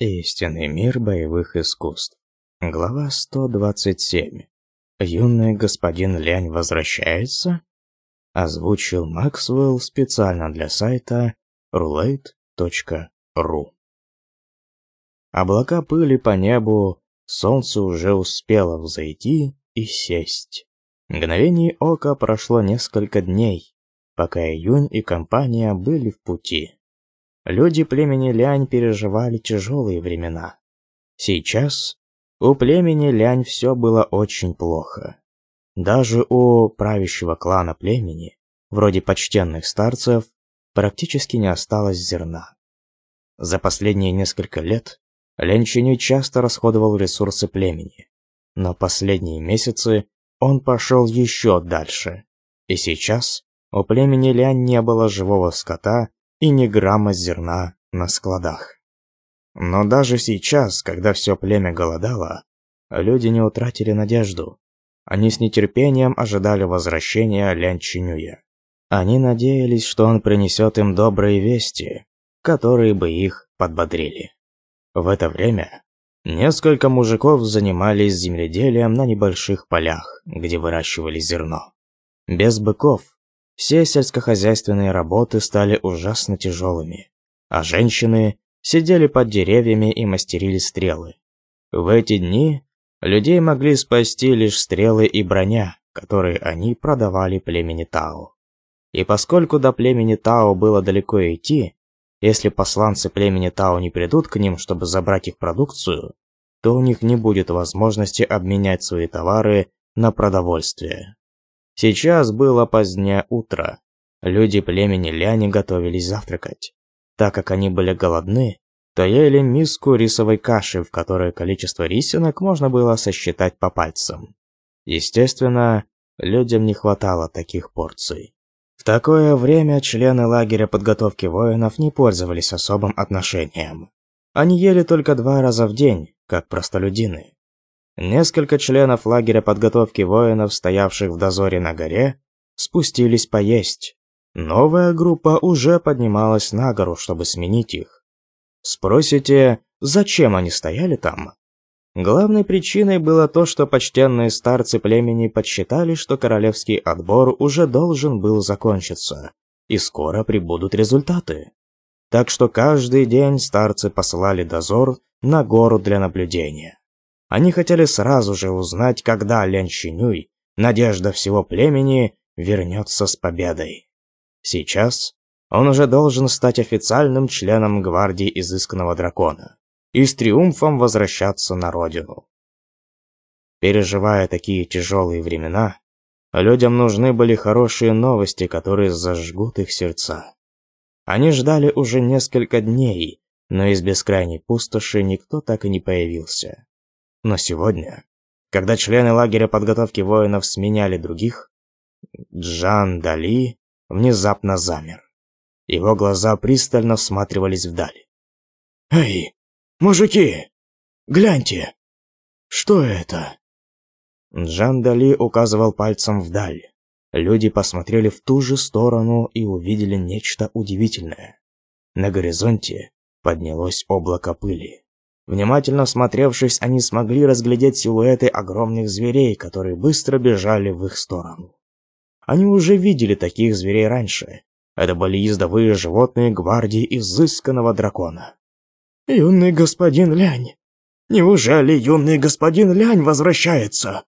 Истинный мир боевых искусств. Глава 127. Юный господин Лянь возвращается? Озвучил Максвелл специально для сайта roulette.ru. Облака пыли по небу, солнце уже успело взойти и сесть. Мгновение ока прошло несколько дней, пока Июнь и компания были в пути люди племени Лянь переживали тяжелые времена. Сейчас у племени Лянь все было очень плохо. Даже у правящего клана племени, вроде почтенных старцев, практически не осталось зерна. За последние несколько лет Лянь часто расходовал ресурсы племени, но последние месяцы он пошел еще дальше. И сейчас у племени Лянь не было живого скота и ни грамма зерна на складах. Но даже сейчас, когда все племя голодало, люди не утратили надежду. Они с нетерпением ожидали возвращения Лян Они надеялись, что он принесет им добрые вести, которые бы их подбодрили. В это время несколько мужиков занимались земледелием на небольших полях, где выращивали зерно. Без быков все сельскохозяйственные работы стали ужасно тяжелыми, а женщины сидели под деревьями и мастерили стрелы. В эти дни людей могли спасти лишь стрелы и броня, которые они продавали племени Тао. И поскольку до племени Тао было далеко идти, если посланцы племени Тао не придут к ним, чтобы забрать их продукцию, то у них не будет возможности обменять свои товары на продовольствие. Сейчас было позднее утро. Люди племени Ляни готовились завтракать. Так как они были голодны, то ели миску рисовой каши, в которой количество рисинок можно было сосчитать по пальцам. Естественно, людям не хватало таких порций. В такое время члены лагеря подготовки воинов не пользовались особым отношением. Они ели только два раза в день, как простолюдины. Несколько членов лагеря подготовки воинов, стоявших в дозоре на горе, спустились поесть. Новая группа уже поднималась на гору, чтобы сменить их. Спросите, зачем они стояли там? Главной причиной было то, что почтенные старцы племени подсчитали, что королевский отбор уже должен был закончиться, и скоро прибудут результаты. Так что каждый день старцы посылали дозор на гору для наблюдения. Они хотели сразу же узнать, когда Лян Чинюй, надежда всего племени, вернется с победой. Сейчас он уже должен стать официальным членом гвардии изысканного дракона и с триумфом возвращаться на родину. Переживая такие тяжелые времена, людям нужны были хорошие новости, которые зажгут их сердца. Они ждали уже несколько дней, но из бескрайней пустоши никто так и не появился. Но сегодня, когда члены лагеря подготовки воинов сменяли других, Джан Дали внезапно замер. Его глаза пристально всматривались вдали. «Эй, мужики, гляньте! Что это?» Джан Дали указывал пальцем вдаль. Люди посмотрели в ту же сторону и увидели нечто удивительное. На горизонте поднялось облако пыли. Внимательно осмотревшись, они смогли разглядеть силуэты огромных зверей, которые быстро бежали в их сторону. Они уже видели таких зверей раньше. Это были ездовые животные гвардии изысканного дракона. «Юный господин Лянь! Неужели юный господин Лянь возвращается?»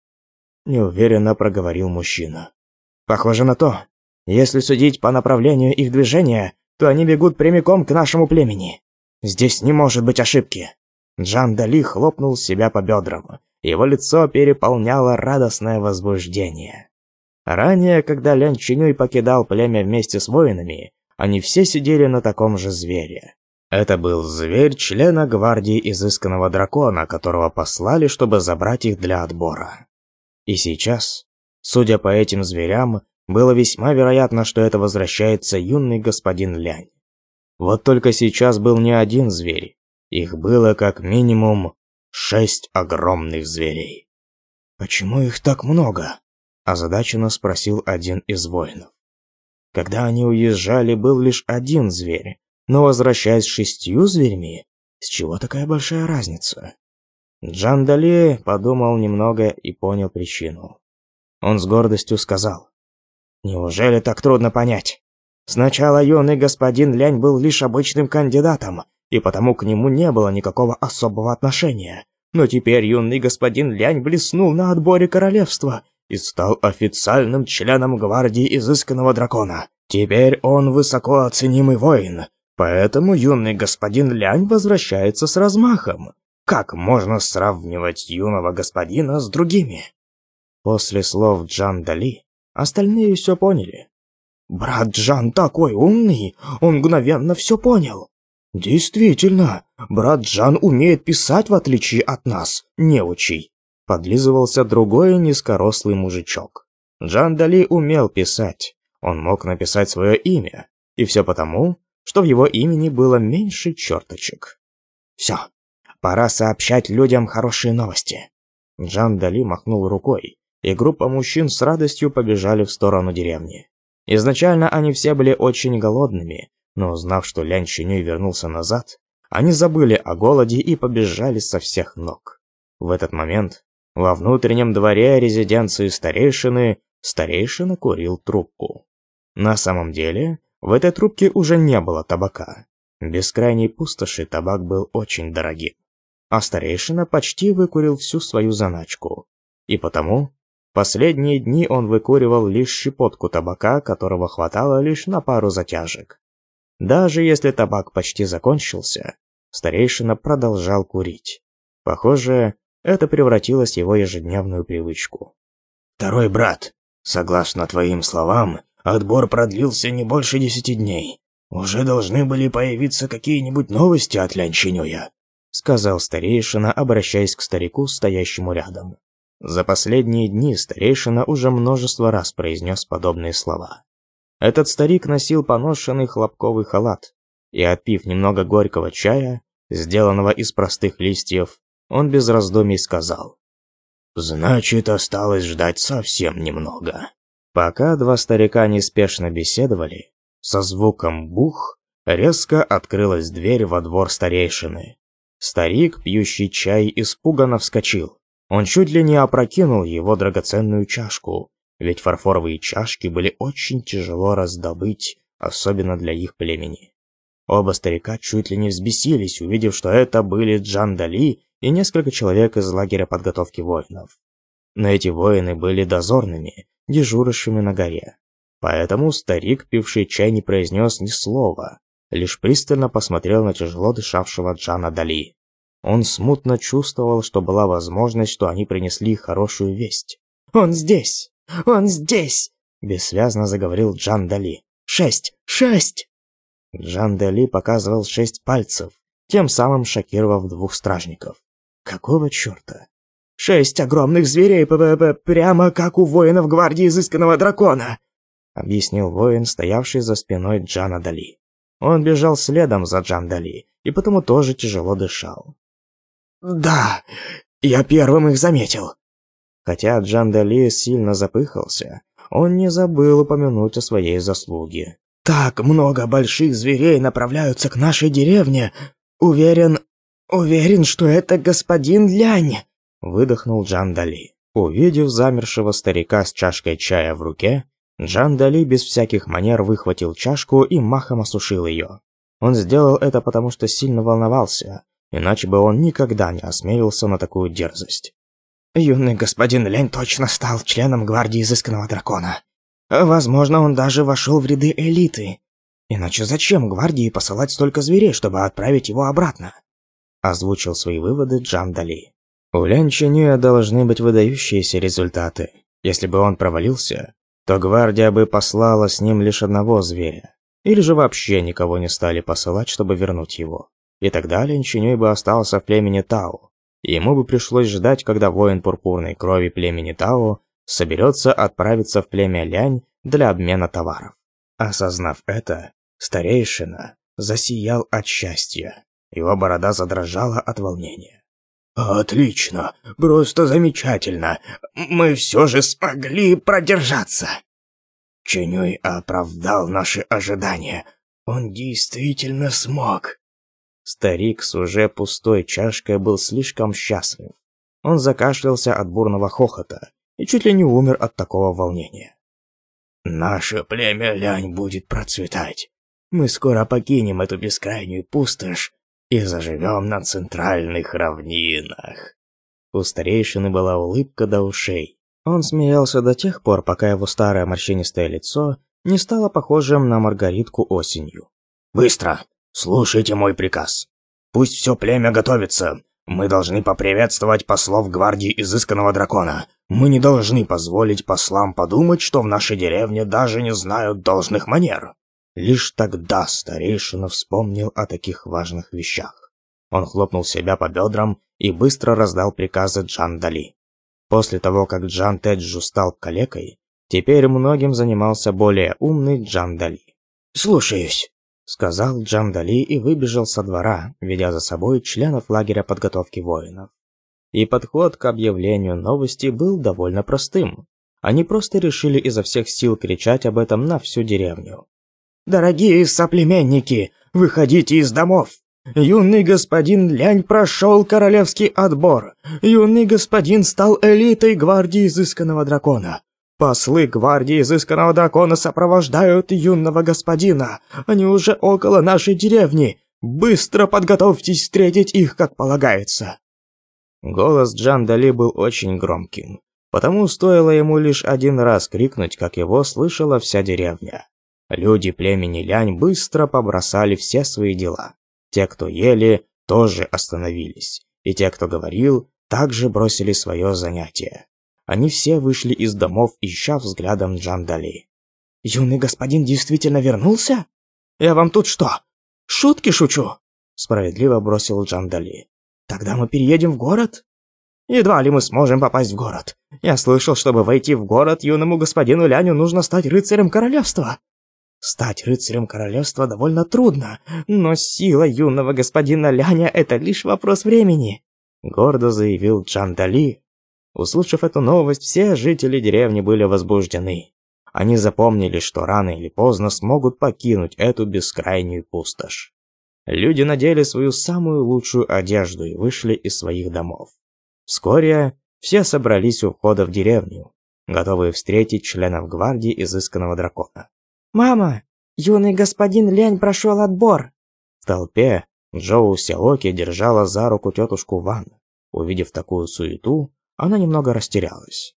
Неуверенно проговорил мужчина. «Похоже на то. Если судить по направлению их движения, то они бегут прямиком к нашему племени. Здесь не может быть ошибки». Джан Дали хлопнул себя по бедрам. Его лицо переполняло радостное возбуждение. Ранее, когда Лян Чинюй покидал племя вместе с воинами, они все сидели на таком же звере. Это был зверь члена гвардии изысканного дракона, которого послали, чтобы забрать их для отбора. И сейчас, судя по этим зверям, было весьма вероятно, что это возвращается юный господин Лянь. Вот только сейчас был не один зверь, их было как минимум шесть огромных зверей. «Почему их так много?» – озадаченно спросил один из воинов. Когда они уезжали, был лишь один зверь, но возвращаясь с шестью зверьми, с чего такая большая разница? Джандали подумал немного и понял причину. Он с гордостью сказал. «Неужели так трудно понять? Сначала юный господин Лянь был лишь обычным кандидатом, и потому к нему не было никакого особого отношения. Но теперь юный господин Лянь блеснул на отборе королевства и стал официальным членом гвардии изысканного дракона. Теперь он высоко оценимый воин, поэтому юный господин Лянь возвращается с размахом. Как можно сравнивать юного господина с другими? После слов Джан Дали остальные все поняли. Брат Джан такой умный, он мгновенно все понял. «Действительно, брат Джан умеет писать в отличие от нас, неучий», – подлизывался другой низкорослый мужичок. Джан Дали умел писать, он мог написать свое имя, и все потому, что в его имени было меньше черточек. «Все, пора сообщать людям хорошие новости». Джан Дали махнул рукой, и группа мужчин с радостью побежали в сторону деревни. Изначально они все были очень голодными, но узнав, что Лянь Чинюй вернулся назад, они забыли о голоде и побежали со всех ног. В этот момент во внутреннем дворе резиденции старейшины старейшина курил трубку. На самом деле, в этой трубке уже не было табака. Без крайней пустоши табак был очень дорогим. А старейшина почти выкурил всю свою заначку. И потому последние дни он выкуривал лишь щепотку табака, которого хватало лишь на пару затяжек. Даже если табак почти закончился, старейшина продолжал курить. Похоже, это превратилось в его ежедневную привычку. «Второй брат, согласно твоим словам, отбор продлился не больше десяти дней. Уже должны были появиться какие-нибудь новости от Лянчинюя», сказал старейшина, обращаясь к старику, стоящему рядом. За последние дни старейшина уже множество раз произнес подобные слова. Этот старик носил поношенный хлопковый халат, и, отпив немного горького чая, сделанного из простых листьев, он без раздумий сказал. «Значит, осталось ждать совсем немного». Пока два старика неспешно беседовали, со звуком «бух» резко открылась дверь во двор старейшины. Старик, пьющий чай, испуганно вскочил. Он чуть ли не опрокинул его драгоценную чашку, ведь фарфоровые чашки были очень тяжело раздобыть, особенно для их племени. Оба старика чуть ли не взбесились, увидев, что это были Джандали и несколько человек из лагеря подготовки воинов. Но эти воины были дозорными, дежурившими на горе. Поэтому старик, пивший чай, не произнес ни слова, лишь пристально посмотрел на тяжело дышавшего Джана Дали. Он смутно чувствовал, что была возможность, что они принесли хорошую весть. «Он здесь!» Он здесь!» Бессвязно заговорил Джан Дали. «Шесть! Шесть!» Джан Дали показывал шесть пальцев, тем самым шокировав двух стражников. «Какого черта?» «Шесть огромных зверей, п -п -п прямо как у воинов гвардии изысканного дракона!» Объяснил воин, стоявший за спиной Джана Дали. Он бежал следом за Джан Дали, и потому тоже тяжело дышал. «Да, я первым их заметил», Хотя Джан Дали сильно запыхался, он не забыл упомянуть о своей заслуге. «Так много больших зверей направляются к нашей деревне! Уверен, уверен, что это господин Лянь!» Выдохнул Джан Дали. Увидев замершего старика с чашкой чая в руке, Джан Дали без всяких манер выхватил чашку и махом осушил ее. Он сделал это потому, что сильно волновался, иначе бы он никогда не осмелился на такую дерзость. Юный господин Лень точно стал членом гвардии изысканного дракона. Возможно, он даже вошел в ряды элиты. Иначе зачем гвардии посылать столько зверей, чтобы отправить его обратно? Озвучил свои выводы Джан Дали. У Лянь должны быть выдающиеся результаты. Если бы он провалился, то гвардия бы послала с ним лишь одного зверя. Или же вообще никого не стали посылать, чтобы вернуть его. И тогда Лянь бы остался в племени Тау ему бы пришлось ждать, когда воин пурпурной крови племени Тао соберется отправиться в племя Лянь для обмена товаров. Осознав это, старейшина засиял от счастья. Его борода задрожала от волнения. «Отлично! Просто замечательно! Мы все же смогли продержаться!» Ченюй оправдал наши ожидания. Он действительно смог. Старик с уже пустой чашкой был слишком счастлив. Он закашлялся от бурного хохота и чуть ли не умер от такого волнения. «Наше племя Лянь будет процветать. Мы скоро покинем эту бескрайнюю пустошь и заживем на центральных равнинах». У старейшины была улыбка до ушей. Он смеялся до тех пор, пока его старое морщинистое лицо не стало похожим на маргаритку осенью. «Быстро! «Слушайте мой приказ. Пусть все племя готовится. Мы должны поприветствовать послов гвардии изысканного дракона. Мы не должны позволить послам подумать, что в нашей деревне даже не знают должных манер». Лишь тогда старейшина вспомнил о таких важных вещах. Он хлопнул себя по бедрам и быстро раздал приказы Джан Дали. После того, как Джан Теджу стал калекой, теперь многим занимался более умный Джан Дали. «Слушаюсь» сказал Джамдали и выбежал со двора, ведя за собой членов лагеря подготовки воинов. И подход к объявлению новости был довольно простым. Они просто решили изо всех сил кричать об этом на всю деревню. «Дорогие соплеменники, выходите из домов! Юный господин Лянь прошел королевский отбор! Юный господин стал элитой гвардии изысканного дракона! Послы гвардии изысканного дракона сопровождают юного господина. Они уже около нашей деревни. Быстро подготовьтесь встретить их, как полагается». Голос Джандали был очень громким, потому стоило ему лишь один раз крикнуть, как его слышала вся деревня. Люди племени Лянь быстро побросали все свои дела. Те, кто ели, тоже остановились, и те, кто говорил, также бросили свое занятие. Они все вышли из домов, ища взглядом Джандали. «Юный господин действительно вернулся? Я вам тут что, шутки шучу?» Справедливо бросил Джандали. «Тогда мы переедем в город?» «Едва ли мы сможем попасть в город. Я слышал, чтобы войти в город, юному господину Ляню нужно стать рыцарем королевства». Стать рыцарем королевства довольно трудно, но сила юного господина Ляня – это лишь вопрос времени», – гордо заявил Джандали, Услышав эту новость, все жители деревни были возбуждены. Они запомнили, что рано или поздно смогут покинуть эту бескрайнюю пустошь. Люди надели свою самую лучшую одежду и вышли из своих домов. Вскоре все собрались у входа в деревню, готовые встретить членов гвардии изысканного дракона. «Мама, юный господин Лянь прошел отбор!» В толпе Джоу Селоки держала за руку тетушку Ван. Увидев такую суету, она немного растерялась.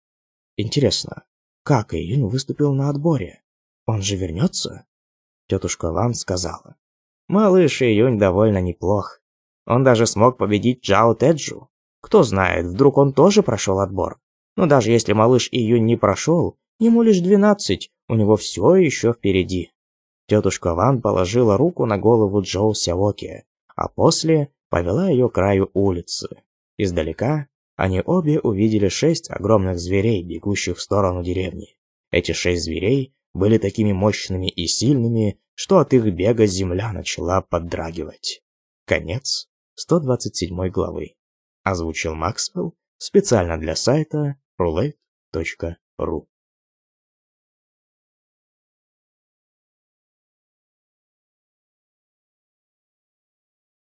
Интересно, как Июн выступил на отборе? Он же вернется? Тетушка Лан сказала. Малыш Июнь довольно неплох. Он даже смог победить Джао Теджу. Кто знает, вдруг он тоже прошел отбор. Но даже если малыш Июнь не прошел, ему лишь двенадцать, у него все еще впереди. Тетушка Лан положила руку на голову Джоу Сяоке, а после повела ее к краю улицы. Издалека они обе увидели шесть огромных зверей, бегущих в сторону деревни. Эти шесть зверей были такими мощными и сильными, что от их бега земля начала поддрагивать. Конец 127 главы. Озвучил Максвелл специально для сайта roulette.ru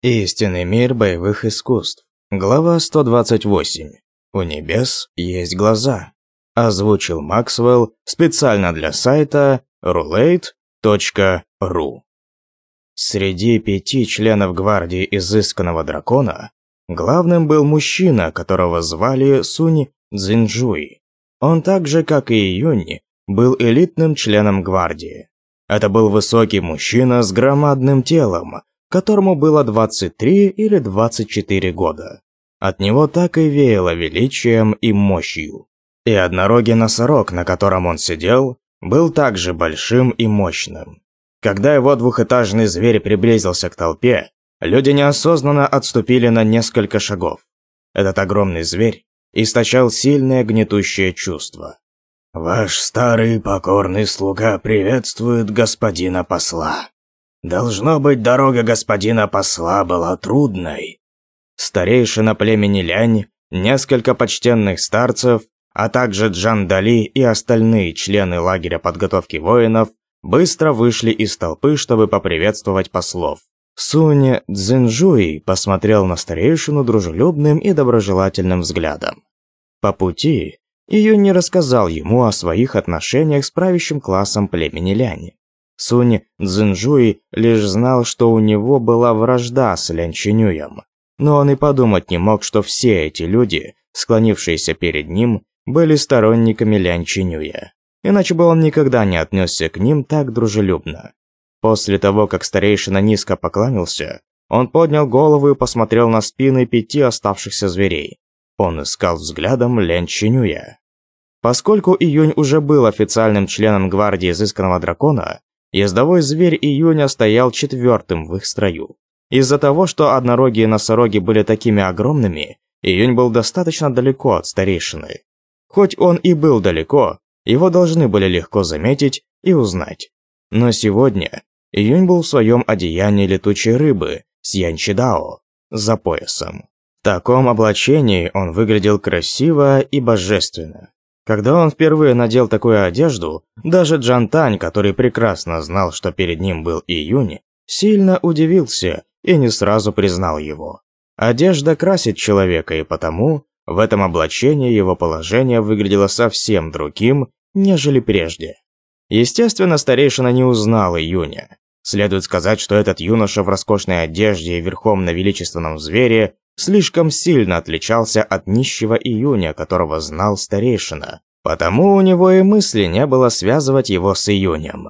Истинный мир боевых искусств Глава 128. «У небес есть глаза», озвучил Максвелл специально для сайта roulette.ru. Среди пяти членов гвардии изысканного дракона главным был мужчина, которого звали Сунь Цзинджуй. Он так же, как и Юнь, был элитным членом гвардии. Это был высокий мужчина с громадным телом, которому было 23 или 24 года. От него так и веяло величием и мощью. И однорогий носорог, на котором он сидел, был также большим и мощным. Когда его двухэтажный зверь приблизился к толпе, люди неосознанно отступили на несколько шагов. Этот огромный зверь источал сильное гнетущее чувство. «Ваш старый покорный слуга приветствует господина посла», Должно быть, дорога господина посла была трудной. Старейшина племени Лянь, несколько почтенных старцев, а также Джан Дали и остальные члены лагеря подготовки воинов быстро вышли из толпы, чтобы поприветствовать послов. Суня Цзинжуи посмотрел на старейшину дружелюбным и доброжелательным взглядом. По пути Июнь не рассказал ему о своих отношениях с правящим классом племени Ляни. Сунь Цзинжуй лишь знал, что у него была вражда с Лян Чинюем. Но он и подумать не мог, что все эти люди, склонившиеся перед ним, были сторонниками Лян Чинюя. Иначе бы он никогда не отнесся к ним так дружелюбно. После того, как старейшина низко поклонился, он поднял голову и посмотрел на спины пяти оставшихся зверей. Он искал взглядом Лян Чинюя. Поскольку Июнь уже был официальным членом гвардии Изысканного Дракона, Ездовой зверь июня стоял четвертым в их строю. Из-за того, что однорогие носороги были такими огромными, июнь был достаточно далеко от старейшины. Хоть он и был далеко, его должны были легко заметить и узнать. Но сегодня июнь был в своем одеянии летучей рыбы с янчидао за поясом. В таком облачении он выглядел красиво и божественно. Когда он впервые надел такую одежду, даже Джан Тань, который прекрасно знал, что перед ним был июнь, сильно удивился и не сразу признал его. Одежда красит человека, и потому в этом облачении его положение выглядело совсем другим, нежели прежде. Естественно, старейшина не узнал июня. Следует сказать, что этот юноша в роскошной одежде и верхом на величественном звере слишком сильно отличался от нищего июня, которого знал старейшина. Потому у него и мысли не было связывать его с июнем.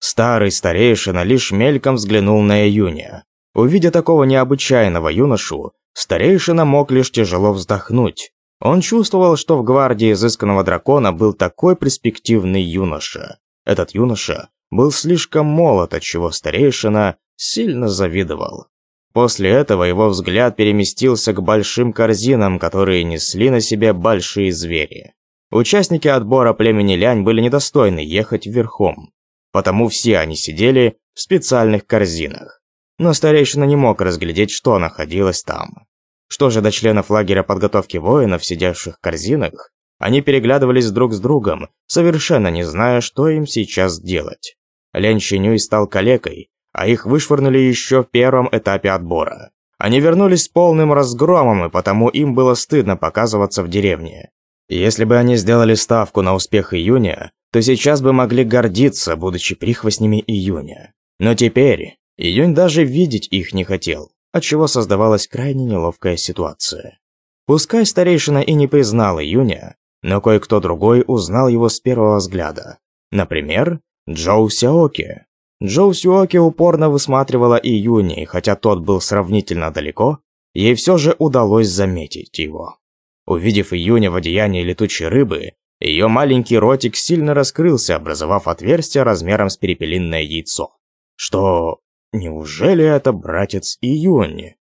Старый старейшина лишь мельком взглянул на июня. Увидя такого необычайного юношу, старейшина мог лишь тяжело вздохнуть. Он чувствовал, что в гвардии изысканного дракона был такой перспективный юноша. Этот юноша был слишком молод, отчего старейшина сильно завидовал. После этого его взгляд переместился к большим корзинам, которые несли на себе большие звери. Участники отбора племени Лянь были недостойны ехать верхом, потому все они сидели в специальных корзинах. Но старейшина не мог разглядеть, что находилось там. Что же до членов лагеря подготовки воинов, сидевших в корзинах, они переглядывались друг с другом, совершенно не зная, что им сейчас делать. Лянь Чинюй стал калекой, а их вышвырнули еще в первом этапе отбора. Они вернулись с полным разгромом, и потому им было стыдно показываться в деревне. Если бы они сделали ставку на успех июня, то сейчас бы могли гордиться, будучи прихвостнями июня. Но теперь июнь даже видеть их не хотел, отчего создавалась крайне неловкая ситуация. Пускай старейшина и не признал июня, но кое-кто другой узнал его с первого взгляда. Например, Джоу Сяоки. Джоу Сюоки упорно высматривала Июни, хотя тот был сравнительно далеко, ей все же удалось заметить его. Увидев Июня в одеянии летучей рыбы, ее маленький ротик сильно раскрылся, образовав отверстие размером с перепелиное яйцо. Что... неужели это братец Июни?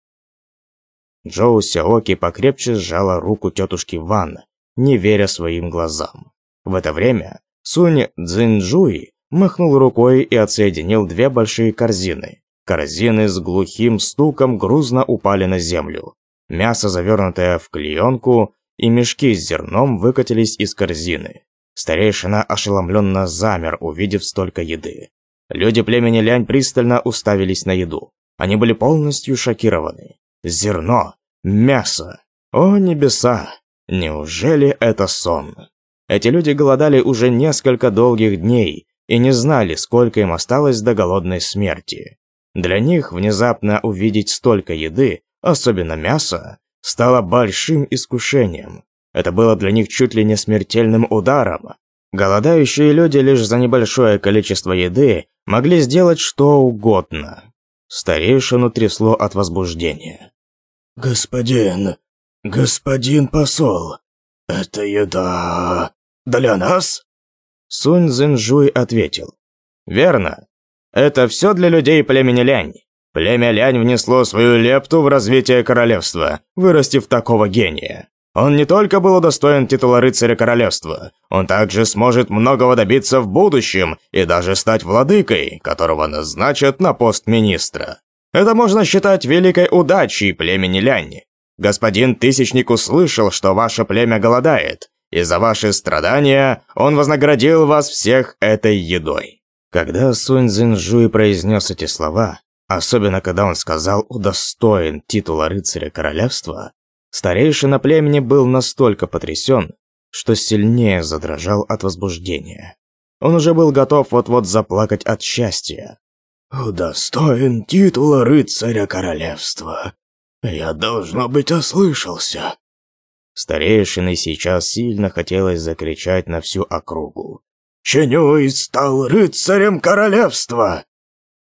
Джоу Сяоки покрепче сжала руку тетушки Ван, не веря своим глазам. В это время Сунь Цзиньжуи махнул рукой и отсоединил две большие корзины. Корзины с глухим стуком грузно упали на землю. Мясо, завернутое в клеенку, и мешки с зерном выкатились из корзины. Старейшина ошеломленно замер, увидев столько еды. Люди племени Лянь пристально уставились на еду. Они были полностью шокированы. Зерно, мясо. О, небеса! Неужели это сон? Эти люди голодали уже несколько долгих дней, и не знали, сколько им осталось до голодной смерти. Для них внезапно увидеть столько еды, особенно мяса, стало большим искушением. Это было для них чуть ли не смертельным ударом. Голодающие люди лишь за небольшое количество еды могли сделать что угодно. Старейшину трясло от возбуждения. «Господин, господин посол, это еда для нас?» Сунь Цзинжуй ответил. «Верно. Это все для людей племени Лянь. Племя Лянь внесло свою лепту в развитие королевства, вырастив такого гения. Он не только был удостоен титула рыцаря королевства, он также сможет многого добиться в будущем и даже стать владыкой, которого назначат на пост министра. Это можно считать великой удачей племени Лянь. Господин Тысячник услышал, что ваше племя голодает, и за ваши страдания он вознаградил вас всех этой едой». Когда Сунь Цзиньжуй произнес эти слова, особенно когда он сказал «удостоен титула рыцаря королевства», старейшина племени был настолько потрясен, что сильнее задрожал от возбуждения. Он уже был готов вот-вот заплакать от счастья. «Удостоен титула рыцаря королевства. Я, должно быть, ослышался. Старейшины сейчас сильно хотелось закричать на всю округу. «Ченюй стал рыцарем королевства!»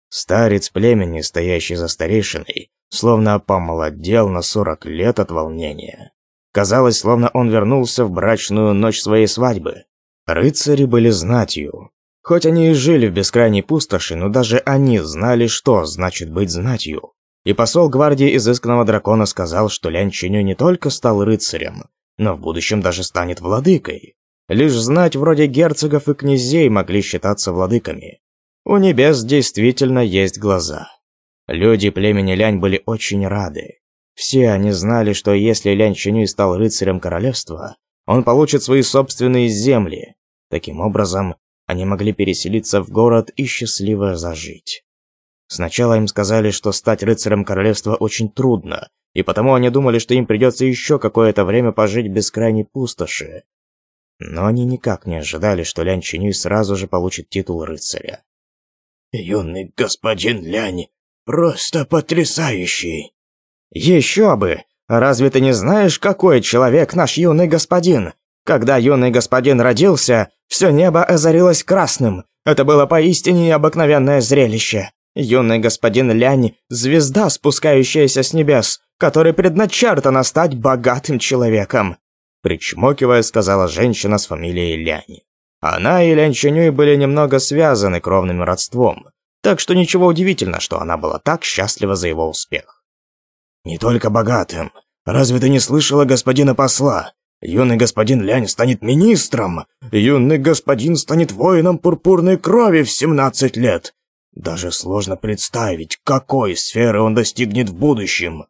Старец племени, стоящий за старейшиной, словно помолодел на сорок лет от волнения. Казалось, словно он вернулся в брачную ночь своей свадьбы. Рыцари были знатью. Хоть они и жили в бескрайней пустоши, но даже они знали, что значит быть знатью и посол гвардии изысканного дракона сказал, что Лян Чиню не только стал рыцарем, но в будущем даже станет владыкой. Лишь знать вроде герцогов и князей могли считаться владыками. У небес действительно есть глаза. Люди племени Лянь были очень рады. Все они знали, что если Лянь Чинюй стал рыцарем королевства, он получит свои собственные земли. Таким образом, они могли переселиться в город и счастливо зажить. Сначала им сказали, что стать рыцарем королевства очень трудно, и потому они думали, что им придется еще какое-то время пожить без крайней пустоши. Но они никак не ожидали, что Лянь Чинюй сразу же получит титул рыцаря. «Юный господин Лянь, просто потрясающий!» «Еще бы! Разве ты не знаешь, какой человек наш юный господин? Когда юный господин родился, все небо озарилось красным. Это было поистине необыкновенное зрелище. Юный господин Лянь – звезда, спускающаяся с небес, которой предначертано стать богатым человеком», – причмокивая сказала женщина с фамилией Лянь. Она и Лянь Чунюй были немного связаны кровным родством, так что ничего удивительно, что она была так счастлива за его успех. «Не только богатым. Разве ты не слышала господина посла? Юный господин Лянь станет министром! Юный господин станет воином пурпурной крови в 17 лет! Даже сложно представить, какой сферы он достигнет в будущем.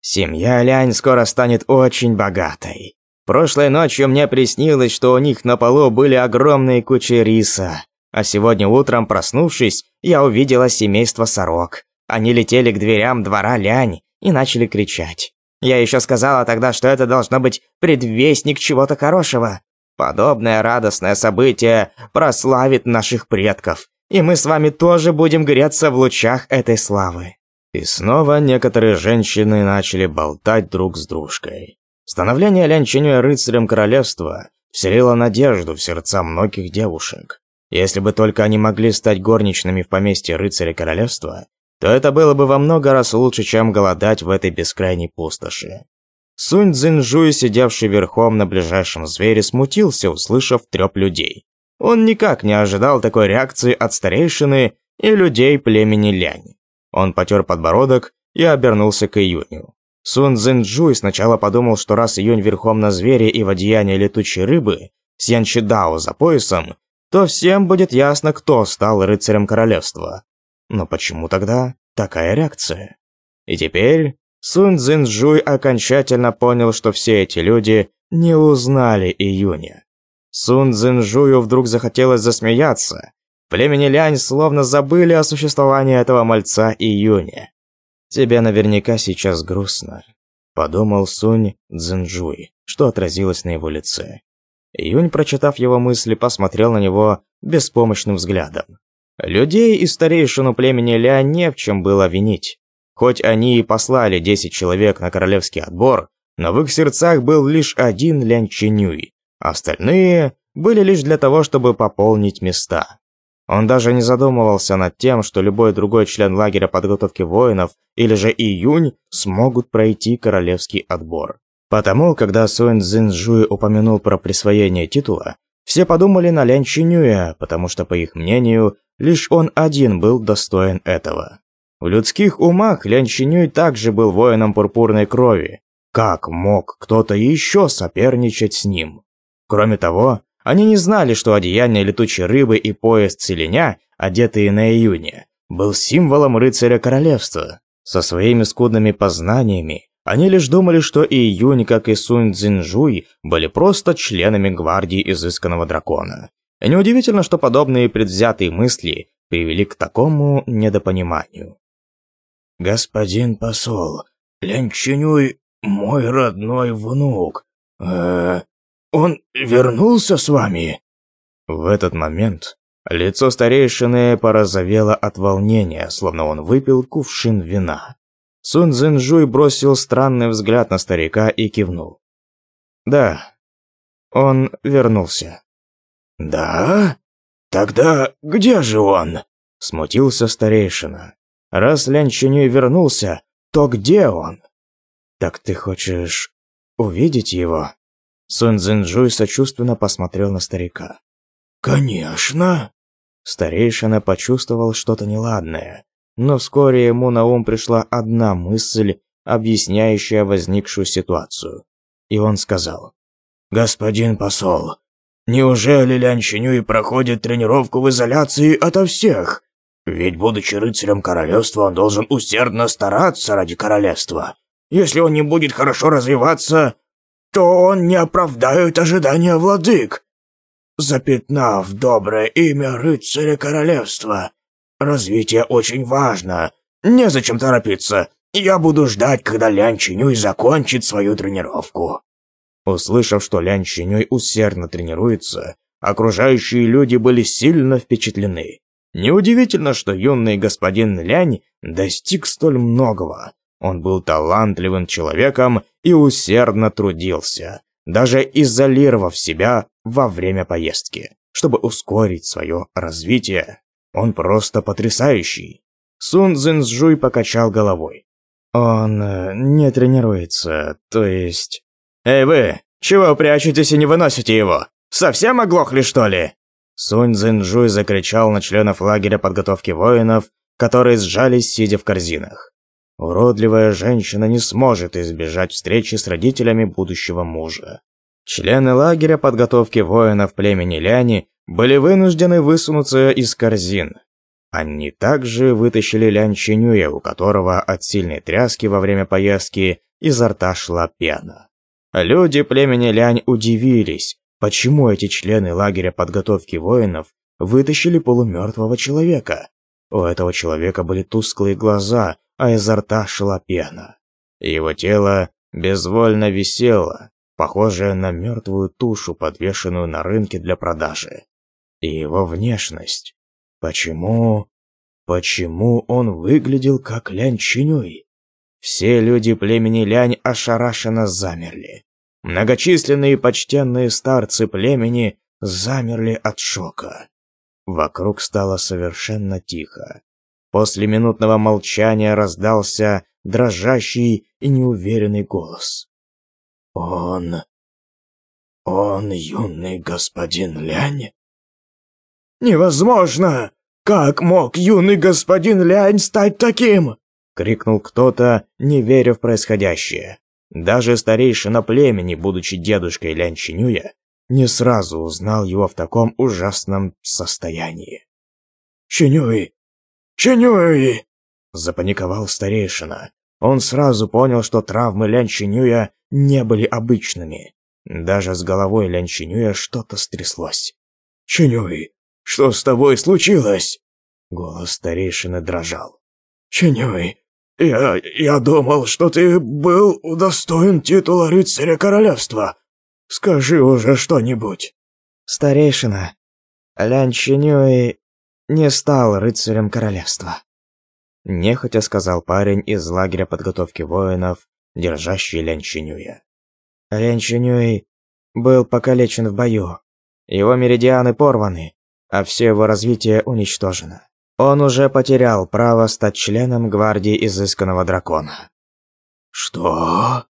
Семья Лянь скоро станет очень богатой. Прошлой ночью мне приснилось, что у них на полу были огромные кучи риса. А сегодня утром, проснувшись, я увидела семейство сорок. Они летели к дверям двора Лянь и начали кричать. Я еще сказала тогда, что это должно быть предвестник чего-то хорошего. Подобное радостное событие прославит наших предков и мы с вами тоже будем греться в лучах этой славы». И снова некоторые женщины начали болтать друг с дружкой. Становление Лянчинюя рыцарем королевства вселило надежду в сердца многих девушек. Если бы только они могли стать горничными в поместье рыцаря королевства, то это было бы во много раз лучше, чем голодать в этой бескрайней пустоши. Сунь Цзинжуй, сидевший верхом на ближайшем звере, смутился, услышав трёп людей. Он никак не ожидал такой реакции от старейшины и людей племени Лянь. Он потер подбородок и обернулся к Июню. Сун Цзинджуй сначала подумал, что раз Июнь верхом на звере и в одеянии летучей рыбы, с Янчидао за поясом, то всем будет ясно, кто стал рыцарем королевства. Но почему тогда такая реакция? И теперь Сун Цзинджуй окончательно понял, что все эти люди не узнали Июня. Сун Цзинжую вдруг захотелось засмеяться. Племени Лянь словно забыли о существовании этого мальца Июня. «Тебе наверняка сейчас грустно», – подумал Сунь Цзинжуй, что отразилось на его лице. Июнь, прочитав его мысли, посмотрел на него беспомощным взглядом. Людей и старейшину племени Лянь не в чем было винить. Хоть они и послали 10 человек на королевский отбор, но в их сердцах был лишь один Лянь Чинюй, Остальные были лишь для того, чтобы пополнить места. Он даже не задумывался над тем, что любой другой член лагеря подготовки воинов или же июнь смогут пройти королевский отбор. Потому, когда Суэн Цзиньжуй упомянул про присвоение титула, все подумали на Лян Чинюя, потому что, по их мнению, лишь он один был достоин этого. В людских умах Лян Чинюй также был воином пурпурной крови. Как мог кто-то еще соперничать с ним? Кроме того, они не знали, что одеяние летучей рыбы и пояс целеня, одетые на июне, был символом рыцаря королевства. Со своими скудными познаниями они лишь думали, что и Июнь, как и Сунь Цзинжуй были просто членами гвардии изысканного дракона. И неудивительно, что подобные предвзятые мысли привели к такому недопониманию. «Господин посол, Лянчинюй – мой родной внук. Э, он вернулся с вами?» В этот момент лицо старейшины порозовело от волнения, словно он выпил кувшин вина. Сун Цзинжуй бросил странный взгляд на старика и кивнул. «Да, он вернулся». «Да? Тогда где же он?» – смутился старейшина. «Раз Лян Чинюй вернулся, то где он?» «Так ты хочешь увидеть его?» Сунь Цзинджуй сочувственно посмотрел на старика. «Конечно!» Старейшина почувствовал что-то неладное, но вскоре ему на ум пришла одна мысль, объясняющая возникшую ситуацию. И он сказал. «Господин посол, неужели Лян Чинюй проходит тренировку в изоляции ото всех? Ведь, будучи рыцарем королевства, он должен усердно стараться ради королевства. Если он не будет хорошо развиваться, что он не оправдает ожидания владык, запятнав доброе имя рыцаря королевства. Развитие очень важно. Незачем торопиться. Я буду ждать, когда Лян Чинюй закончит свою тренировку». Услышав, что Лян Чинюй усердно тренируется, окружающие люди были сильно впечатлены. Неудивительно, что юный господин Лянь достиг столь многого. Он был талантливым человеком и усердно трудился, даже изолировав себя во время поездки, чтобы ускорить свое развитие. Он просто потрясающий. Сун Цзиньжуй покачал головой. Он э, не тренируется, то есть... Эй вы, чего прячетесь и не выносите его? Совсем оглохли что ли? Сунь Цзиньжуй закричал на членов лагеря подготовки воинов, которые сжались, сидя в корзинах уродливая женщина не сможет избежать встречи с родителями будущего мужа. Члены лагеря подготовки воинов племени Ляни были вынуждены высунуться из корзин. Они также вытащили Лянь Чинюя, у которого от сильной тряски во время поездки изо рта шла пена. Люди племени Лянь удивились, почему эти члены лагеря подготовки воинов вытащили полумертвого человека. У этого человека были тусклые глаза, а изо рта шла пена. Его тело безвольно висело, похожее на мертвую тушу, подвешенную на рынке для продажи. И его внешность. Почему... Почему он выглядел как Лянь Чинюй? Все люди племени Лянь ошарашенно замерли. Многочисленные почтенные старцы племени замерли от шока. Вокруг стало совершенно тихо. После минутного молчания раздался дрожащий и неуверенный голос. «Он... он юный господин Лянь?» «Невозможно! Как мог юный господин Лянь стать таким?» — крикнул кто-то, не веря в происходящее. Даже старейшина племени, будучи дедушкой Лянь Чинюя, не сразу узнал его в таком ужасном состоянии. «Чинюй, Чинюэй! – запаниковал старейшина. Он сразу понял, что травмы Лян Чинюя не были обычными. Даже с головой Лян Чинюя что-то стряслось. Чинюэй, что с тобой случилось?» Голос старейшины дрожал. Чинюэй, я... я думал, что ты был удостоен титула рыцаря королевства. Скажи уже что-нибудь». «Старейшина, Лян Чинюэй не стал рыцарем королевства. Нехотя сказал парень из лагеря подготовки воинов, держащий Лянь Чинюя. Был покалечен в бою. Его меридианы порваны, а все его развитие уничтожено. Он уже потерял право стать членом гвардии изысканного дракона. Что?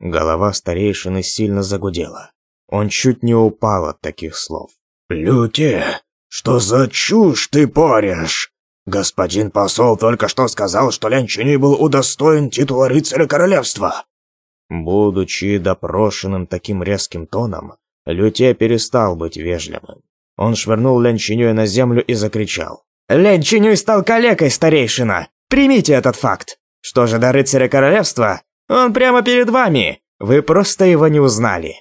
Голова старейшины сильно загудела. Он чуть не упал от таких слов. «Люте, «Что за чушь ты паришь, «Господин посол только что сказал, что Лянчини был удостоен титула рыцаря королевства!» Будучи допрошенным таким резким тоном, Люте перестал быть вежливым. Он швырнул Лянчинюя на землю и закричал. «Лянчинюй стал калекой, старейшина! Примите этот факт! Что же до рыцаря королевства? Он прямо перед вами! Вы просто его не узнали!»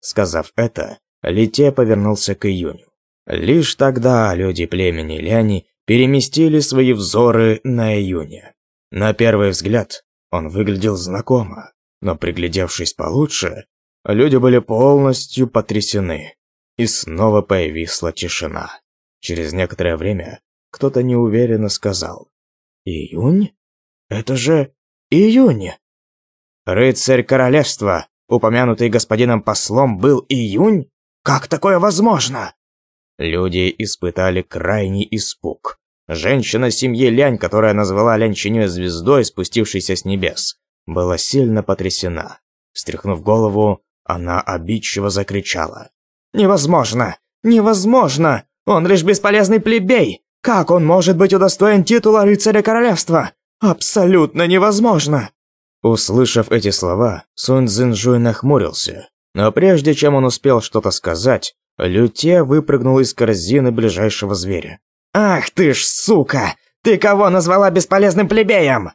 Сказав это, Лите повернулся к Июню. Лишь тогда люди племени Ляни переместили свои взоры на июня. На первый взгляд он выглядел знакомо, но приглядевшись получше, люди были полностью потрясены. И снова появилась тишина. Через некоторое время кто-то неуверенно сказал. «Июнь? Это же июнь!» «Рыцарь королевства, упомянутый господином послом, был июнь? Как такое возможно?» Люди испытали крайний испуг. Женщина семьи Лянь, которая назвала Лянь Чинюя звездой, спустившейся с небес, была сильно потрясена. Встряхнув голову, она обидчиво закричала. «Невозможно! Невозможно! Он лишь бесполезный плебей! Как он может быть удостоен титула рыцаря королевства? Абсолютно невозможно!» Услышав эти слова, Сунь Цзинжуй нахмурился. Но прежде чем он успел что-то сказать, Люте выпрыгнул из корзины ближайшего зверя. «Ах ты ж, сука! Ты кого назвала бесполезным плебеем?»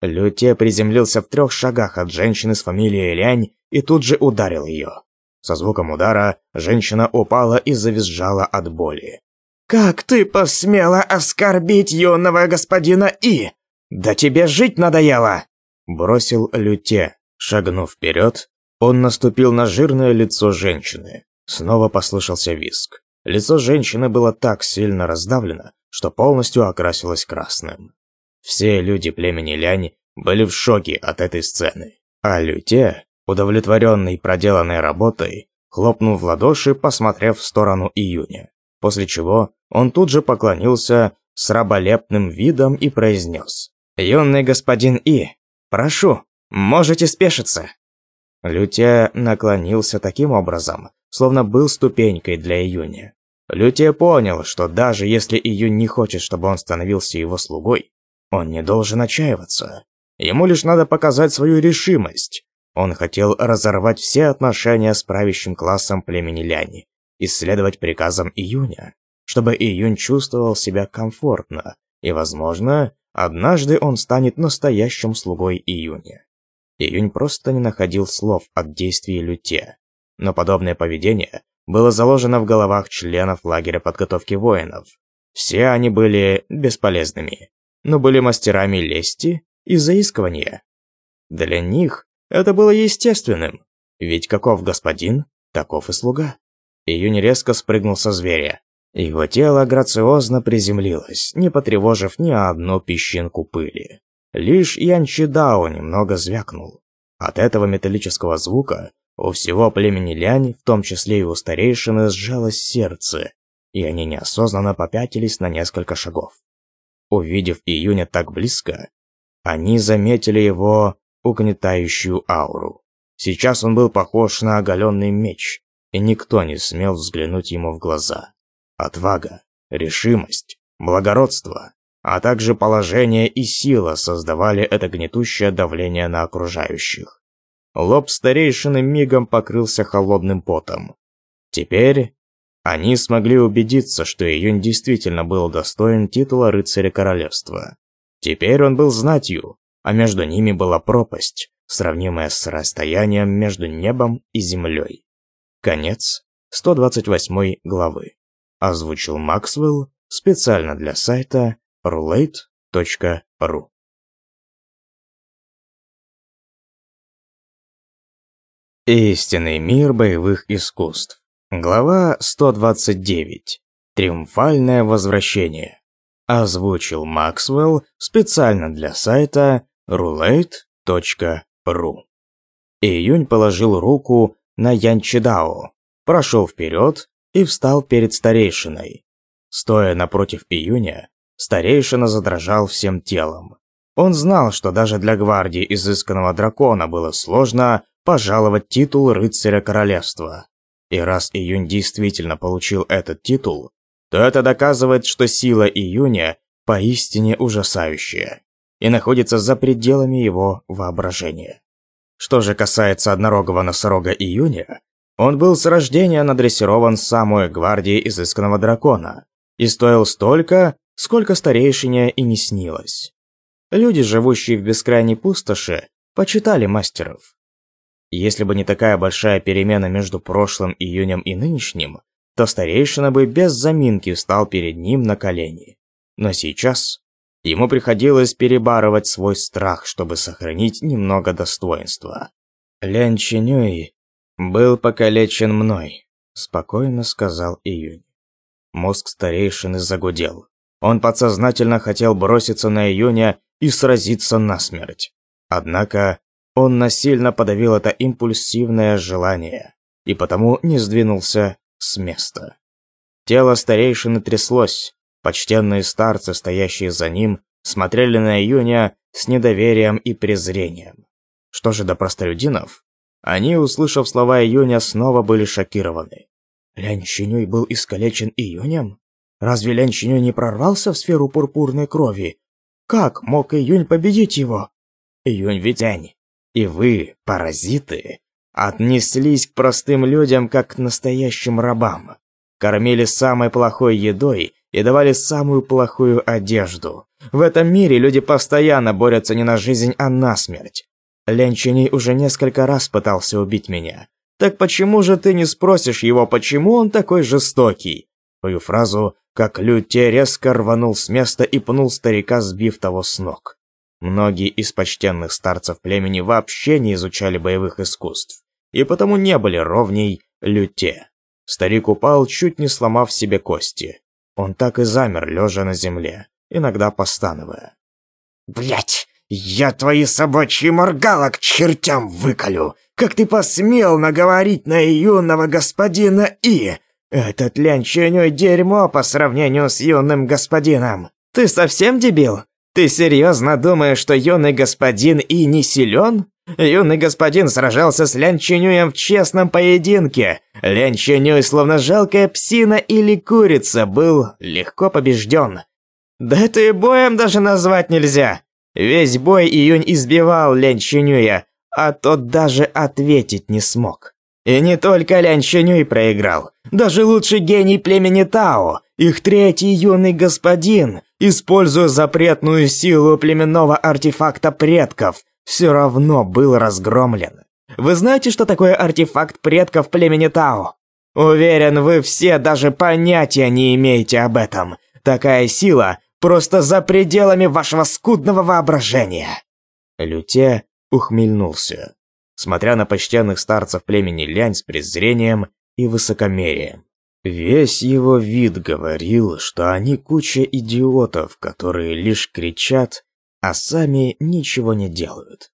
Люте приземлился в трех шагах от женщины с фамилией Лянь и тут же ударил ее. Со звуком удара женщина упала и завизжала от боли. «Как ты посмела оскорбить юного господина И? Да тебе жить надоело!» Бросил Люте. Шагнув вперед, он наступил на жирное лицо женщины. Снова послышался визг. Лицо женщины было так сильно раздавлено, что полностью окрасилось красным. Все люди племени Лянь были в шоке от этой сцены. А Люте, удовлетворенный проделанной работой, хлопнул в ладоши, посмотрев в сторону июня. После чего он тут же поклонился с раболепным видом и произнес. «Юный господин И, прошу, можете спешиться!» Люте наклонился таким образом, словно был ступенькой для Июня. Лютия понял, что даже если Июнь не хочет, чтобы он становился его слугой, он не должен отчаиваться. Ему лишь надо показать свою решимость. Он хотел разорвать все отношения с правящим классом племени Ляни, исследовать приказам Июня, чтобы Июнь чувствовал себя комфортно, и, возможно, однажды он станет настоящим слугой Июня. Июнь просто не находил слов от действий Люте но подобное поведение было заложено в головах членов лагеря подготовки воинов. Все они были бесполезными, но были мастерами лести и заискивания. Для них это было естественным, ведь каков господин, таков и слуга. Июнь резко спрыгнул со зверя. Его тело грациозно приземлилось, не потревожив ни одну песчинку пыли. Лишь Янчидао немного звякнул. От этого металлического звука у всего племени Лянь, в том числе и у старейшины, сжалось сердце, и они неосознанно попятились на несколько шагов. Увидев Июня так близко, они заметили его угнетающую ауру. Сейчас он был похож на оголенный меч, и никто не смел взглянуть ему в глаза. Отвага, решимость, благородство, а также положение и сила создавали это гнетущее давление на окружающих. Лоб старейшины мигом покрылся холодным потом. Теперь они смогли убедиться, что Июнь действительно был достоин титула рыцаря королевства. Теперь он был знатью, а между ними была пропасть, сравнимая с расстоянием между небом и землей. Конец 128 главы. Озвучил Максвелл специально для сайта roulette.ru Истинный мир боевых искусств. Глава 129. Триумфальное возвращение. Озвучил Максвелл специально для сайта roulette.ru. Июнь положил руку на Янчидао, прошел вперед и встал перед старейшиной. Стоя напротив Июня, старейшина задрожал всем телом. Он знал, что даже для гвардии изысканного дракона было сложно пожаловать титул рыцаря королевства. И раз Июнь действительно получил этот титул, то это доказывает, что сила Июня поистине ужасающая и находится за пределами его воображения. Что же касается однорогого носорога Июня, он был с рождения надрессирован самой гвардией изысканного дракона и стоил столько, сколько старейшине и не снилось. Люди, живущие в бескрайней пустоши, почитали мастеров. Если бы не такая большая перемена между прошлым июнем и нынешним, то старейшина бы без заминки встал перед ним на колени. Но сейчас ему приходилось перебарывать свой страх, чтобы сохранить немного достоинства. «Лян Чинюй был покалечен мной», – спокойно сказал Июнь. Мозг старейшины загудел. Он подсознательно хотел броситься на Июня и сразиться насмерть. Однако он насильно подавил это импульсивное желание и потому не сдвинулся с места. Тело старейшины тряслось. Почтенные старцы, стоящие за ним, смотрели на Июня с недоверием и презрением. Что же до простолюдинов? Они, услышав слова Июня, снова были шокированы. Лянь Чинюй был искалечен Июнем? Разве Лянь Чинюй не прорвался в сферу пурпурной крови? Как мог Июнь победить его? Июнь ведь Лянь. И вы, паразиты, отнеслись к простым людям как к настоящим рабам. Кормили самой плохой едой и давали самую плохую одежду. В этом мире люди постоянно борются не на жизнь, а на смерть. Ленчини уже несколько раз пытался убить меня. Так почему же ты не спросишь его, почему он такой жестокий? Твою фразу, как Люте резко рванул с места и пнул старика, сбив того с ног. Многие из почтенных старцев племени вообще не изучали боевых искусств, и потому не были ровней люте. Старик упал, чуть не сломав себе кости. Он так и замер, лежа на земле, иногда постановая. Блять, я твои собачьи моргалок к чертям выколю! Как ты посмел наговорить на юного господина И? Этот лянченю дерьмо по сравнению с юным господином!» «Ты совсем дебил? Ты серьезно думаешь, что юный господин и не силен? Юный господин сражался с Лян Чинюем в честном поединке. Лян Чинюй, словно жалкая псина или курица, был легко побежден. Да это и боем даже назвать нельзя. Весь бой Июнь избивал Лян Чинюя, а тот даже ответить не смог. И не только Лян Чинюй проиграл. Даже лучший гений племени Тао, их третий юный господин, используя запретную силу племенного артефакта предков, все равно был разгромлен. Вы знаете, что такое артефакт предков племени Тао? Уверен, вы все даже понятия не имеете об этом. Такая сила просто за пределами вашего скудного воображения. Люте ухмыльнулся, смотря на почтенных старцев племени Лянь с презрением и высокомерием. Весь его вид говорил, что они куча идиотов, которые лишь кричат, а сами ничего не делают.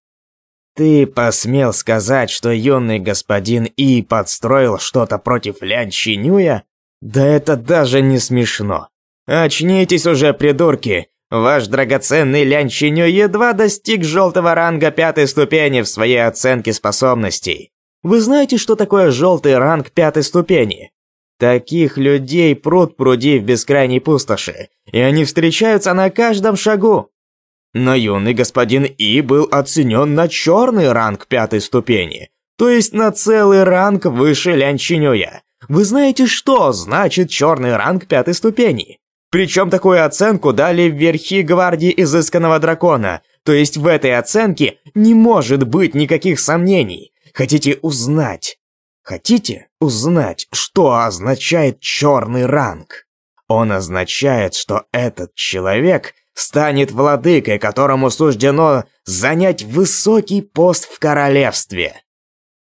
«Ты посмел сказать, что юный господин И подстроил что-то против Лян Чинюя? Да это даже не смешно! Очнитесь уже, придурки! Ваш драгоценный Лян Чиню едва достиг желтого ранга пятой ступени в своей оценке способностей. Вы знаете, что такое желтый ранг пятой ступени? Таких людей пруд пруди в бескрайней пустоши, и они встречаются на каждом шагу. Но юный господин И был оценен на черный ранг пятой ступени, то есть на целый ранг выше Лянчинюя. Вы знаете, что значит черный ранг пятой ступени? Причем такую оценку дали верхи гвардии изысканного дракона, то есть в этой оценке не может быть никаких сомнений. Хотите узнать? Хотите? узнать, что означает черный ранг. Он означает, что этот человек станет владыкой, которому суждено занять высокий пост в королевстве.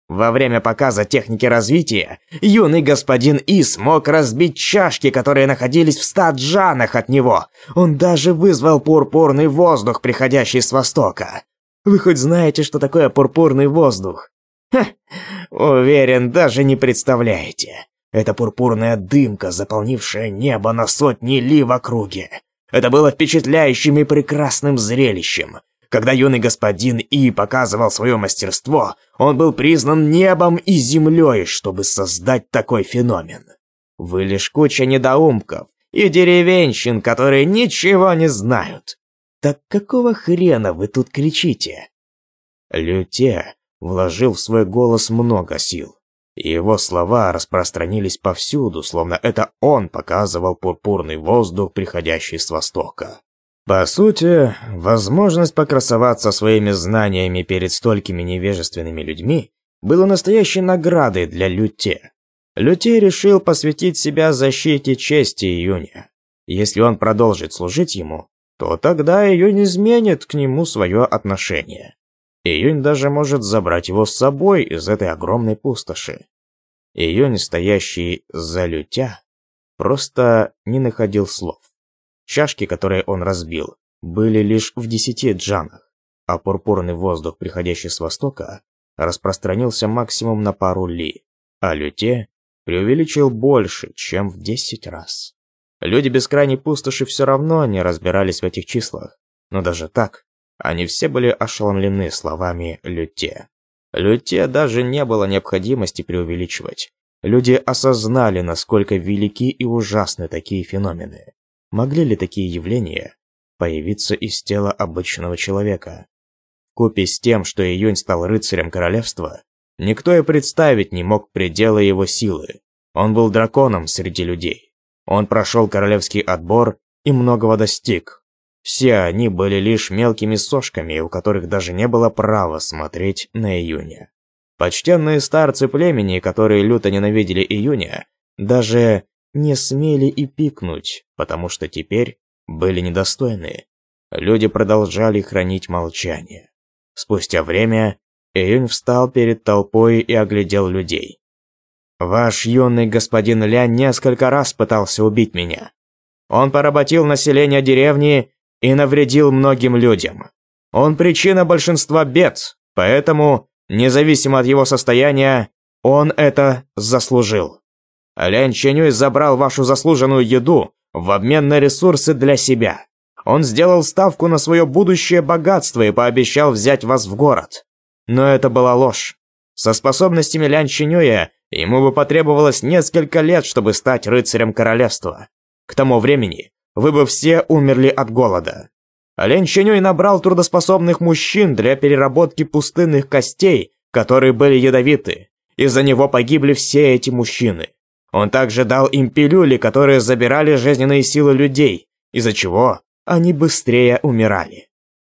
Во время показа техники развития юный господин И смог разбить чашки, которые находились в ста джанах от него. Он даже вызвал пурпурный воздух, приходящий с востока. Вы хоть знаете, что такое пурпурный воздух? Уверен, даже не представляете. Это пурпурная дымка, заполнившая небо на сотни ли в округе. Это было впечатляющим и прекрасным зрелищем. Когда юный господин И показывал свое мастерство, он был признан небом и землей, чтобы создать такой феномен. Вы лишь куча недоумков и деревенщин, которые ничего не знают. Так какого хрена вы тут кричите? Люте вложил в свой голос много сил. Его слова распространились повсюду, словно это он показывал пурпурный воздух, приходящий с востока. По сути, возможность покрасоваться своими знаниями перед столькими невежественными людьми было настоящей наградой для Люте. Люте решил посвятить себя защите чести Июня. Если он продолжит служить ему, то тогда Июнь изменит к нему свое отношение. Июнь даже может забрать его с собой из этой огромной пустоши. Июнь, стоящий за лютя, просто не находил слов. Чашки, которые он разбил, были лишь в десяти джанах, а пурпурный воздух, приходящий с востока, распространился максимум на пару ли, а люте преувеличил больше, чем в десять раз. Люди без крайней пустоши все равно не разбирались в этих числах, но даже так они все были ошеломлены словами «люте». Люте даже не было необходимости преувеличивать. Люди осознали, насколько велики и ужасны такие феномены. Могли ли такие явления появиться из тела обычного человека? Купи с тем, что Июнь стал рыцарем королевства, никто и представить не мог предела его силы. Он был драконом среди людей. Он прошел королевский отбор и многого достиг, все они были лишь мелкими сошками, у которых даже не было права смотреть на июня. Почтенные старцы племени, которые люто ненавидели июня, даже не смели и пикнуть, потому что теперь были недостойны. Люди продолжали хранить молчание. Спустя время Июнь встал перед толпой и оглядел людей. «Ваш юный господин Ля несколько раз пытался убить меня. Он поработил население деревни и навредил многим людям. Он причина большинства бед, поэтому, независимо от его состояния, он это заслужил. Лянь Ченюй забрал вашу заслуженную еду в обмен на ресурсы для себя. Он сделал ставку на свое будущее богатство и пообещал взять вас в город. Но это была ложь. Со способностями Лянь Чинюя ему бы потребовалось несколько лет, чтобы стать рыцарем королевства. К тому времени вы бы все умерли от голода. Олень Щенюй набрал трудоспособных мужчин для переработки пустынных костей, которые были ядовиты. Из-за него погибли все эти мужчины. Он также дал им пилюли, которые забирали жизненные силы людей, из-за чего они быстрее умирали.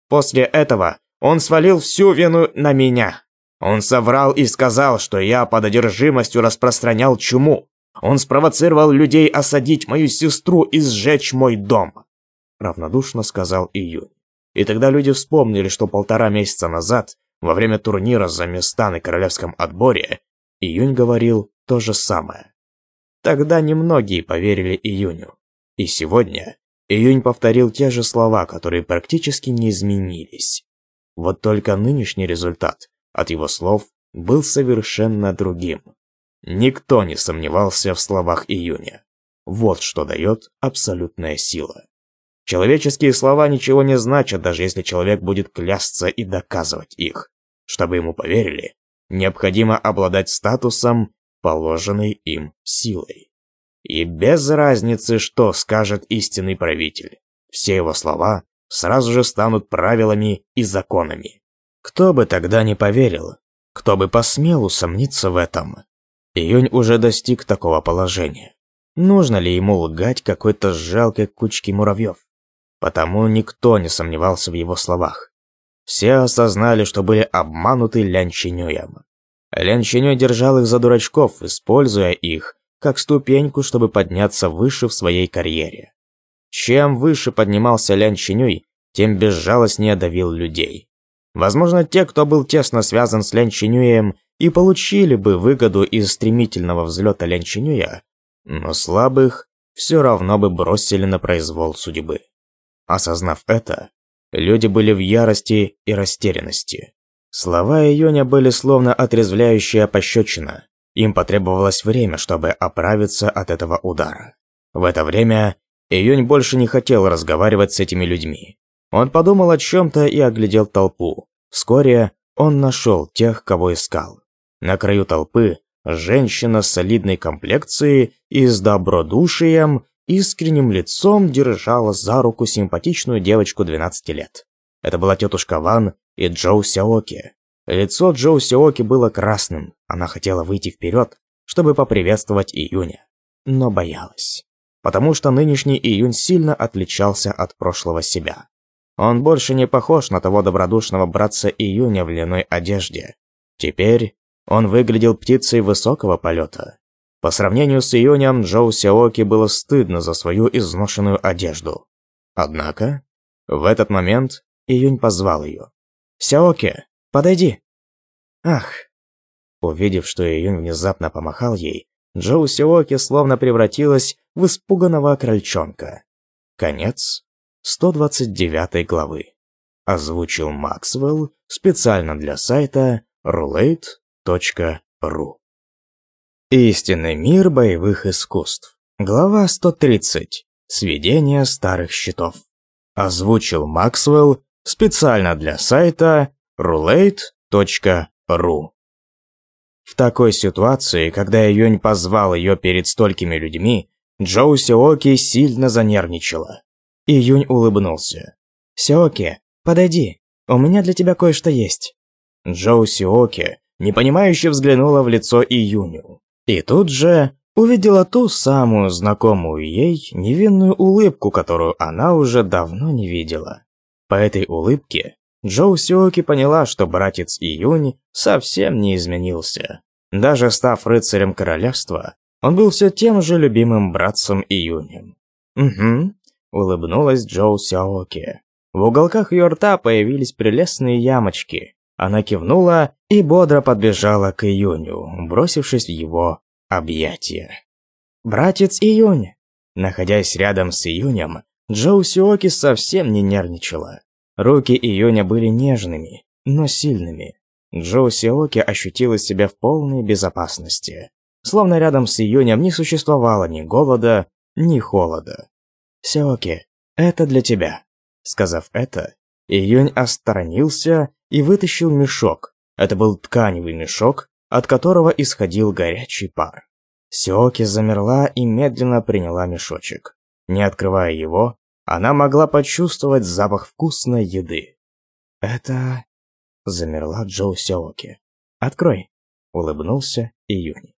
После этого он свалил всю вину на меня. Он соврал и сказал, что я под одержимостью распространял чуму. Он спровоцировал людей осадить мою сестру и сжечь мой дом», — равнодушно сказал Июнь. И тогда люди вспомнили, что полтора месяца назад, во время турнира за места на королевском отборе, Июнь говорил то же самое. Тогда немногие поверили Июню. И сегодня Июнь повторил те же слова, которые практически не изменились. Вот только нынешний результат от его слов был совершенно другим. Никто не сомневался в словах июня. Вот что дает абсолютная сила. Человеческие слова ничего не значат, даже если человек будет клясться и доказывать их. Чтобы ему поверили, необходимо обладать статусом, положенной им силой. И без разницы, что скажет истинный правитель, все его слова сразу же станут правилами и законами. Кто бы тогда не поверил, кто бы посмел усомниться в этом? Июнь уже достиг такого положения. Нужно ли ему лгать какой-то жалкой кучке муравьев? Потому никто не сомневался в его словах. Все осознали, что были обмануты Лян Чинюем. Держал их за дурачков, используя их как ступеньку, чтобы подняться выше в своей карьере. Чем выше поднимался Лянчинюй, тем безжалостнее давил людей. Возможно, те, кто был тесно связан с Лян Чинюем, и получили бы выгоду из стремительного взлета Лянчинюя, но слабых все равно бы бросили на произвол судьбы. Осознав это, люди были в ярости и растерянности. Слова Июня были словно отрезвляющая пощечина. Им потребовалось время, чтобы оправиться от этого удара. В это время Июнь больше не хотел разговаривать с этими людьми. Он подумал о чем-то и оглядел толпу. Вскоре он нашел тех, кого искал. На краю толпы женщина солидной комплекции и с добродушием, искренним лицом держала за руку симпатичную девочку 12 лет. Это была тетушка Ван и Джоу Сяоки. Лицо Джоу Сяоки было красным, она хотела выйти вперед, чтобы поприветствовать Июня, но боялась, потому что нынешний Июнь сильно отличался от прошлого себя. Он больше не похож на того добродушного братца Июня в льняной одежде. Теперь он выглядел птицей высокого полета. По сравнению с июнем, Джоу Сяоки было стыдно за свою изношенную одежду. Однако, в этот момент июнь позвал ее. «Сяоки, подойди!» «Ах!» Увидев, что июнь внезапно помахал ей, Джоу Сяоки словно превратилась в испуганного крольчонка. Конец 129 главы. Озвучил Максвелл специально для сайта Roulette ру. Истинный мир боевых искусств. Глава 130. Сведение старых счетов. Озвучил Максвелл специально для сайта roulette.ru. В такой ситуации, когда Июнь позвал ее перед столькими людьми, Джоу Сиоки сильно занервничала. Июнь улыбнулся. «Сиоки, подойди, у меня для тебя кое-что есть». Джоу Сиоки непонимающе взглянула в лицо Июню. И тут же увидела ту самую знакомую ей невинную улыбку, которую она уже давно не видела. По этой улыбке Джоу Сиоки поняла, что братец Июнь совсем не изменился. Даже став рыцарем королевства, он был все тем же любимым братцем Июнем. «Угу», – улыбнулась Джоу Сиоки. В уголках ее рта появились прелестные ямочки, она кивнула и бодро подбежала к Июню, бросившись в его объятия. «Братец Июнь!» Находясь рядом с Июнем, Джоу Сиоки совсем не нервничала. Руки Июня были нежными, но сильными. Джоу Сиоки ощутила себя в полной безопасности. Словно рядом с Июнем не существовало ни голода, ни холода. «Сиоки, это для тебя». Сказав это, Июнь осторонился и вытащил мешок. Это был тканевый мешок, от которого исходил горячий пар. Сиоки замерла и медленно приняла мешочек. Не открывая его, она могла почувствовать запах вкусной еды. «Это...» — замерла Джоу Сиоки. «Открой!» — улыбнулся Июнь.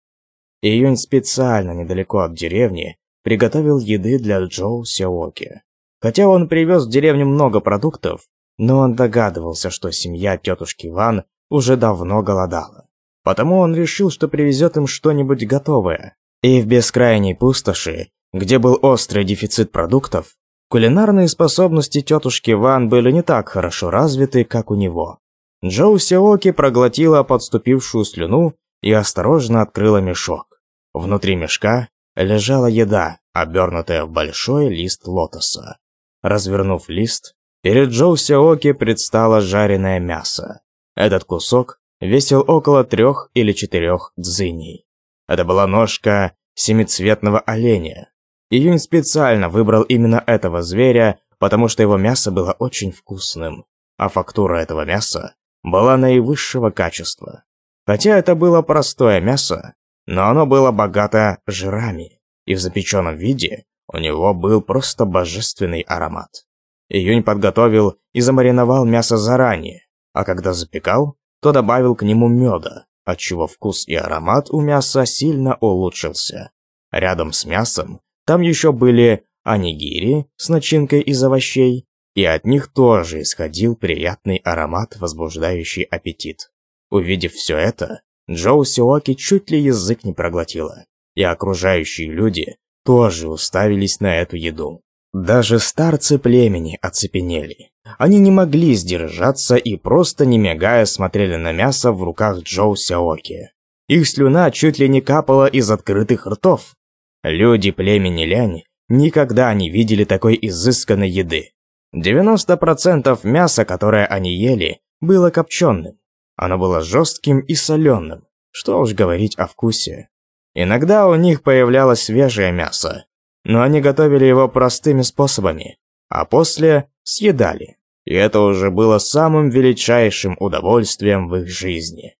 Июнь специально недалеко от деревни приготовил еды для Джоу Сиоки. Хотя он привез в деревню много продуктов, но он догадывался, что семья тетушки Ван уже давно голодала. Потому он решил, что привезет им что-нибудь готовое. И в бескрайней пустоши, где был острый дефицит продуктов, кулинарные способности тетушки Ван были не так хорошо развиты, как у него. Джоу Сиоки проглотила подступившую слюну и осторожно открыла мешок. Внутри мешка лежала еда, обернутая в большой лист лотоса. Развернув лист, Перед Джоуся Оки предстало жареное мясо. Этот кусок весил около трех или четырех дзыней. Это была ножка семицветного оленя. Июнь специально выбрал именно этого зверя, потому что его мясо было очень вкусным, а фактура этого мяса была наивысшего качества. Хотя это было простое мясо, но оно было богато жирами, и в запеченном виде у него был просто божественный аромат. Июнь подготовил и замариновал мясо заранее, а когда запекал, то добавил к нему меда, отчего вкус и аромат у мяса сильно улучшился. Рядом с мясом там еще были анигири с начинкой из овощей, и от них тоже исходил приятный аромат, возбуждающий аппетит. Увидев все это, Джоу Сиоки чуть ли язык не проглотила, и окружающие люди тоже уставились на эту еду. Даже старцы племени оцепенели. Они не могли сдержаться и просто не мигая смотрели на мясо в руках Джоу Сяоки. Их слюна чуть ли не капала из открытых ртов. Люди племени Лянь никогда не видели такой изысканной еды. 90% мяса, которое они ели, было копченым. Оно было жестким и соленым, что уж говорить о вкусе. Иногда у них появлялось свежее мясо, но они готовили его простыми способами, а после съедали. И это уже было самым величайшим удовольствием в их жизни.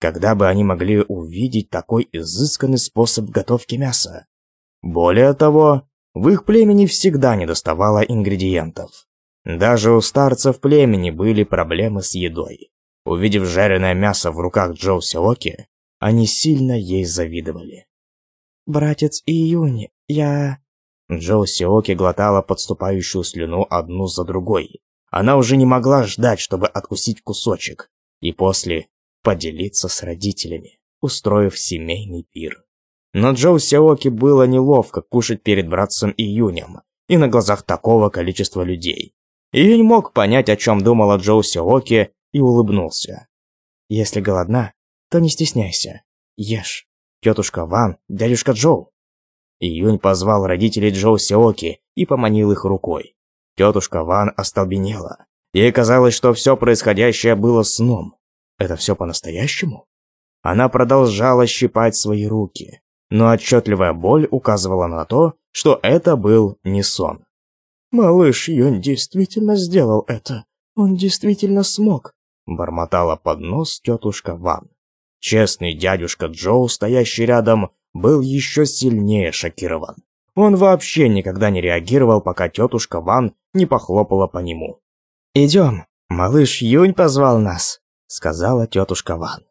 Когда бы они могли увидеть такой изысканный способ готовки мяса? Более того, в их племени всегда недоставало ингредиентов. Даже у старцев племени были проблемы с едой. Увидев жареное мясо в руках Джоу Сиоки, они сильно ей завидовали. «Братец Июни, «Я...» Джоу Сиоки глотала подступающую слюну одну за другой. Она уже не могла ждать, чтобы откусить кусочек, и после поделиться с родителями, устроив семейный пир. Но Джоу Сиоки было неловко кушать перед братцем Июнем и на глазах такого количества людей. Июнь мог понять, о чем думала Джоу Сиоки, и улыбнулся. «Если голодна, то не стесняйся. Ешь. Тетушка Ван, дядюшка Джоу, Июнь позвал родителей Джоу Сиоки и поманил их рукой. Тетушка Ван остолбенела. Ей казалось, что все происходящее было сном. Это все по-настоящему? Она продолжала щипать свои руки, но отчетливая боль указывала на то, что это был не сон. «Малыш Юнь действительно сделал это. Он действительно смог», – бормотала под нос тетушка Ван. Честный дядюшка Джоу, стоящий рядом, был еще сильнее шокирован. Он вообще никогда не реагировал, пока тетушка Ван не похлопала по нему. «Идем, малыш Юнь позвал нас», — сказала тетушка Ван.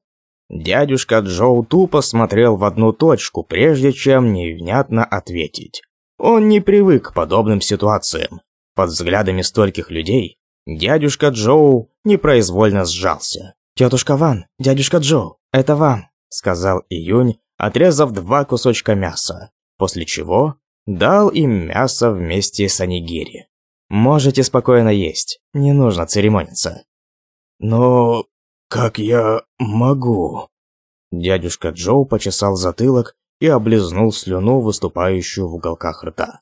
Дядюшка Джоу тупо смотрел в одну точку, прежде чем невнятно ответить. Он не привык к подобным ситуациям. Под взглядами стольких людей дядюшка Джоу непроизвольно сжался. «Тетушка Ван, дядюшка Джоу, это вам», — сказал Июнь, отрезав два кусочка мяса, после чего дал им мясо вместе с анигири. Можете спокойно есть, не нужно церемониться. Но как я могу? Дядюшка Джоу почесал затылок и облизнул слюну, выступающую в уголках рта.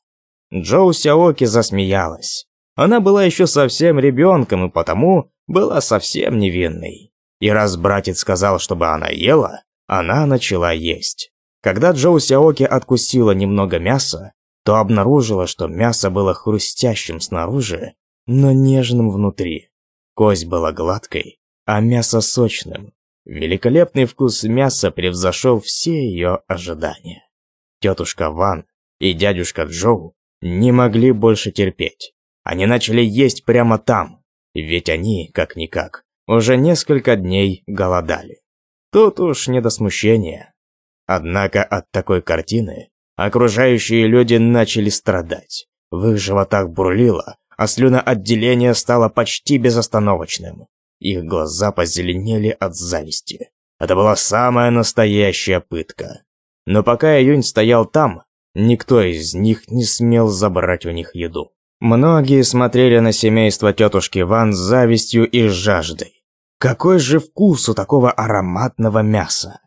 Джоу Сяоки засмеялась. Она была еще совсем ребенком и потому была совсем невинной. И раз братец сказал, чтобы она ела, она начала есть. Когда Джоу Сяоки откусила немного мяса, то обнаружила, что мясо было хрустящим снаружи, но нежным внутри. Кость была гладкой, а мясо сочным. Великолепный вкус мяса превзошел все ее ожидания. Тетушка Ван и дядюшка Джоу не могли больше терпеть. Они начали есть прямо там, ведь они, как-никак, уже несколько дней голодали. Тут уж не до смущения. Однако от такой картины окружающие люди начали страдать. В их животах бурлило, а слюноотделение стало почти безостановочным. Их глаза позеленели от зависти. Это была самая настоящая пытка. Но пока Июнь стоял там, никто из них не смел забрать у них еду. Многие смотрели на семейство тетушки Ван с завистью и жаждой. Какой же вкус у такого ароматного мяса?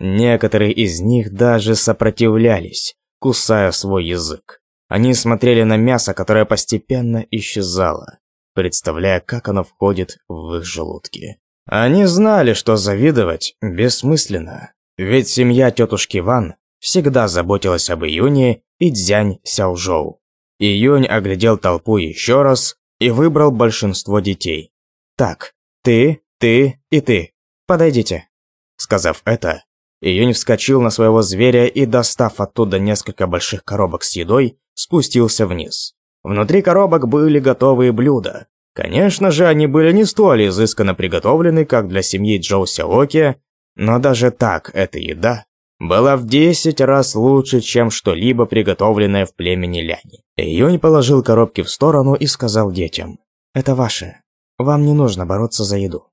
Некоторые из них даже сопротивлялись, кусая свой язык. Они смотрели на мясо, которое постепенно исчезало, представляя, как оно входит в их желудки. Они знали, что завидовать бессмысленно, ведь семья тетушки Ван всегда заботилась об Июне и Дзянь Сяожоу. Июнь оглядел толпу еще раз и выбрал большинство детей. «Так, ты, «Ты и ты. Подойдите». Сказав это, Июнь вскочил на своего зверя и, достав оттуда несколько больших коробок с едой, спустился вниз. Внутри коробок были готовые блюда. Конечно же, они были не столь изысканно приготовлены, как для семьи Джоу Сяоки, но даже так эта еда была в 10 раз лучше, чем что-либо приготовленное в племени Ляни. Июнь положил коробки в сторону и сказал детям, «Это ваше. Вам не нужно бороться за еду.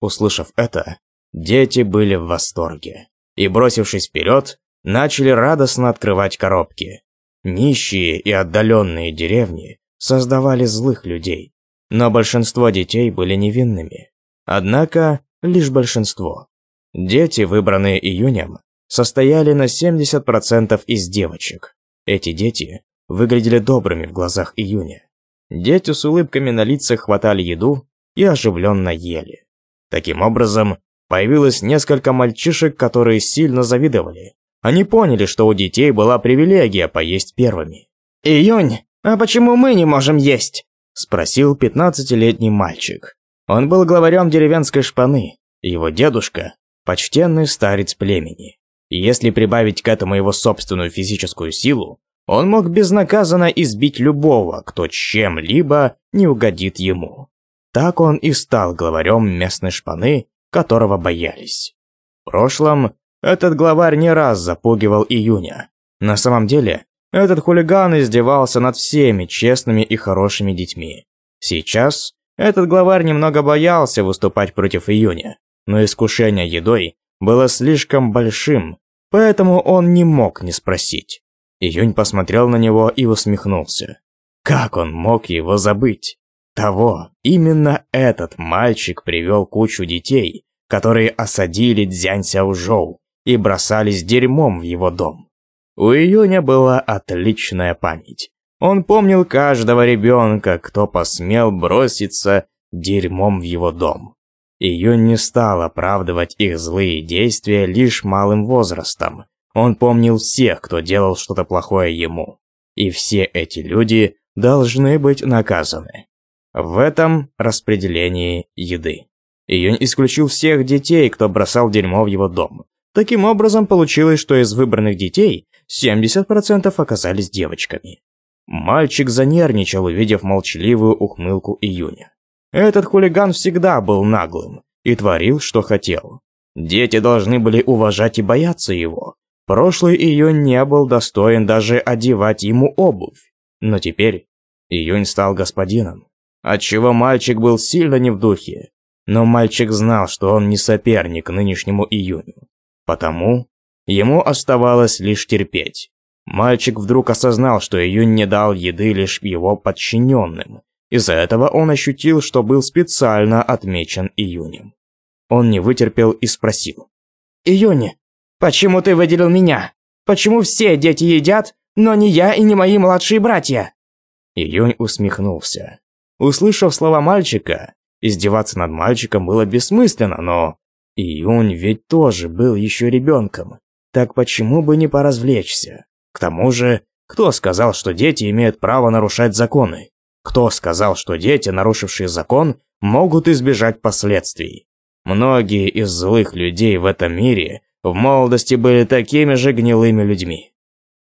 Услышав это, дети были в восторге. И, бросившись вперед, начали радостно открывать коробки. Нищие и отдаленные деревни создавали злых людей. Но большинство детей были невинными. Однако, лишь большинство. Дети, выбранные июнем, состояли на 70% из девочек. Эти дети выглядели добрыми в глазах июня. Дети с улыбками на лицах хватали еду и оживленно ели. Таким образом, появилось несколько мальчишек, которые сильно завидовали. Они поняли, что у детей была привилегия поесть первыми. «Июнь, а почему мы не можем есть?» – спросил 15-летний мальчик. Он был главарем деревенской шпаны. Его дедушка – почтенный старец племени. Если прибавить к этому его собственную физическую силу, он мог безнаказанно избить любого, кто чем-либо не угодит ему. Так он и стал главарем местной шпаны, которого боялись. В прошлом этот главарь не раз запугивал Июня. На самом деле, этот хулиган издевался над всеми честными и хорошими детьми. Сейчас этот главарь немного боялся выступать против Июня, но искушение едой было слишком большим, поэтому он не мог не спросить. Июнь посмотрел на него и усмехнулся. Как он мог его забыть? того, именно этот мальчик привел кучу детей, которые осадили Дзянь Сяожоу и бросались дерьмом в его дом. У Июня была отличная память. Он помнил каждого ребенка, кто посмел броситься дерьмом в его дом. Июнь не стал оправдывать их злые действия лишь малым возрастом. Он помнил всех, кто делал что-то плохое ему. И все эти люди должны быть наказаны в этом распределении еды. Июнь исключил всех детей, кто бросал дерьмо в его дом. Таким образом, получилось, что из выбранных детей 70% оказались девочками. Мальчик занервничал, увидев молчаливую ухмылку Июня. Этот хулиган всегда был наглым и творил, что хотел. Дети должны были уважать и бояться его. Прошлый Июнь не был достоин даже одевать ему обувь. Но теперь Июнь стал господином отчего мальчик был сильно не в духе. Но мальчик знал, что он не соперник нынешнему июню. Потому ему оставалось лишь терпеть. Мальчик вдруг осознал, что июнь не дал еды лишь его подчиненным. Из-за этого он ощутил, что был специально отмечен июнем. Он не вытерпел и спросил. «Июнь, почему ты выделил меня? Почему все дети едят, но не я и не мои младшие братья?» Июнь усмехнулся. Услышав слова мальчика, издеваться над мальчиком было бессмысленно, но... Июнь ведь тоже был еще ребенком. Так почему бы не поразвлечься? К тому же, кто сказал, что дети имеют право нарушать законы? Кто сказал, что дети, нарушившие закон, могут избежать последствий? Многие из злых людей в этом мире в молодости были такими же гнилыми людьми.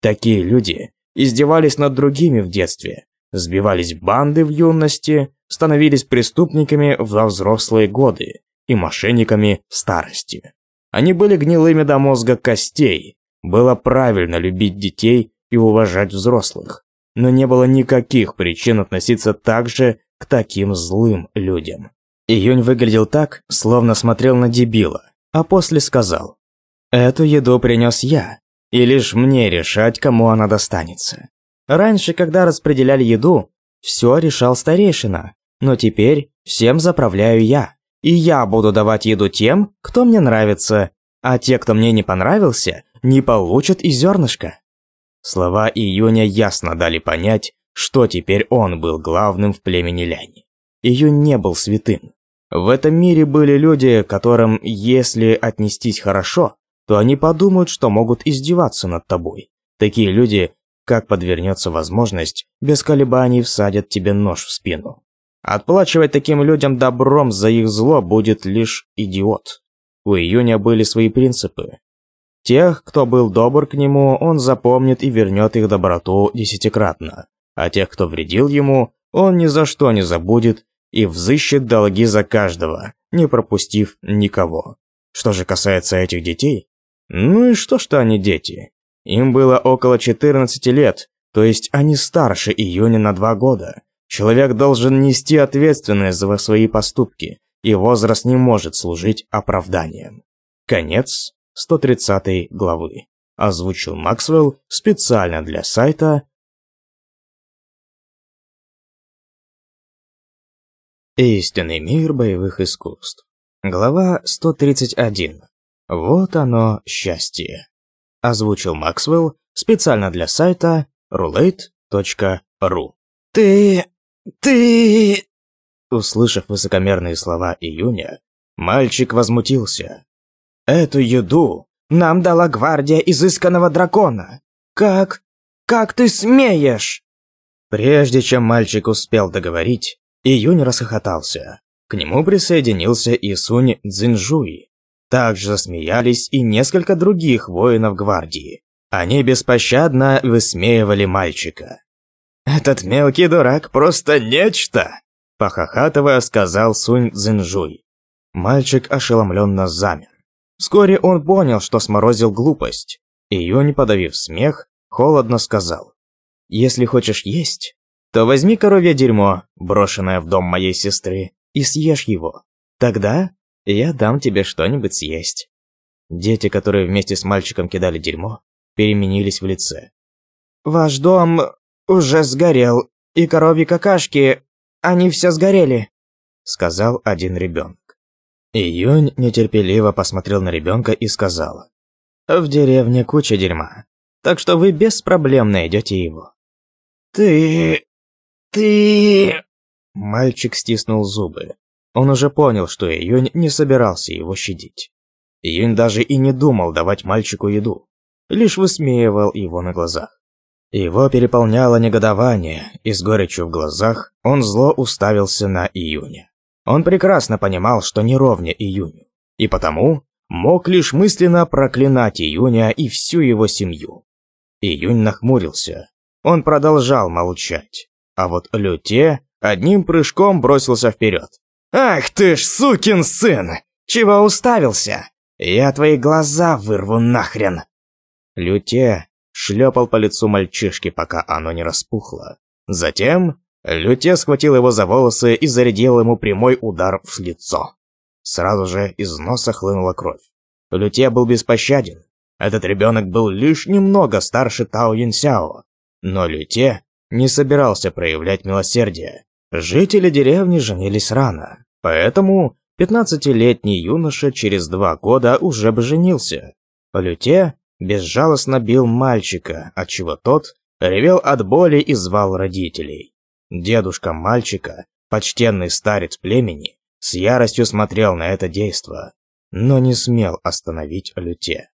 Такие люди издевались над другими в детстве, Сбивались банды в юности, становились преступниками во взрослые годы и мошенниками в старости. Они были гнилыми до мозга костей. Было правильно любить детей и уважать взрослых. Но не было никаких причин относиться так же к таким злым людям. Июнь выглядел так, словно смотрел на дебила, а после сказал. «Эту еду принес я, и лишь мне решать, кому она достанется. Раньше, когда распределяли еду, все решал старейшина, но теперь всем заправляю я. И я буду давать еду тем, кто мне нравится, а те, кто мне не понравился, не получат и зернышко. Слова Июня ясно дали понять, что теперь он был главным в племени Ляни. Июнь не был святым. В этом мире были люди, которым, если отнестись хорошо, то они подумают, что могут издеваться над тобой. Такие люди как подвернется возможность, без колебаний всадят тебе нож в спину. Отплачивать таким людям добром за их зло будет лишь идиот. У Июня были свои принципы. Тех, кто был добр к нему, он запомнит и вернет их доброту десятикратно. А тех, кто вредил ему, он ни за что не забудет и взыщет долги за каждого, не пропустив никого. Что же касается этих детей, ну и что, что они дети? Им было около 14 лет, то есть они старше июня на два года. Человек должен нести ответственность за свои поступки, и возраст не может служить оправданием. Конец 130 главы. Озвучил Максвелл специально для сайта Истинный мир боевых искусств. Глава 131. Вот оно, счастье озвучил Максвелл специально для сайта roulette.ru. «Ты... ты...» Услышав высокомерные слова июня, мальчик возмутился. «Эту еду нам дала гвардия изысканного дракона. Как... как ты смеешь?» Прежде чем мальчик успел договорить, июнь расхохотался. К нему присоединился Исунь Цзинжуи, также засмеялись и несколько других воинов гвардии. Они беспощадно высмеивали мальчика. «Этот мелкий дурак просто нечто!» Похохатывая, сказал Сунь Цзинжуй. Мальчик ошеломленно замер. Вскоре он понял, что сморозил глупость. Июнь, подавив смех, холодно сказал. «Если хочешь есть, то возьми коровье дерьмо, брошенное в дом моей сестры, и съешь его. Тогда я дам тебе что-нибудь съесть». Дети, которые вместе с мальчиком кидали дерьмо, переменились в лице. «Ваш дом уже сгорел, и коровьи какашки, они все сгорели», — сказал один ребенок. Июнь нетерпеливо посмотрел на ребенка и сказала. «В деревне куча дерьма, так что вы без проблем найдете его». «Ты... ты...» Мальчик стиснул зубы, он уже понял, что Июнь не собирался его щадить. Июнь даже и не думал давать мальчику еду, лишь высмеивал его на глазах. Его переполняло негодование, и с горечью в глазах он зло уставился на Июня. Он прекрасно понимал, что неровня Июню, и потому мог лишь мысленно проклинать Июня и всю его семью. Июнь нахмурился. Он продолжал молчать, а вот Люте одним прыжком бросился вперед. «Ах ты ж сукин сын! Чего уставился? Я твои глаза вырву нахрен!» Люте шлепал по лицу мальчишки, пока оно не распухло. Затем Люте схватил его за волосы и зарядил ему прямой удар в лицо. Сразу же из носа хлынула кровь. Люте был беспощаден. Этот ребенок был лишь немного старше Тао Юнсяо, но Люте не собирался проявлять милосердие. Жители деревни женились рано, поэтому 15-летний юноша через два года уже бы женился. Люте безжалостно бил мальчика, отчего тот ревел от боли и звал родителей. Дедушка мальчика, почтенный старец племени, с яростью смотрел на это действо, но не смел остановить Люте.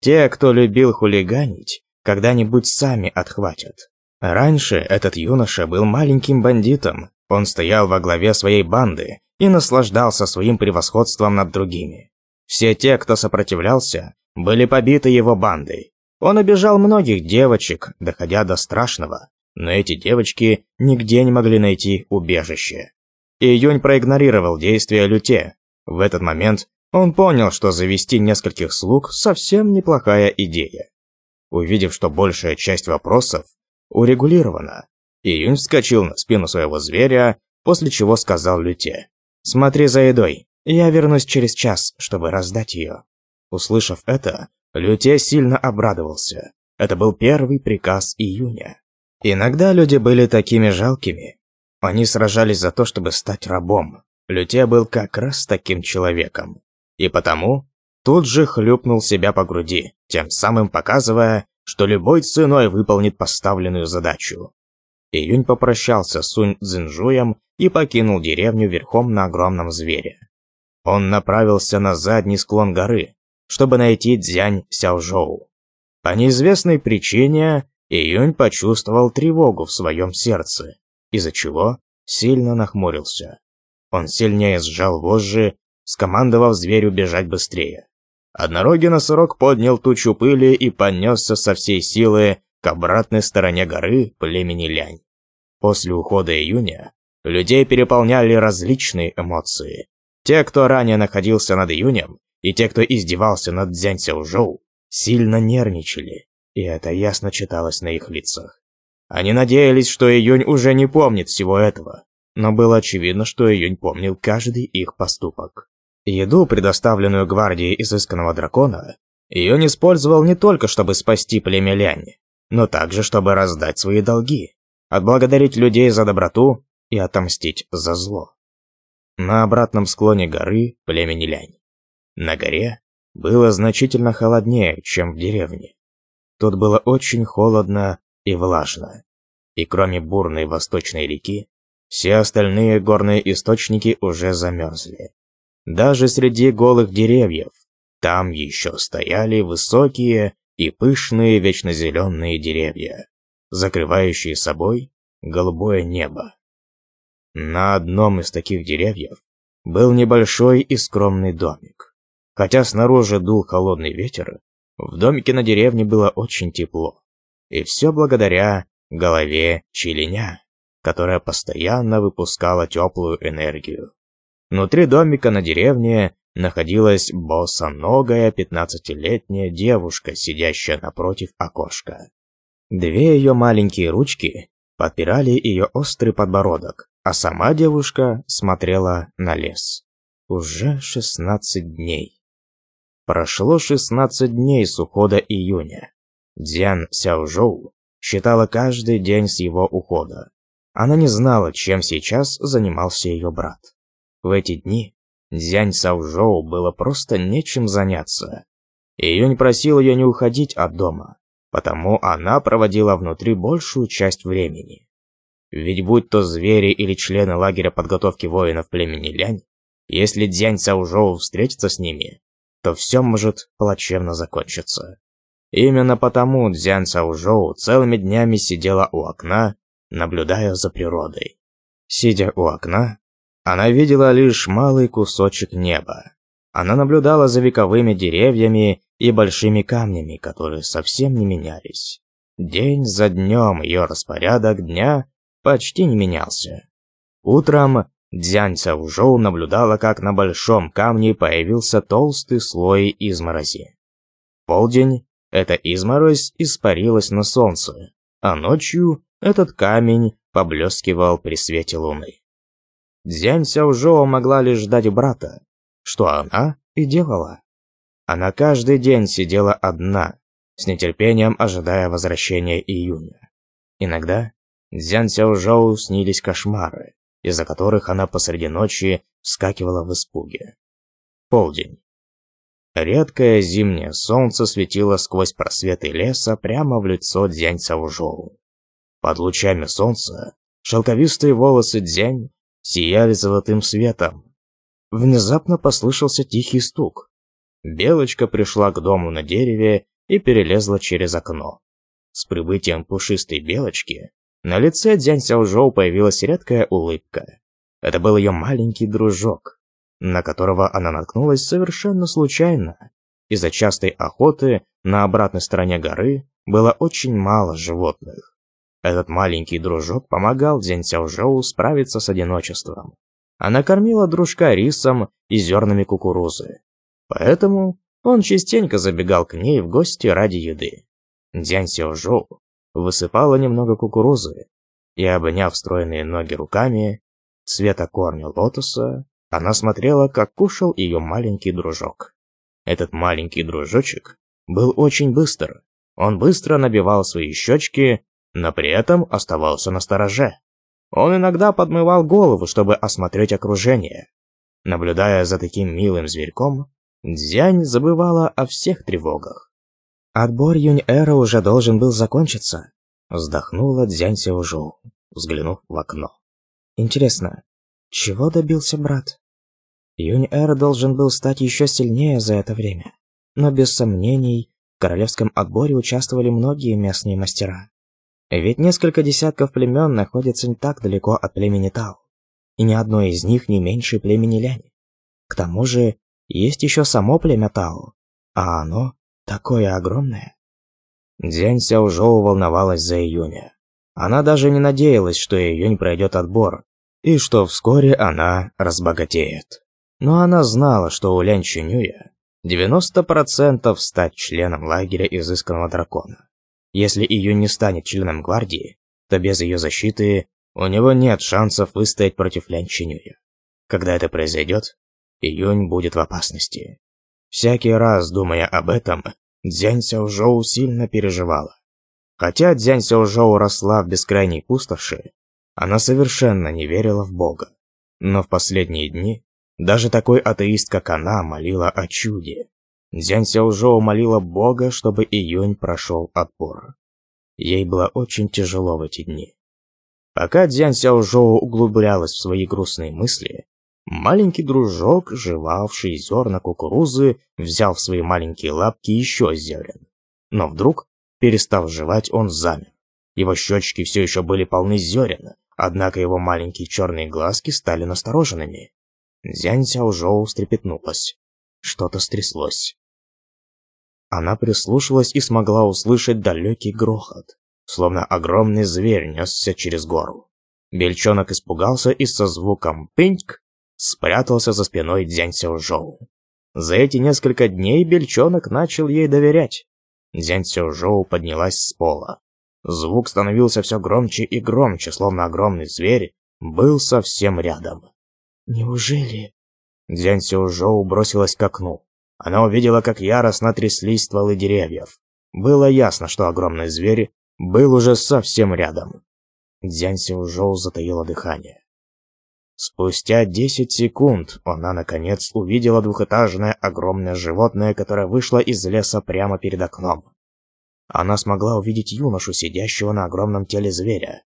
Те, кто любил хулиганить, когда-нибудь сами отхватят. Раньше этот юноша был маленьким бандитом. Он стоял во главе своей банды и наслаждался своим превосходством над другими. Все те, кто сопротивлялся, были побиты его бандой. Он обижал многих девочек, доходя до страшного, но эти девочки нигде не могли найти убежище. Июнь проигнорировал действия Люте. В этот момент он понял, что завести нескольких слуг – совсем неплохая идея. Увидев, что большая часть вопросов урегулировано. Июнь вскочил на спину своего зверя, после чего сказал Люте. «Смотри за едой, я вернусь через час, чтобы раздать ее». Услышав это, Люте сильно обрадовался. Это был первый приказ июня. Иногда люди были такими жалкими. Они сражались за то, чтобы стать рабом. Люте был как раз таким человеком. И потому тут же хлюпнул себя по груди, тем самым показывая, что любой ценой выполнит поставленную задачу. Июнь попрощался с Сунь Цзинжуем и покинул деревню верхом на огромном звере. Он направился на задний склон горы, чтобы найти Дзянь Сяожоу. По неизвестной причине Июнь почувствовал тревогу в своем сердце, из-за чего сильно нахмурился. Он сильнее сжал вожжи, скомандовав зверю бежать быстрее. Однорогий носорог поднял тучу пыли и понесся со всей силы к обратной стороне горы племени Лянь. После ухода июня людей переполняли различные эмоции. Те, кто ранее находился над июнем, и те, кто издевался над Дзянь Сяожоу, сильно нервничали, и это ясно читалось на их лицах. Они надеялись, что июнь уже не помнит всего этого, но было очевидно, что июнь помнил каждый их поступок. Еду, предоставленную гвардии изысканного дракона, Юнь использовал не только, чтобы спасти племя Лянь, но также, чтобы раздать свои долги, отблагодарить людей за доброту и отомстить за зло. На обратном склоне горы племени Лянь. На горе было значительно холоднее, чем в деревне. Тут было очень холодно и влажно. И кроме бурной восточной реки, все остальные горные источники уже замерзли даже среди голых деревьев. Там еще стояли высокие и пышные вечно деревья, закрывающие собой голубое небо. На одном из таких деревьев был небольшой и скромный домик. Хотя снаружи дул холодный ветер, в домике на деревне было очень тепло. И все благодаря голове Челеня, которая постоянно выпускала теплую энергию. Внутри домика на деревне находилась босоногая пятнадцатилетняя девушка, сидящая напротив окошка. Две ее маленькие ручки подпирали ее острый подбородок, а сама девушка смотрела на лес. Уже 16 дней. Прошло 16 дней с ухода июня. Дзян Сяожоу считала каждый день с его ухода. Она не знала, чем сейчас занимался ее брат. В эти дни Дзянь Саужоу было просто нечем заняться. ее не просил ее не уходить от дома, потому она проводила внутри большую часть времени. Ведь будь то звери или члены лагеря подготовки воинов племени Лянь, если Дзянь Саужоу встретится с ними, то все может плачевно закончиться. Именно потому Дзян Саужоу целыми днями сидела у окна, наблюдая за природой. Сидя у окна, она видела лишь малый кусочек неба. Она наблюдала за вековыми деревьями и большими камнями, которые совсем не менялись. День за днем ее распорядок дня почти не менялся. Утром Дзянь Цаужоу наблюдала, как на большом камне появился толстый слой изморози. Полдень эта изморозь испарилась на солнце, а ночью этот камень поблескивал при свете луны. Дзянь Сяужоу могла лишь ждать брата, что она и делала. Она каждый день сидела одна, с нетерпением ожидая возвращения июня. Иногда Дзян Сяужоу снились кошмары, из-за которых она посреди ночи вскакивала в испуге. Полдень. Редкое зимнее солнце светило сквозь просветы леса прямо в лицо Дзянь Сяужоу. Под лучами солнца шелковистые волосы Дзянь сияли золотым светом. Внезапно послышался тихий стук. Белочка пришла к дому на дереве и перелезла через окно. С прибытием пушистой белочки на лице Дзянь Сяожоу появилась редкая улыбка. Это был ее маленький дружок, на которого она наткнулась совершенно случайно. Из-за частой охоты на обратной стороне горы было очень мало животных. Этот маленький дружок помогал Дзянь Сяожоу справиться с одиночеством. Она кормила дружка рисом и зернами кукурузы. Поэтому он частенько забегал к ней в гости ради еды. Дзянь Сяожоу высыпала немного кукурузы и, обняв стройные ноги руками, цвета корня лотоса, она смотрела, как кушал ее маленький дружок. Этот маленький дружочек был очень быстр. Он быстро набивал свои щечки но при этом оставался на стороже. Он иногда подмывал голову, чтобы осмотреть окружение. Наблюдая за таким милым зверьком, Дзянь забывала о всех тревогах. «Отбор Юнь-Эра уже должен был закончиться», — вздохнула Дзянь Сяужу, взглянув в окно. «Интересно, чего добился брат?» Юнь-Эр должен был стать еще сильнее за это время. Но без сомнений, в королевском отборе участвовали многие местные мастера. Ведь несколько десятков племен находятся не так далеко от племени Тау, и ни одно из них не меньше племени Ляни. К тому же, есть еще само племя Тау, а оно такое огромное. Дзянь Сяужоу волновалась за Июня. Она даже не надеялась, что Июнь пройдет отбор, и что вскоре она разбогатеет. Но она знала, что у Лянь Чинюя 90% стать членом лагеря изысканного дракона. Если Июнь не станет членом гвардии, то без ее защиты у него нет шансов выстоять против Лянь Чинюя. Когда это произойдет, Июнь будет в опасности. Всякий раз, думая об этом, Дзянь Сяожоу сильно переживала. Хотя Дзянь Сяожоу росла в бескрайней пустоши, она совершенно не верила в Бога. Но в последние дни даже такой атеист, как она, молила о чуде. Дзянь Сяожо умолила Бога, чтобы июнь прошел отбор. Ей было очень тяжело в эти дни. Пока Дзянь Сяожоу углублялась в свои грустные мысли, маленький дружок, жевавший зерна кукурузы, взял в свои маленькие лапки еще зерен. Но вдруг, перестав жевать, он замер. Его щечки все еще были полны зерен, однако его маленькие черные глазки стали настороженными. Дзянь Сяожоу встрепетнулась. Что-то стряслось. Она прислушалась и смогла услышать далекий грохот, словно огромный зверь несся через гору. Бельчонок испугался и со звуком пиньк спрятался за спиной Дзянь Сяожоу. За эти несколько дней Бельчонок начал ей доверять. Дзянь Сяожоу поднялась с пола. Звук становился все громче и громче, словно огромный зверь был совсем рядом. «Неужели?» Дзянь Сяожоу бросилась к окну. Она увидела, как яростно тряслись стволы деревьев. Было ясно, что огромный зверь был уже совсем рядом. Дзянси ужел затаила дыхание. Спустя 10 секунд она, наконец, увидела двухэтажное огромное животное, которое вышло из леса прямо перед окном. Она смогла увидеть юношу, сидящего на огромном теле зверя.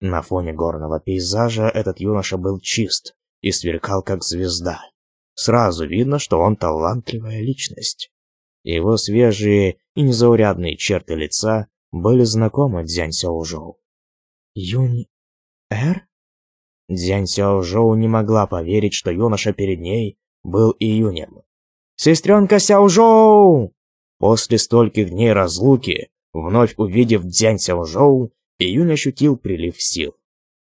На фоне горного пейзажа этот юноша был чист и сверкал как звезда. Сразу видно, что он талантливая личность. Его свежие и незаурядные черты лица были знакомы Дзянь Сяожоу. «Юнь... Эр?» Дзянь Сяожоу не могла поверить, что юноша перед ней был и Юнем. «Сестренка Сяожоу!» После стольких дней разлуки, вновь увидев Дзянь Сяожоу, Июнь ощутил прилив сил.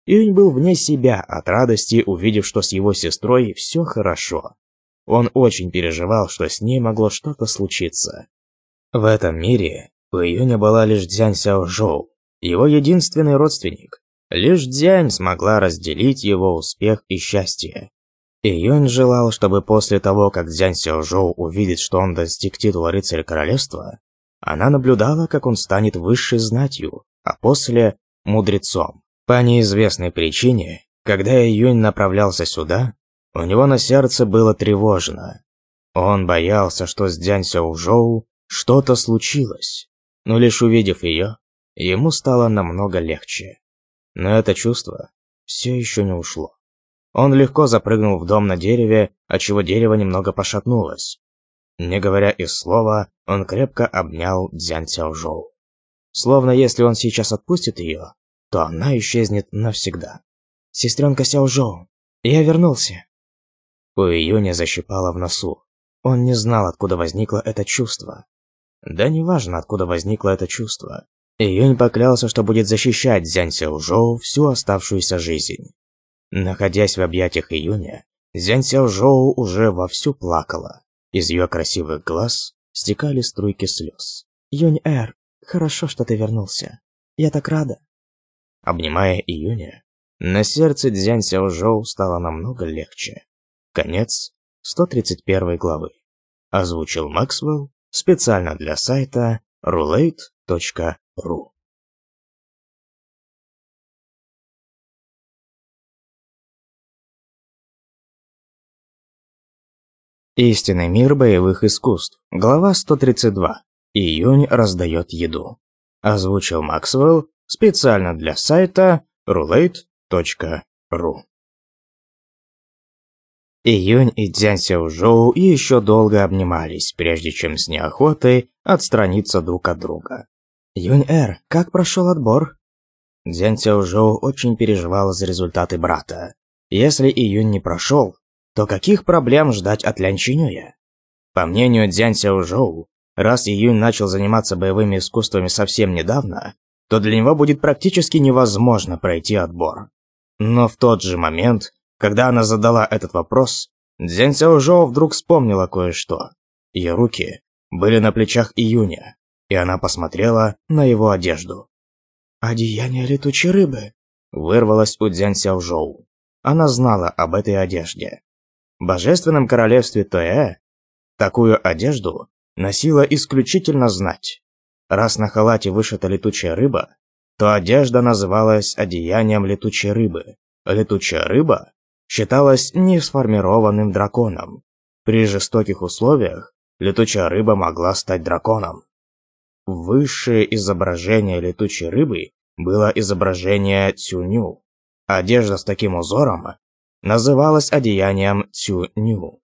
Юнь был вне себя от радости, увидев, что с его сестрой все хорошо. Он очень переживал, что с ней могло что-то случиться. В этом мире у Июня была лишь Дзянь Сяо Жоу, его единственный родственник. Лишь Дзянь смогла разделить его успех и счастье. Июнь желал, чтобы после того, как Дзянь Сяо Жоу увидит, что он достиг титула рыцаря королевства, она наблюдала, как он станет высшей знатью, а после – мудрецом. По неизвестной причине, когда Июнь направлялся сюда, у него на сердце было тревожно. Он боялся, что с Дянь Сяужоу что-то случилось. Но лишь увидев ее, ему стало намного легче. Но это чувство все еще не ушло. Он легко запрыгнул в дом на дереве, отчего дерево немного пошатнулось. Не говоря и слова, он крепко обнял Дзян Цяожоу. Словно если он сейчас отпустит ее, то она исчезнет навсегда. «Сестренка Сяожоу, я вернулся!» У июня защипало в носу. Он не знал, откуда возникло это чувство. Да неважно, откуда возникло это чувство. Июнь поклялся, что будет защищать Зянь Сяожоу всю оставшуюся жизнь. Находясь в объятиях Июня, Зянь Сяожоу уже вовсю плакала. Из ее красивых глаз стекали струйки слез. «Юнь-эр, хорошо, что ты вернулся. Я так рада». Обнимая Июня, на сердце Дзянь Сяожоу стало намного легче. Конец 131 главы. Озвучил Максвелл специально для сайта roulette.ru. Истинный мир боевых искусств. Глава 132. Июнь раздает еду. Озвучил Максвелл специально для сайта roulette.ru. Июнь и Дзянь Сяожоу еще долго обнимались, прежде чем с неохотой отстраниться друг от друга. «Юнь-эр, как прошел отбор?» Дзянь Сяожоу очень переживала за результаты брата. Если Июнь не прошел, то каких проблем ждать от Лянь Чинюя? По мнению Дзянь Сяожоу, раз Июнь начал заниматься боевыми искусствами совсем недавно, то для него будет практически невозможно пройти отбор. Но в тот же момент когда она задала этот вопрос, Дзян Сяожоу вдруг вспомнила кое-что. Ее руки были на плечах Июня, и она посмотрела на его одежду. «Одеяние летучей рыбы», – вырвалось у Дзян Сяожоу. Она знала об этой одежде. В божественном королевстве Тоэ такую одежду носила исключительно знать. Раз на халате вышита летучая рыба, то одежда называлась одеянием летучей рыбы. Летучая рыба считалась несформированным драконом. При жестоких условиях летучая рыба могла стать драконом. Высшее изображение летучей рыбы было изображение цюню. Одежда с таким узором называлась одеянием цюню.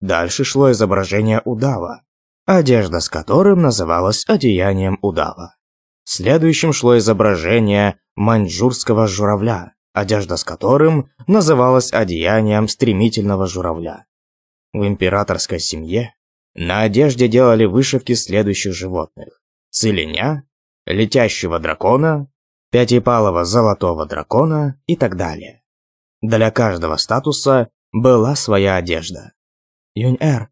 Дальше шло изображение удава, одежда с которым называлась одеянием удава. Следующим шло изображение маньчжурского журавля, одежда с которым называлась одеянием стремительного журавля. В императорской семье на одежде делали вышивки следующих животных – целеня, летящего дракона, пятипалого золотого дракона и так далее. Для каждого статуса была своя одежда. «Юнь-Эр,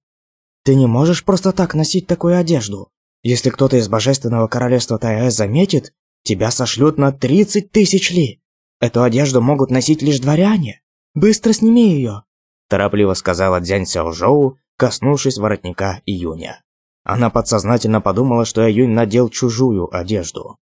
ты не можешь просто так носить такую одежду. Если кто-то из Божественного Королевства Тайэ заметит, тебя сошлют на 30 тысяч ли!» Эту одежду могут носить лишь дворяне. Быстро сними ее!» Торопливо сказала Дзянь Сяожоу, коснувшись воротника Июня. Она подсознательно подумала, что Июнь надел чужую одежду.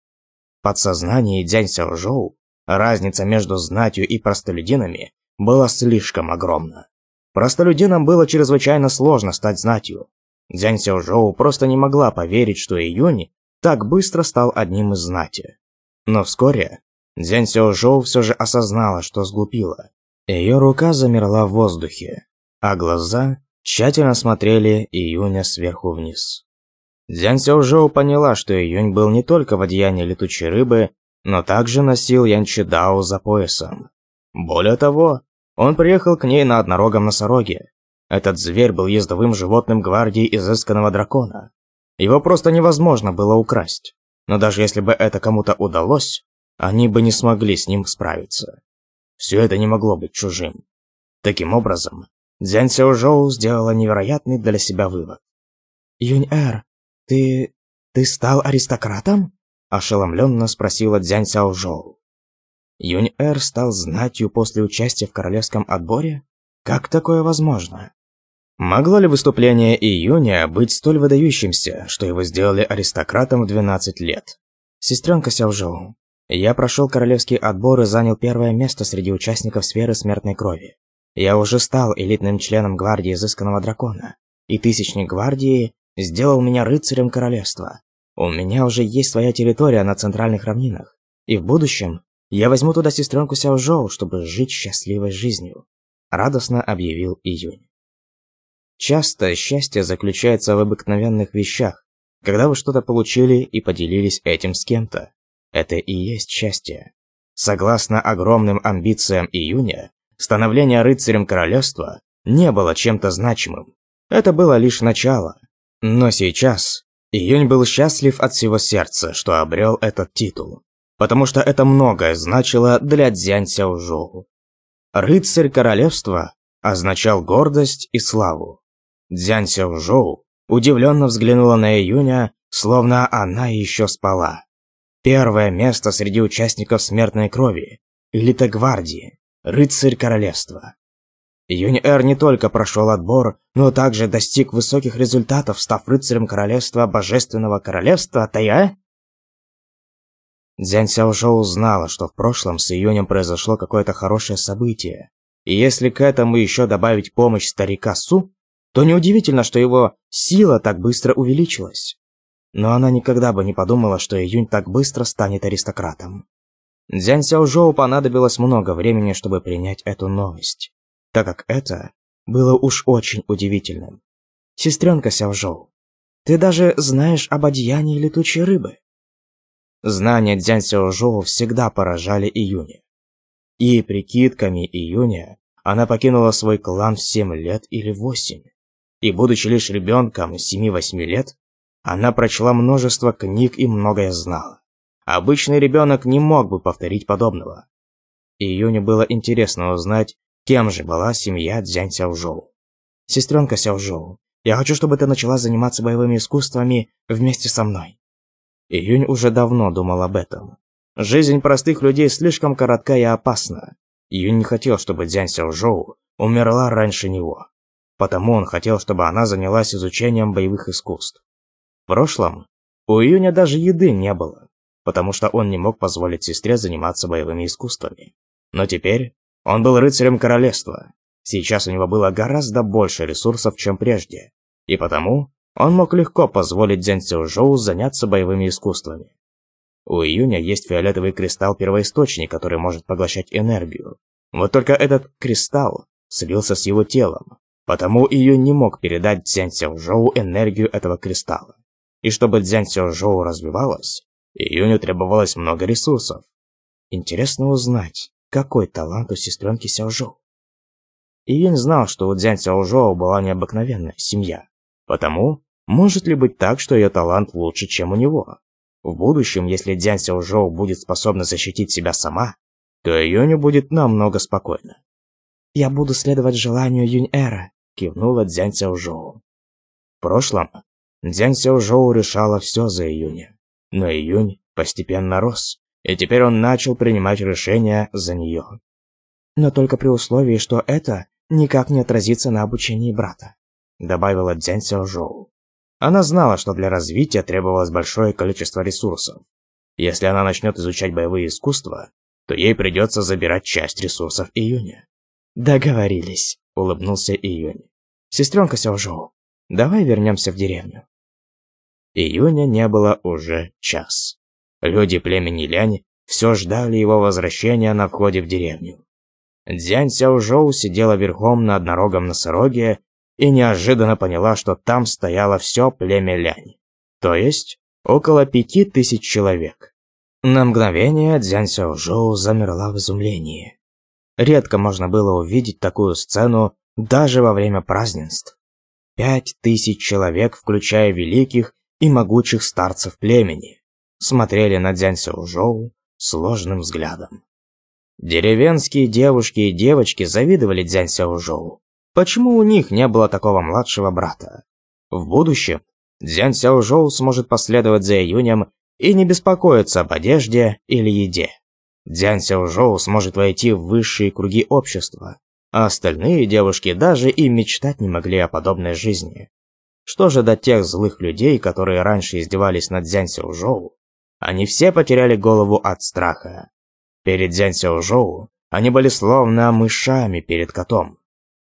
Подсознание подсознании Дзянь Сяожоу разница между знатью и простолюдинами была слишком огромна. Простолюдинам было чрезвычайно сложно стать знатью. Дзянь Сяожоу просто не могла поверить, что Июнь так быстро стал одним из знати. Но вскоре Дзянь Сяошоу все же осознала, что сглупила. Ее рука замерла в воздухе, а глаза тщательно смотрели Июня сверху вниз. Дзянь Сяожоу поняла, что Июнь был не только в одеянии летучей рыбы, но также носил Янчи Дао за поясом. Более того, он приехал к ней на однорогом носороге. Этот зверь был ездовым животным гвардии изысканного дракона. Его просто невозможно было украсть. Но даже если бы это кому-то удалось, они бы не смогли с ним справиться. Все это не могло быть чужим. Таким образом, Дзян Сяожоу сделала невероятный для себя вывод. «Юнь-эр, ты... ты стал аристократом?» – ошеломленно спросила Дзян Сяожоу. Юнь-эр стал знатью после участия в королевском отборе? Как такое возможно? Могло ли выступление Июня быть столь выдающимся, что его сделали аристократом в 12 лет? Сестренка Сяожоу, я прошел королевский отбор и занял первое место среди участников сферы смертной крови. Я уже стал элитным членом гвардии Изысканного Дракона, и Тысячник Гвардии сделал меня рыцарем королевства. У меня уже есть своя территория на Центральных Равнинах, и в будущем я возьму туда сестренку Сяожоу, чтобы жить счастливой жизнью», – радостно объявил Июнь. Часто счастье заключается в обыкновенных вещах, когда вы что-то получили и поделились этим с кем-то. Это и есть счастье. Согласно огромным амбициям июня, становление рыцарем королевства не было чем-то значимым. Это было лишь начало. Но сейчас июнь был счастлив от всего сердца, что обрел этот титул. Потому что это многое значило для Дзянь Сяожоу. Рыцарь королевства означал гордость и славу. Дзянь Сяожоу удивленно взглянула на июня, словно она еще спала. Первое место среди участников смертной крови, элита гвардии, рыцарь королевства. Юнь-Эр не только прошел отбор, но также достиг высоких результатов, став рыцарем королевства Божественного Королевства а Тая. Дзянь Сяошоу узнала, что в прошлом с июнем произошло какое-то хорошее событие. И если к этому еще добавить помощь старика Су, то неудивительно, что его сила так быстро увеличилась но она никогда бы не подумала, что Июнь так быстро станет аристократом. Дзянь Сяожоу понадобилось много времени, чтобы принять эту новость, так как это было уж очень удивительным. «Сестренка Сяожоу, ты даже знаешь об одеянии летучей рыбы?» Знания Дзянь Сяожоу всегда поражали Июня. И прикидками Июня она покинула свой клан в 7 лет или 8. И будучи лишь ребенком 7-8 лет, она прочла множество книг и многое знала. Обычный ребенок не мог бы повторить подобного. И было интересно узнать, кем же была семья Дзянь Сяожоу. «Сестренка Сяожоу, я хочу, чтобы ты начала заниматься боевыми искусствами вместе со мной». Июнь уже давно думал об этом. Жизнь простых людей слишком коротка и опасна. Июнь не хотел, чтобы Дзянь Сяожоу умерла раньше него. Потому он хотел, чтобы она занялась изучением боевых искусств прошлом у Июня даже еды не было, потому что он не мог позволить сестре заниматься боевыми искусствами. Но теперь он был рыцарем королевства. Сейчас у него было гораздо больше ресурсов, чем прежде. И потому он мог легко позволить Дзян Сяожоу заняться боевыми искусствами. У Июня есть фиолетовый кристалл первоисточник, который может поглощать энергию. Вот только этот кристалл слился с его телом, потому Июнь не мог передать Дзян Сяожоу энергию этого кристалла. И чтобы Дзяньсё Жоу развивалась, Июню требовалось много ресурсов. Интересно узнать, какой талант у сестренки Сяожоу. Июнь знал, что у Дзянь Сяожоу была необыкновенная семья. Потому может ли быть так, что ее талант лучше, чем у него? В будущем, если Дзянь Сяожоу будет способна защитить себя сама, то Июню будет намного спокойно. «Я буду следовать желанию Юнь-Эра», – кивнула Дзянь Сяожоу. В прошлом Дзянь Сяожоу решала все за июня. Но июнь постепенно рос, и теперь он начал принимать решения за нее. Но только при условии, что это никак не отразится на обучении брата, добавила Дзянь Сяожоу. Она знала, что для развития требовалось большое количество ресурсов. Если она начнет изучать боевые искусства, то ей придется забирать часть ресурсов июня. «Договорились», — улыбнулся Июнь. «Сестренка Сяожоу, давай вернемся в деревню. Июня не было уже час. Люди племени Лянь все ждали его возвращения на входе в деревню. Дзянь Сяожоу сидела верхом на однорогом носороге и неожиданно поняла, что там стояло все племя Лянь, то есть около пяти тысяч человек. На мгновение Дзянь Сяожоу замерла в изумлении. Редко можно было увидеть такую сцену даже во время празднеств. Пять тысяч человек, включая великих и могучих старцев племени, смотрели на Дзянь Сяужоу сложным взглядом. Деревенские девушки и девочки завидовали Дзянь Сяужоу. Почему у них не было такого младшего брата? В будущем Дзянь Сяожоу сможет последовать за июнем и не беспокоиться об одежде или еде. Дзянь Сяожоу сможет войти в высшие круги общества, а остальные девушки даже и мечтать не могли о подобной жизни. Что же до тех злых людей, которые раньше издевались над Дзянь Сяожоу? Они все потеряли голову от страха. Перед Дзянь Сяожоу они были словно мышами перед котом.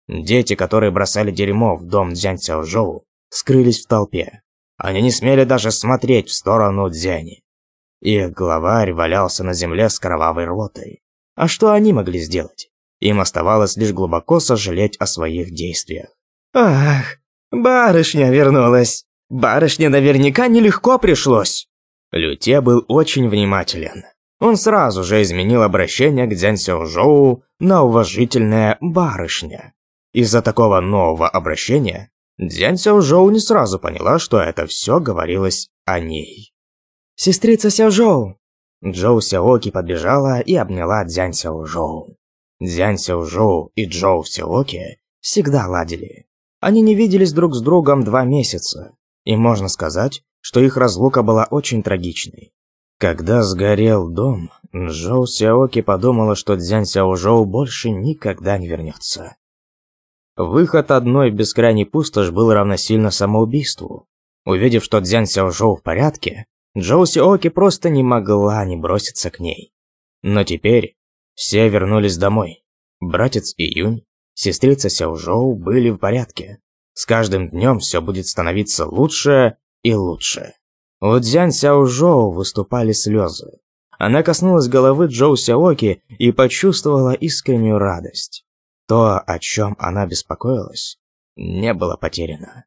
Дети, которые бросали дерьмо в дом Дзянь Сяожоу, скрылись в толпе. Они не смели даже смотреть в сторону Дзяни. Их главарь валялся на земле с кровавой ротой. А что они могли сделать? Им оставалось лишь глубоко сожалеть о своих действиях. «Ах!» Барышня вернулась. Барышне наверняка нелегко пришлось. Люте был очень внимателен. Он сразу же изменил обращение к Дзян Сяожоу на уважительное «барышня». Из-за такого нового обращения Дзян Сяожоу не сразу поняла, что это все говорилось о ней. «Сестрица Сяожоу!» Джоу Сяоки подбежала и обняла Дзян Сяожоу. Дзян Сяожоу и Джоу Сяоки всегда ладили. Они не виделись друг с другом два месяца, и можно сказать, что их разлука была очень трагичной. Когда сгорел дом, Джоу Сяоки подумала, что Дзянь Сяожоу больше никогда не вернется. Выход одной бескрайней пустошь был равносильно самоубийству. Увидев, что Дзянь Сяожоу в порядке, Джоу Сяоки просто не могла не броситься к ней. Но теперь все вернулись домой. Братец Июнь, сестрица Сяужоу были в порядке. С каждым днем все будет становиться лучше и лучше. У Дзянь Сяужоу выступали слезы. Она коснулась головы Джоу Сяоки и почувствовала искреннюю радость. То, о чем она беспокоилась, не было потеряно.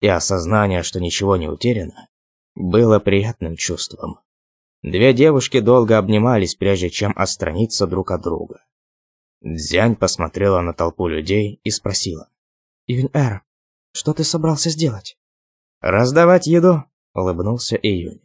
И осознание, что ничего не утеряно, было приятным чувством. Две девушки долго обнимались, прежде чем отстраниться друг от друга. Дзянь посмотрела на толпу людей и спросила. «Ивен-Эр, что ты собрался сделать?» «Раздавать еду», — улыбнулся Июнь.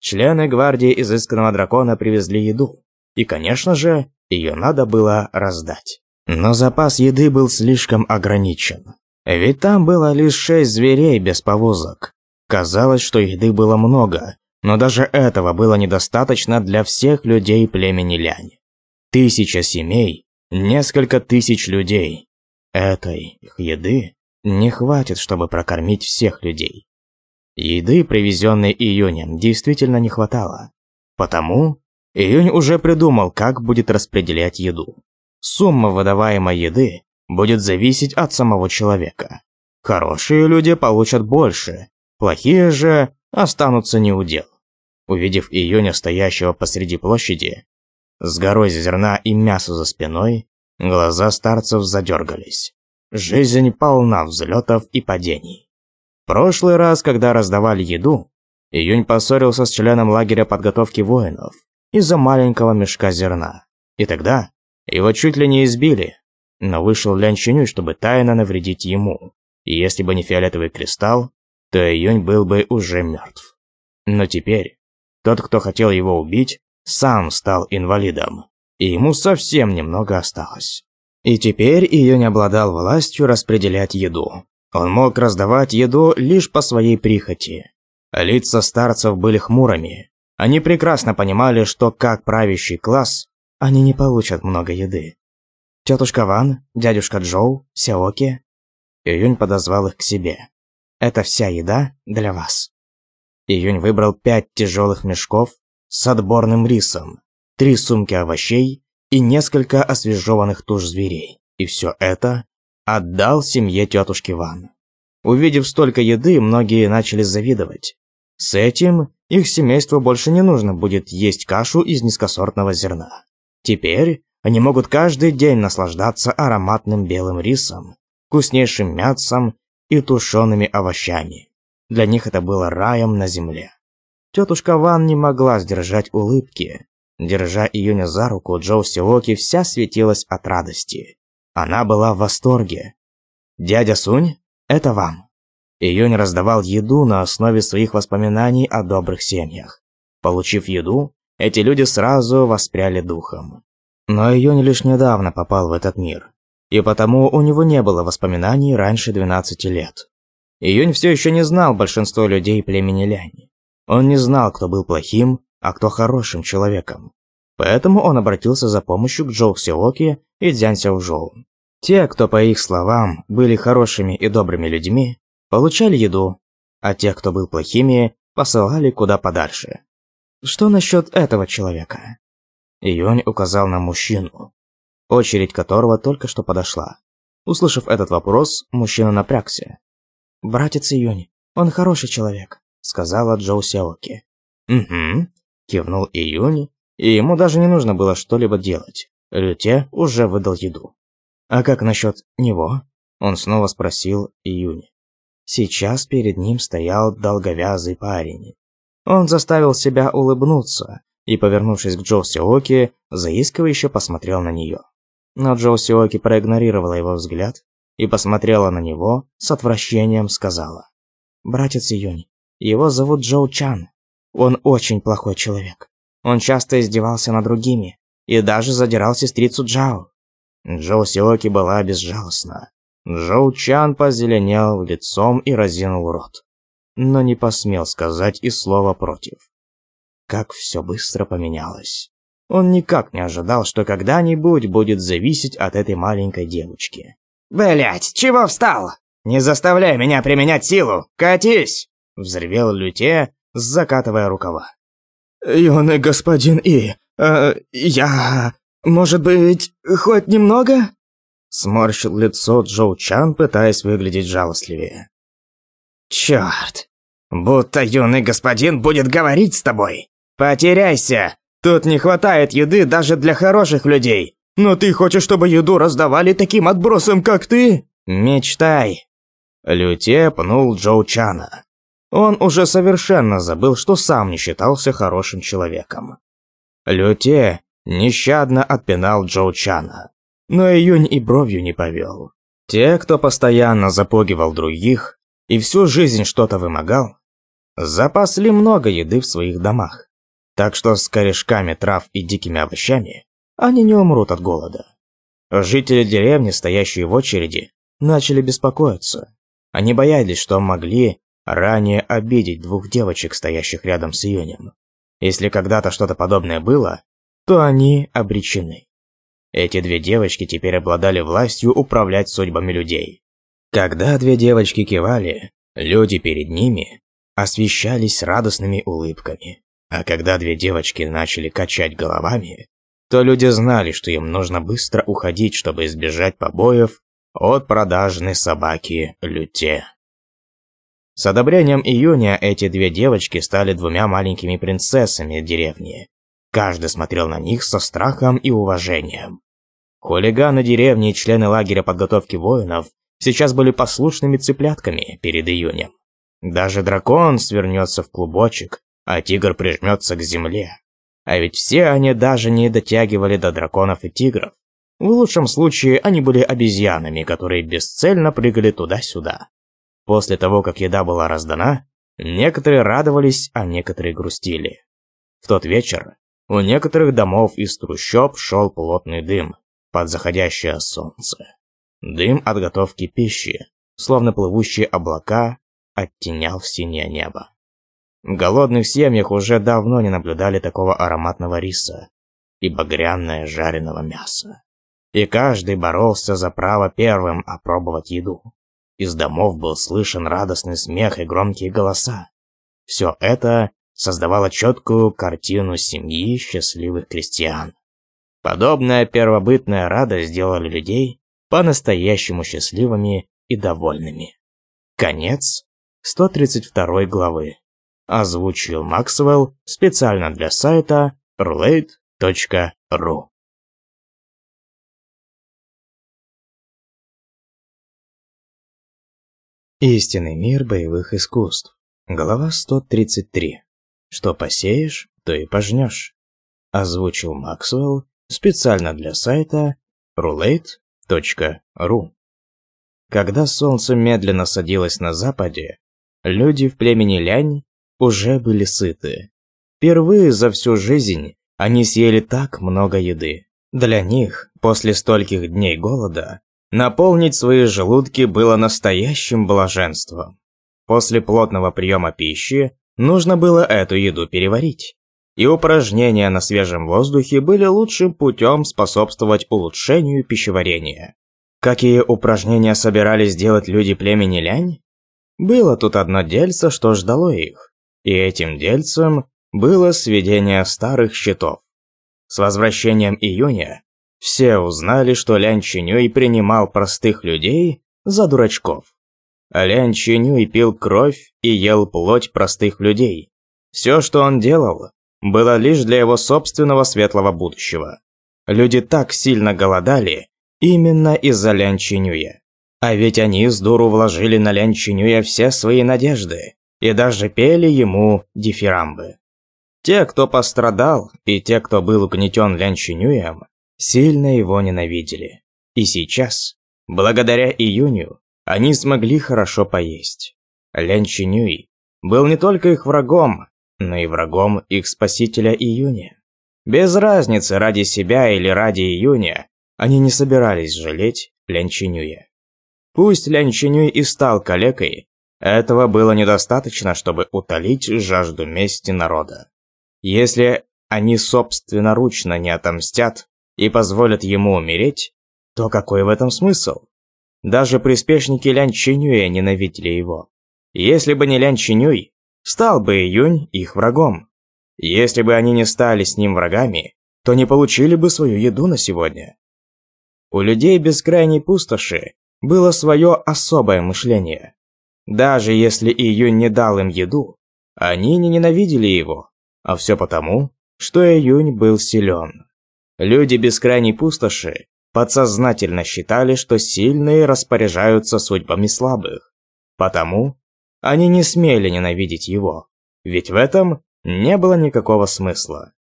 Члены гвардии изысканного дракона привезли еду, и, конечно же, ее надо было раздать. Но запас еды был слишком ограничен, ведь там было лишь шесть зверей без повозок. Казалось, что еды было много, но даже этого было недостаточно для всех людей племени Лянь. Тысяча семей Несколько тысяч людей. Этой их еды не хватит, чтобы прокормить всех людей. Еды, привезенной Июнем, действительно не хватало. Потому Июнь уже придумал, как будет распределять еду. Сумма выдаваемой еды будет зависеть от самого человека. Хорошие люди получат больше, плохие же останутся не у дел. Увидев Июня, стоящего посреди площади, с горой зерна и мяса за спиной, глаза старцев задергались. Жизнь полна взлетов и падений. Прошлый раз, когда раздавали еду, Июнь поссорился с членом лагеря подготовки воинов из-за маленького мешка зерна. И тогда его чуть ли не избили, но вышел Лянь Чинюй, чтобы тайно навредить ему. И если бы не фиолетовый кристалл, то Июнь был бы уже мертв. Но теперь тот, кто хотел его убить, сам стал инвалидом, и ему совсем немного осталось. И теперь Июнь обладал властью распределять еду. Он мог раздавать еду лишь по своей прихоти. Лица старцев были хмурыми. Они прекрасно понимали, что как правящий класс, они не получат много еды. Тетушка Ван, дядюшка Джоу, Сяоки. Июнь подозвал их к себе. Это вся еда для вас. Июнь выбрал пять тяжелых мешков, с отборным рисом, три сумки овощей и несколько освежеванных туш зверей. И все это отдал семье тетушки Ван. Увидев столько еды, многие начали завидовать. С этим их семейству больше не нужно будет есть кашу из низкосортного зерна. Теперь они могут каждый день наслаждаться ароматным белым рисом, вкуснейшим мясом и тушеными овощами. Для них это было раем на земле. Тетушка Ван не могла сдержать улыбки. Держа Июня за руку, Джоу Сиоки вся светилась от радости. Она была в восторге. «Дядя Сунь, это вам». Июнь раздавал еду на основе своих воспоминаний о добрых семьях. Получив еду, эти люди сразу воспряли духом. Но Июнь лишь недавно попал в этот мир, и потому у него не было воспоминаний раньше 12 лет. Июнь все еще не знал большинство людей племени Лянь. Он не знал, кто был плохим, а кто хорошим человеком. Поэтому он обратился за помощью к Джоу Сиоке и Дзянь Сяожоу. Те, кто, по их словам, были хорошими и добрыми людьми, получали еду, а те, кто был плохими, посылали куда подальше. Что насчет этого человека? Июнь указал на мужчину, очередь которого только что подошла. Услышав этот вопрос, мужчина напрягся. «Братец Июнь, он хороший человек сказала Джоу Сяоки. «Угу», – кивнул Июни, и ему даже не нужно было что-либо делать. Люте уже выдал еду. «А как насчет него?» – он снова спросил Июни. Сейчас перед ним стоял долговязый парень. Он заставил себя улыбнуться и, повернувшись к Джоу Сиоки, заискивающе посмотрел на нее. Но Джоу Сиоки проигнорировала его взгляд и посмотрела на него с отвращением, сказала. «Братец Юнь, его зовут Джоу Чан. Он очень плохой человек. Он часто издевался над другими и даже задирал сестрицу Джао. Джоу Сиоки была безжалостна. Джоу Чан позеленел лицом и разинул рот. Но не посмел сказать и слова против. Как все быстро поменялось. Он никак не ожидал, что когда-нибудь будет зависеть от этой маленькой девочки. «Блядь, чего встал? Не заставляй меня применять силу! Катись!» — взревел Люте, закатывая рукава. «Юный господин И, э, я... может быть, хоть немного?» Сморщил лицо Джоу Чан, пытаясь выглядеть жалостливее. «Чёрт! Будто юный господин будет говорить с тобой! Потеряйся! Тут не хватает еды даже для хороших людей! Но ты хочешь, чтобы еду раздавали таким отбросом, как ты? Мечтай!» Люте пнул Джоу Чана. Он уже совершенно забыл, что сам не считался хорошим человеком. Люте нещадно отпинал Джоу Чана, но Июнь и бровью не повел. Те, кто постоянно запугивал других и всю жизнь что-то вымогал, запасли много еды в своих домах. Так что с корешками трав и дикими овощами они не умрут от голода. Жители деревни, стоящие в очереди, начали беспокоиться. Они боялись, что могли ранее обидеть двух девочек, стоящих рядом с Июнем. Если когда-то что-то подобное было, то они обречены. Эти две девочки теперь обладали властью управлять судьбами людей. Когда две девочки кивали, люди перед ними освещались радостными улыбками. А когда две девочки начали качать головами, то люди знали, что им нужно быстро уходить, чтобы избежать побоев от продажной собаки Люте. С одобрением июня эти две девочки стали двумя маленькими принцессами деревни. Каждый смотрел на них со страхом и уважением. Хулиганы деревни и члены лагеря подготовки воинов сейчас были послушными цыплятками перед июнем. Даже дракон свернется в клубочек, а тигр прижмется к земле. А ведь все они даже не дотягивали до драконов и тигров. В лучшем случае они были обезьянами, которые бесцельно прыгали туда-сюда. После того, как еда была раздана, некоторые радовались, а некоторые грустили. В тот вечер у некоторых домов из трущоб шел плотный дым под заходящее солнце. Дым от готовки пищи, словно плывущие облака, оттенял синее небо. В голодных семьях уже давно не наблюдали такого ароматного риса и багряное жареного мяса. И каждый боролся за право первым опробовать еду. Из домов был слышен радостный смех и громкие голоса. Все это создавало четкую картину семьи счастливых крестьян. Подобная первобытная радость сделала людей по-настоящему счастливыми и довольными. Конец 132 главы. Озвучил Максвелл специально для сайта roulette.ru Истинный мир боевых искусств. Глава 133. Что посеешь, то и пожнешь. Озвучил Максвелл специально для сайта roulette.ru. Когда солнце медленно садилось на западе, люди в племени Лянь уже были сыты. Впервые за всю жизнь они съели так много еды. Для них, после стольких дней голода, Наполнить свои желудки было настоящим блаженством. После плотного приема пищи нужно было эту еду переварить. И упражнения на свежем воздухе были лучшим путем способствовать улучшению пищеварения. Какие упражнения собирались делать люди племени Лянь? Было тут одно дельце, что ждало их. И этим дельцем было сведение старых счетов. С возвращением июня все узнали, что Лян Чинюй принимал простых людей за дурачков. А Лян Чинюй пил кровь и ел плоть простых людей. Все, что он делал, было лишь для его собственного светлого будущего. Люди так сильно голодали именно из-за Лян Чинюя. А ведь они с дуру вложили на Лян Чинюя все свои надежды и даже пели ему дифирамбы. Те, кто пострадал, и те, кто был угнетен Лян Чинюем, сильно его ненавидели. И сейчас, благодаря июню, они смогли хорошо поесть. Лян Чинюй был не только их врагом, но и врагом их спасителя июня. Без разницы, ради себя или ради июня, они не собирались жалеть Лян Чинюя. Пусть Лян Чинюй и стал калекой, этого было недостаточно, чтобы утолить жажду мести народа. Если они собственноручно не отомстят, и позволят ему умереть, то какой в этом смысл? Даже приспешники Лян Чинюя ненавидели его. Если бы не Лян Чинюй, стал бы Июнь их врагом. Если бы они не стали с ним врагами, то не получили бы свою еду на сегодня. У людей бескрайней пустоши было свое особое мышление. Даже если Июнь не дал им еду, они не ненавидели его, а все потому, что Июнь был силен. Люди бескрайней пустоши подсознательно считали, что сильные распоряжаются судьбами слабых. Потому они не смели ненавидеть его, ведь в этом не было никакого смысла.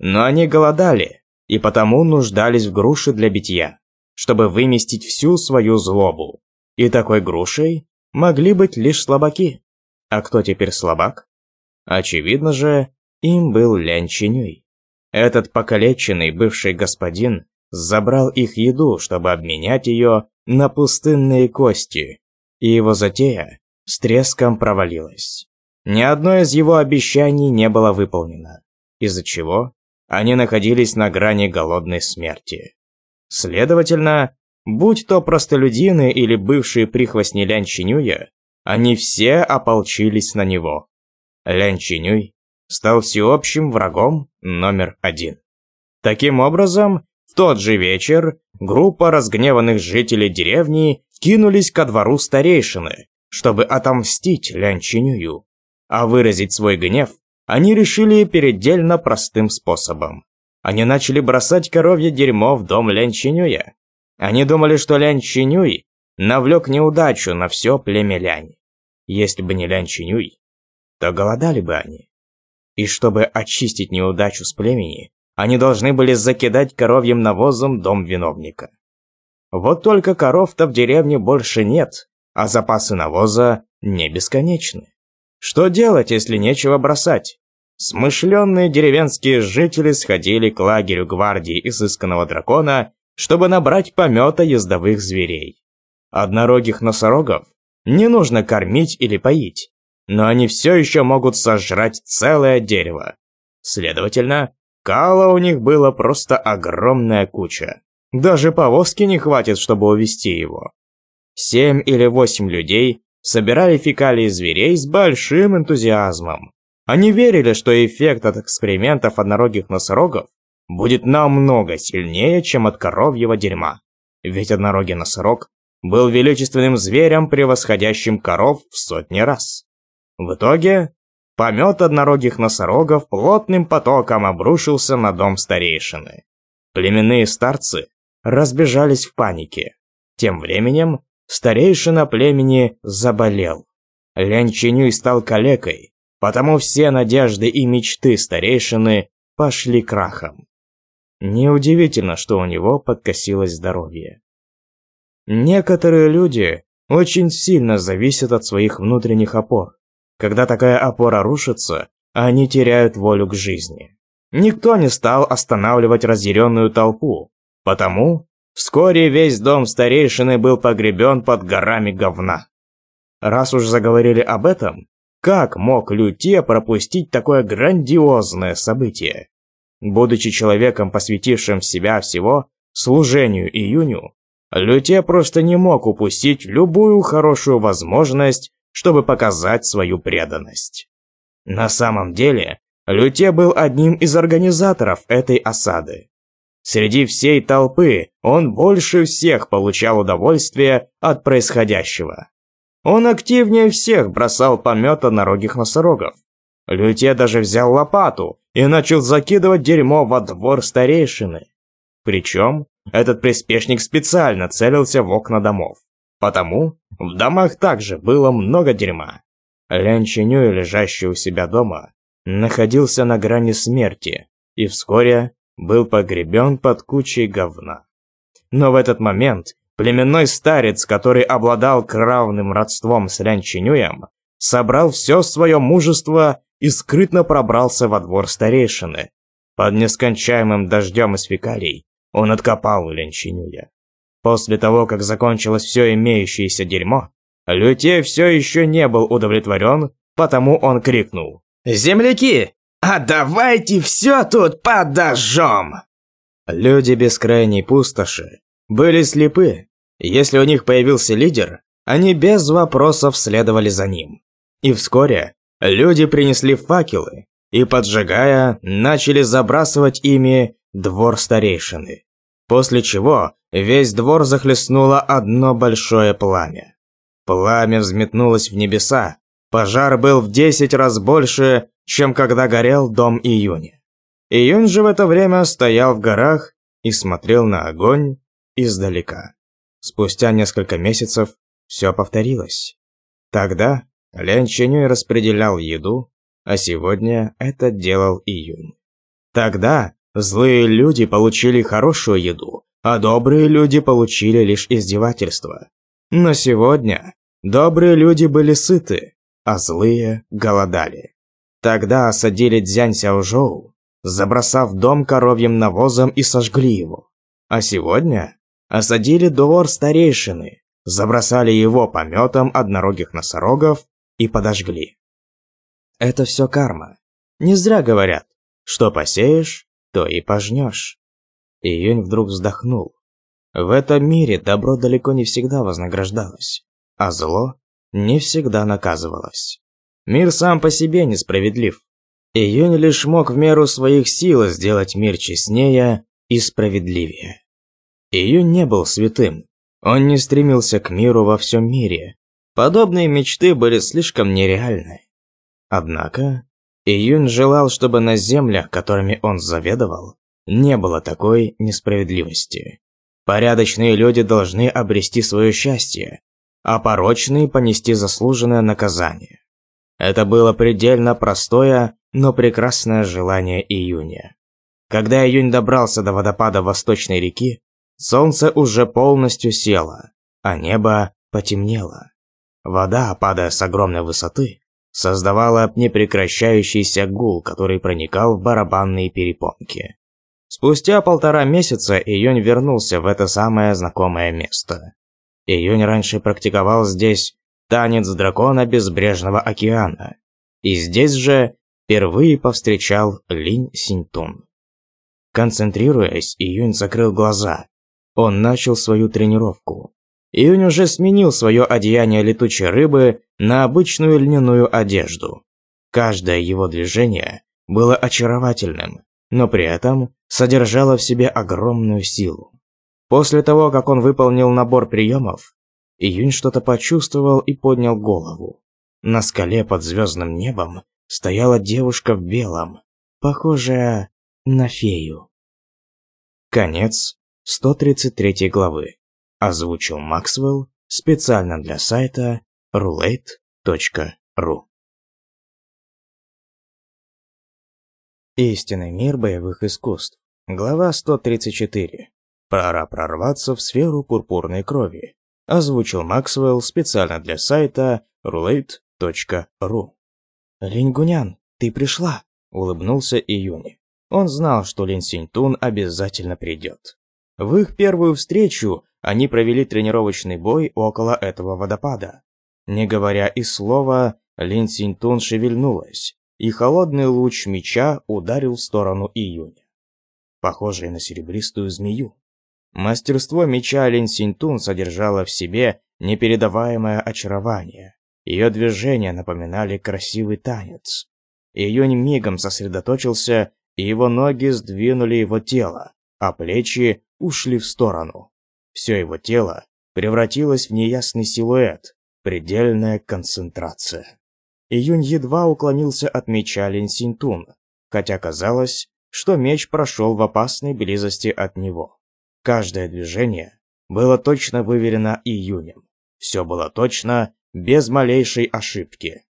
Но они голодали, и потому нуждались в груше для битья, чтобы выместить всю свою злобу. И такой грушей могли быть лишь слабаки. А кто теперь слабак? Очевидно же, им был Лянь Чинюй. Этот покалеченный бывший господин забрал их еду, чтобы обменять ее на пустынные кости, и его затея с треском провалилась. Ни одно из его обещаний не было выполнено, из-за чего они находились на грани голодной смерти. Следовательно, будь то простолюдины или бывшие прихвостни Лянчинюя, они все ополчились на него. Лянчинюй стал всеобщим врагом номер один. Таким образом, в тот же вечер группа разгневанных жителей деревни кинулись ко двору старейшины, чтобы отомстить Лян Чинюю. А выразить свой гнев они решили передельно простым способом. Они начали бросать коровье дерьмо в дом Лян Чинюя. Они думали, что Лян Чинюй навлек неудачу на все племя Лянь. Если бы не Лян Чинюй, то голодали бы они. И чтобы очистить неудачу с племени, они должны были закидать коровьим навозом дом виновника. Вот только коров-то в деревне больше нет, а запасы навоза не бесконечны. Что делать, если нечего бросать? Смышленные деревенские жители сходили к лагерю гвардии изысканного дракона, чтобы набрать помета ездовых зверей. Однорогих носорогов не нужно кормить или поить но они все еще могут сожрать целое дерево. Следовательно, кала у них было просто огромная куча. Даже повозки не хватит, чтобы увести его. Семь или восемь людей собирали фекалии зверей с большим энтузиазмом. Они верили, что эффект от экспериментов однорогих носорогов будет намного сильнее, чем от коровьего дерьма. Ведь однорогий носорог был величественным зверем, превосходящим коров в сотни раз. В итоге помет однорогих носорогов плотным потоком обрушился на дом старейшины. Племенные старцы разбежались в панике. Тем временем старейшина племени заболел. Лянь Чинюй стал калекой, потому все надежды и мечты старейшины пошли крахом. Неудивительно, что у него подкосилось здоровье. Некоторые люди очень сильно зависят от своих внутренних опор. Когда такая опора рушится, они теряют волю к жизни. Никто не стал останавливать разъяренную толпу, потому вскоре весь дом старейшины был погребен под горами говна. Раз уж заговорили об этом, как мог Люте пропустить такое грандиозное событие? Будучи человеком, посвятившим себя всего служению июню, Люте просто не мог упустить любую хорошую возможность чтобы показать свою преданность. На самом деле, Люте был одним из организаторов этой осады. Среди всей толпы он больше всех получал удовольствие от происходящего. Он активнее всех бросал помета на рогих носорогов. Люте даже взял лопату и начал закидывать дерьмо во двор старейшины. Причем, этот приспешник специально целился в окна домов, потому в домах также было много дерьма. Лян Чинюй, лежащий у себя дома, находился на грани смерти и вскоре был погребен под кучей говна. Но в этот момент племенной старец, который обладал кровным родством с Лян Чинюем, собрал все свое мужество и скрытно пробрался во двор старейшины. Под нескончаемым дождем из фекалий он откопал Лян Чинюя. После того, как закончилось все имеющееся дерьмо, Люте все еще не был удовлетворен, потому он крикнул. «Земляки, а давайте все тут подожжем!» Люди бескрайней пустоши были слепы. Если у них появился лидер, они без вопросов следовали за ним. И вскоре люди принесли факелы и, поджигая, начали забрасывать ими двор старейшины после чего весь двор захлестнуло одно большое пламя. Пламя взметнулось в небеса, пожар был в десять раз больше, чем когда горел дом Июня. Июнь же в это время стоял в горах и смотрел на огонь издалека. Спустя несколько месяцев все повторилось. Тогда Лен Ченюй распределял еду, а сегодня это делал Июнь. Тогда Злые люди получили хорошую еду, а добрые люди получили лишь издевательство. Но сегодня добрые люди были сыты, а злые голодали. Тогда осадили Дзянь Сяожоу, забросав дом коровьим навозом и сожгли его. А сегодня осадили двор старейшины, забросали его пометом однорогих носорогов и подожгли. Это все карма. Не зря говорят, что посеешь, то и пожнешь. Июнь вдруг вздохнул. В этом мире добро далеко не всегда вознаграждалось, а зло не всегда наказывалось. Мир сам по себе несправедлив. Июнь лишь мог в меру своих сил сделать мир честнее и справедливее. Июнь не был святым. Он не стремился к миру во всем мире. Подобные мечты были слишком нереальны. Однако, Июнь желал, чтобы на землях, которыми он заведовал, не было такой несправедливости. Порядочные люди должны обрести свое счастье, а порочные понести заслуженное наказание. Это было предельно простое, но прекрасное желание июня. Когда июнь добрался до водопада Восточной реки, солнце уже полностью село, а небо потемнело. Вода, падая с огромной высоты, создавала непрекращающийся гул, который проникал в барабанные перепонки. Спустя полтора месяца Июнь вернулся в это самое знакомое место. Июнь раньше практиковал здесь танец дракона Безбрежного океана. И здесь же впервые повстречал Линь Синтун. Концентрируясь, Июнь закрыл глаза. Он начал свою тренировку. Июнь уже сменил свое одеяние летучей рыбы на обычную льняную одежду. Каждое его движение было очаровательным, но при этом содержало в себе огромную силу. После того, как он выполнил набор приемов, Июнь что-то почувствовал и поднял голову. На скале под звездным небом стояла девушка в белом, похожая на фею. Конец 133 главы. Озвучил Максвелл специально для сайта roulette.ru Истинный мир боевых искусств. Глава 134. Пора прорваться в сферу пурпурной крови. Озвучил Максвелл специально для сайта roulette.ru «Линьгунян, ты пришла!» – улыбнулся Июни. Он знал, что Лин Синьтун обязательно придет. В их первую встречу они провели тренировочный бой около этого водопада. Не говоря и слова, Лин Синтун шевельнулась, и холодный луч меча ударил в сторону Июня, похожий на серебристую змею. Мастерство меча Лин Синтун содержало в себе непередаваемое очарование. Ее движения напоминали красивый танец. Июнь мигом сосредоточился, и его ноги сдвинули его тело, а плечи ушли в сторону. Все его тело превратилось в неясный силуэт, предельная концентрация. Июнь едва уклонился от меча Линсинтуна, хотя казалось, что меч прошел в опасной близости от него. Каждое движение было точно выверено Июнем. Все было точно, без малейшей ошибки.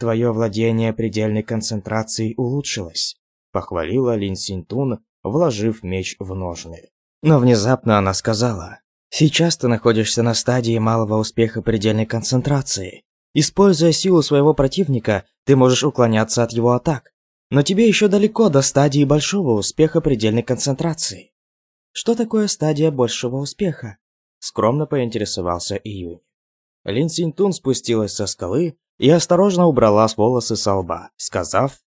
«Твое владение предельной концентрацией улучшилось», — похвалила Линсинтун, вложив меч в ножны. Но внезапно она сказала, «Сейчас ты находишься на стадии малого успеха предельной концентрации. Используя силу своего противника, ты можешь уклоняться от его атак. Но тебе еще далеко до стадии большого успеха предельной концентрации». «Что такое стадия большего успеха?» Скромно поинтересовался Июнь. Лин Синтун спустилась со скалы и осторожно убрала с волосы со лба, сказав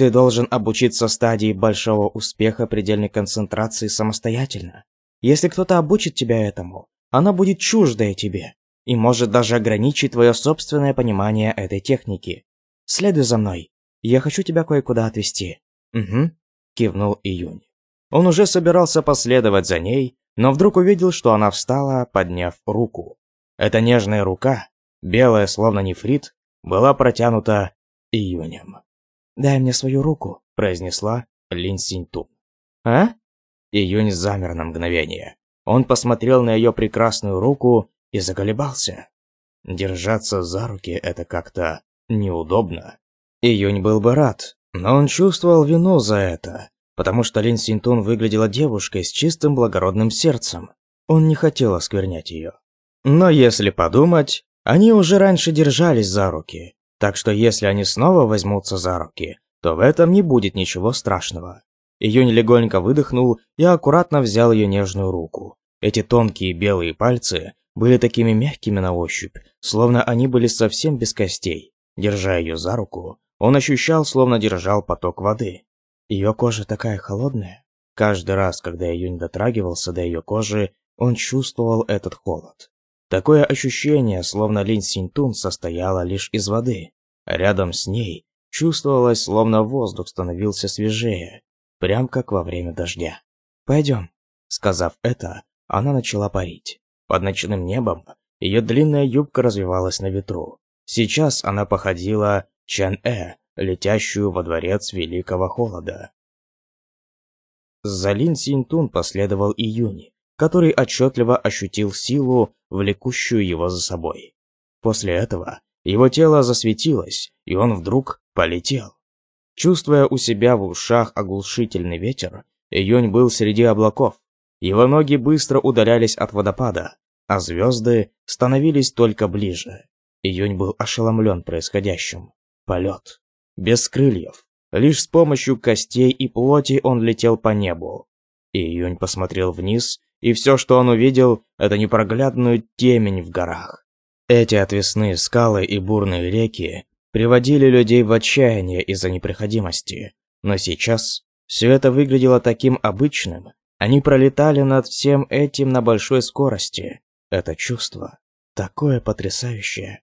ты должен обучиться стадии большого успеха предельной концентрации самостоятельно. Если кто-то обучит тебя этому, она будет чуждая тебе и может даже ограничить твое собственное понимание этой техники. Следуй за мной. Я хочу тебя кое-куда отвезти. Угу, кивнул Июнь. Он уже собирался последовать за ней, но вдруг увидел, что она встала, подняв руку. Эта нежная рука, белая словно нефрит, была протянута Июнем. «Дай мне свою руку», – произнесла Лин Синьтун. «А?» Июнь замер на мгновение. Он посмотрел на ее прекрасную руку и заколебался. Держаться за руки – это как-то неудобно. Июнь был бы рад, но он чувствовал вину за это, потому что Лин Синтун выглядела девушкой с чистым благородным сердцем. Он не хотел осквернять ее. Но если подумать, они уже раньше держались за руки, так что если они снова возьмутся за руки, то в этом не будет ничего страшного. Июнь легонько выдохнул и аккуратно взял ее нежную руку. Эти тонкие белые пальцы были такими мягкими на ощупь, словно они были совсем без костей. Держа ее за руку, он ощущал, словно держал поток воды. Ее кожа такая холодная. Каждый раз, когда Июнь дотрагивался до ее кожи, он чувствовал этот холод. Такое ощущение, словно Лин Синтун состояла лишь из воды. А рядом с ней чувствовалось, словно воздух становился свежее, прям как во время дождя. «Пойдем», — сказав это, она начала парить. Под ночным небом ее длинная юбка развивалась на ветру. Сейчас она походила Чан-Э, летящую во дворец Великого Холода. За Лин Синтун последовал июнь который отчетливо ощутил силу, влекущую его за собой. После этого его тело засветилось, и он вдруг полетел. Чувствуя у себя в ушах оглушительный ветер, Июнь был среди облаков. Его ноги быстро удалялись от водопада, а звезды становились только ближе. Июнь был ошеломлен происходящим. Полет. Без крыльев. Лишь с помощью костей и плоти он летел по небу. Июнь посмотрел вниз и все, что он увидел, это непроглядную темень в горах. Эти отвесные скалы и бурные реки приводили людей в отчаяние из-за непроходимости, но сейчас все это выглядело таким обычным. Они пролетали над всем этим на большой скорости. Это чувство такое потрясающее.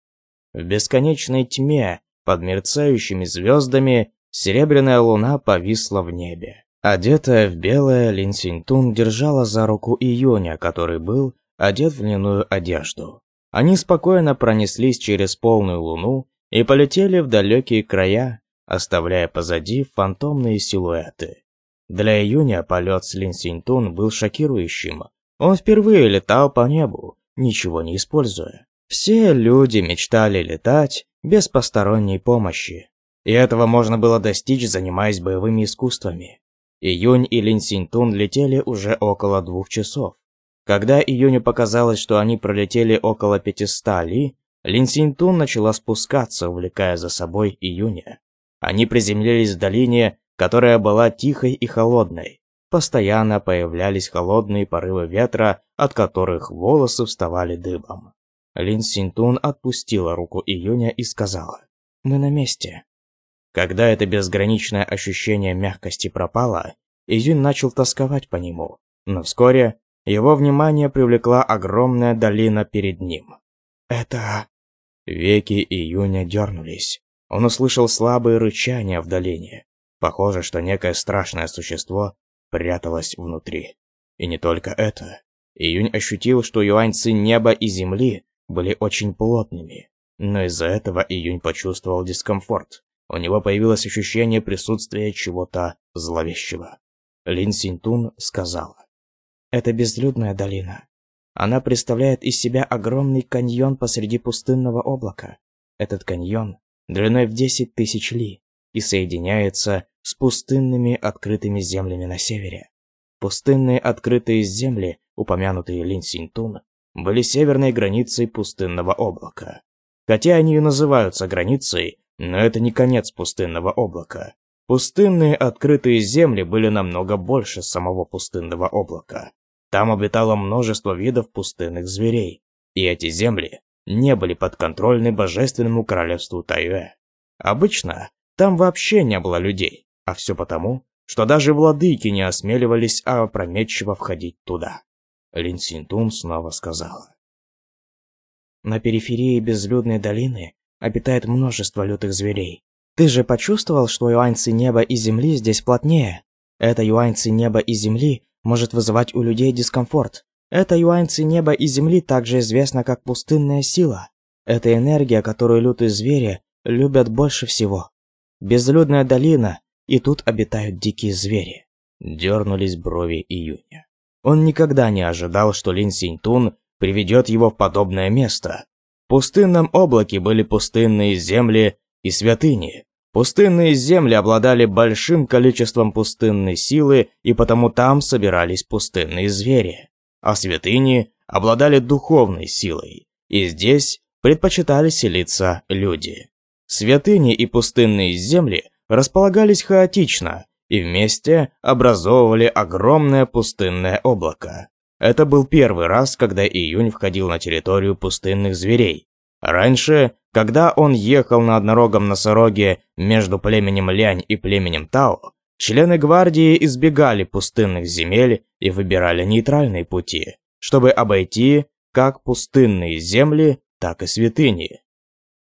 В бесконечной тьме, под мерцающими звездами, серебряная луна повисла в небе. Одетая в белое, Лин Синтун держала за руку Июня, который был одет в льняную одежду. Они спокойно пронеслись через полную луну и полетели в далекие края, оставляя позади фантомные силуэты. Для Июня полет с Лин Синтун был шокирующим. Он впервые летал по небу, ничего не используя. Все люди мечтали летать без посторонней помощи. И этого можно было достичь, занимаясь боевыми искусствами. Июнь и Лин Синтун летели уже около двух часов. Когда Июню показалось, что они пролетели около 500 ли, Лин Синтун начала спускаться, увлекая за собой Июня. Они приземлились в долине, которая была тихой и холодной. Постоянно появлялись холодные порывы ветра, от которых волосы вставали дыбом. Лин Синтун отпустила руку Июня и сказала, «Мы на месте». Когда это безграничное ощущение мягкости пропало, Изюнь начал тосковать по нему, но вскоре его внимание привлекла огромная долина перед ним. «Это...» Веки Июня дернулись. Он услышал слабые рычания в долине. Похоже, что некое страшное существо пряталось внутри. И не только это. Июнь ощутил, что юаньцы неба и земли были очень плотными, но из-за этого Июнь почувствовал дискомфорт. У него появилось ощущение присутствия чего-то зловещего. Лин Синтун сказала. «Это безлюдная долина. Она представляет из себя огромный каньон посреди пустынного облака. Этот каньон длиной в 10 тысяч ли и соединяется с пустынными открытыми землями на севере. Пустынные открытые земли, упомянутые Лин Синтун, были северной границей пустынного облака. Хотя они и называются границей, но это не конец пустынного облака. Пустынные открытые земли были намного больше самого пустынного облака. Там обитало множество видов пустынных зверей, и эти земли не были подконтрольны божественному королевству Тайве. Обычно там вообще не было людей, а все потому, что даже владыки не осмеливались опрометчиво входить туда. Лин Синтун снова сказала. На периферии безлюдной долины обитает множество лютых зверей. Ты же почувствовал, что юаньцы неба и земли здесь плотнее? Это юаньцы неба и земли может вызывать у людей дискомфорт. Это юаньцы неба и земли также известно как пустынная сила. Это энергия, которую лютые звери любят больше всего. Безлюдная долина, и тут обитают дикие звери. Дернулись брови Июня. Он никогда не ожидал, что Лин Синьтун приведет его в подобное место пустынном облаке были пустынные земли и святыни. Пустынные земли обладали большим количеством пустынной силы, и потому там собирались пустынные звери. А святыни обладали духовной силой, и здесь предпочитали селиться люди. Святыни и пустынные земли располагались хаотично и вместе образовывали огромное пустынное облако. Это был первый раз, когда июнь входил на территорию пустынных зверей. Раньше, когда он ехал на однорогом носороге между племенем Лянь и племенем Тао, члены гвардии избегали пустынных земель и выбирали нейтральные пути, чтобы обойти как пустынные земли, так и святыни.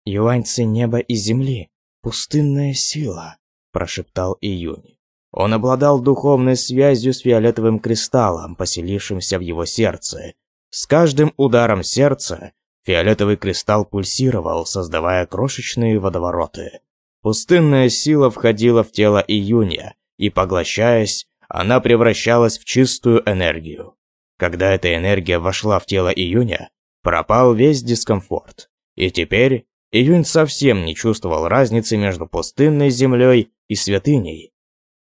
«Юаньцы неба и земли, пустынная сила», – прошептал Июнь. Он обладал духовной связью с фиолетовым кристаллом, поселившимся в его сердце. С каждым ударом сердца фиолетовый кристалл пульсировал, создавая крошечные водовороты. Пустынная сила входила в тело июня, и, поглощаясь, она превращалась в чистую энергию. Когда эта энергия вошла в тело июня, пропал весь дискомфорт. И теперь июнь совсем не чувствовал разницы между пустынной землей и святыней.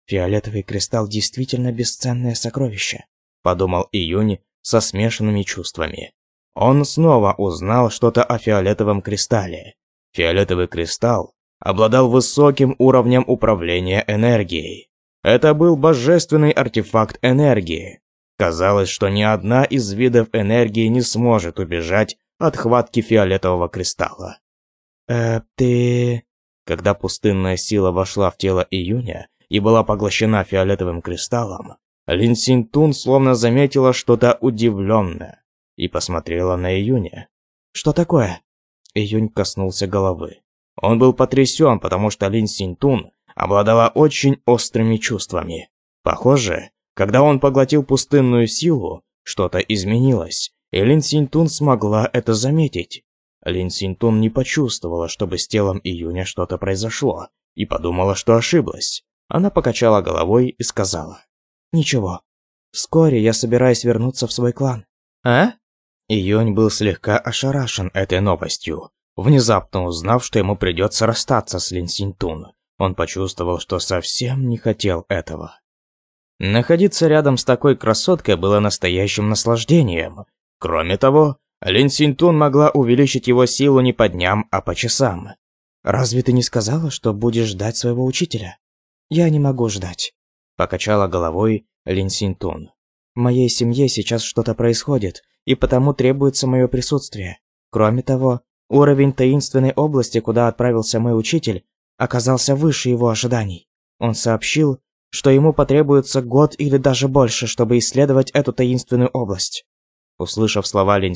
Фиолетовый кристалл действительно бесценное сокровище, подумал Июнь со смешанными чувствами. Он снова узнал что-то о фиолетовом кристалле. Фиолетовый кристалл обладал высоким уровнем управления энергией. Это был божественный артефакт энергии. Казалось, что ни одна из видов энергии не сможет убежать от хватки фиолетового кристалла. «Э, ты...» Когда пустынная сила вошла в тело Июня, и была поглощена фиолетовым кристаллом, Лин Син Тун словно заметила что-то удивленное и посмотрела на Июня. «Что такое?» Июнь коснулся головы. Он был потрясен, потому что Лин Син Тун обладала очень острыми чувствами. Похоже, когда он поглотил пустынную силу, что-то изменилось, и Лин Синтун смогла это заметить. Лин Синтун не почувствовала, чтобы с телом Июня что-то произошло, и подумала, что ошиблась. Она покачала головой и сказала. «Ничего. Вскоре я собираюсь вернуться в свой клан». «А?» Июнь был слегка ошарашен этой новостью. Внезапно узнав, что ему придется расстаться с Лин Синтун, он почувствовал, что совсем не хотел этого. Находиться рядом с такой красоткой было настоящим наслаждением. Кроме того, Лин Синтун могла увеличить его силу не по дням, а по часам. «Разве ты не сказала, что будешь ждать своего учителя?» «Я не могу ждать», – покачала головой Линсинтун. «В моей семье сейчас что-то происходит, и потому требуется мое присутствие. Кроме того, уровень таинственной области, куда отправился мой учитель, оказался выше его ожиданий. Он сообщил, что ему потребуется год или даже больше, чтобы исследовать эту таинственную область. Услышав слова Лин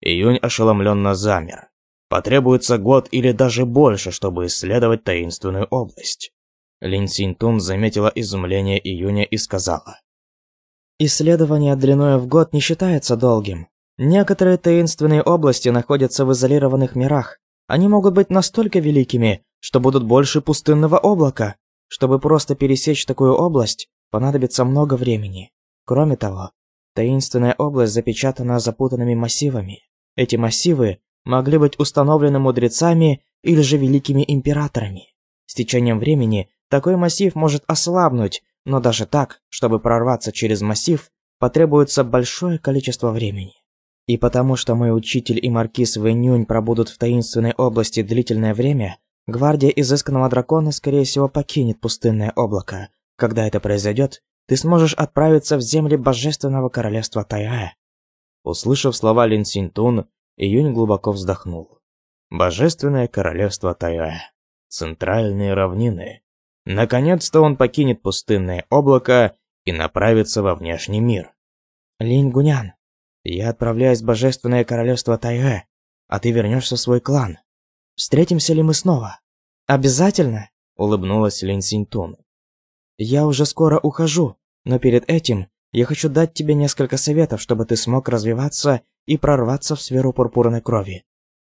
Июнь ошеломленно замер. Потребуется год или даже больше, чтобы исследовать таинственную область. Лин Синтун заметила изумление Июня и сказала. «Исследование длиной в год не считается долгим. Некоторые таинственные области находятся в изолированных мирах. Они могут быть настолько великими, что будут больше пустынного облака. Чтобы просто пересечь такую область, понадобится много времени. Кроме того, таинственная область запечатана запутанными массивами. Эти массивы могли быть установлены мудрецами или же великими императорами. С течением времени такой массив может ослабнуть, но даже так, чтобы прорваться через массив, потребуется большое количество времени. И потому что мой учитель и маркиз Вэньюнь пробудут в таинственной области длительное время, гвардия изысканного дракона, скорее всего, покинет пустынное облако. Когда это произойдет, ты сможешь отправиться в земли божественного королевства Тайая. Услышав слова Лин Синтун, Июнь глубоко вздохнул. Божественное королевство Тайая. Центральные равнины. Наконец-то он покинет пустынное облако и направится во внешний мир. Линь Гунян, я отправляюсь в Божественное Королевство Тайге, а ты вернешься в свой клан. Встретимся ли мы снова? Обязательно, улыбнулась Линь Синьтун. Я уже скоро ухожу, но перед этим я хочу дать тебе несколько советов, чтобы ты смог развиваться и прорваться в сферу пурпурной крови.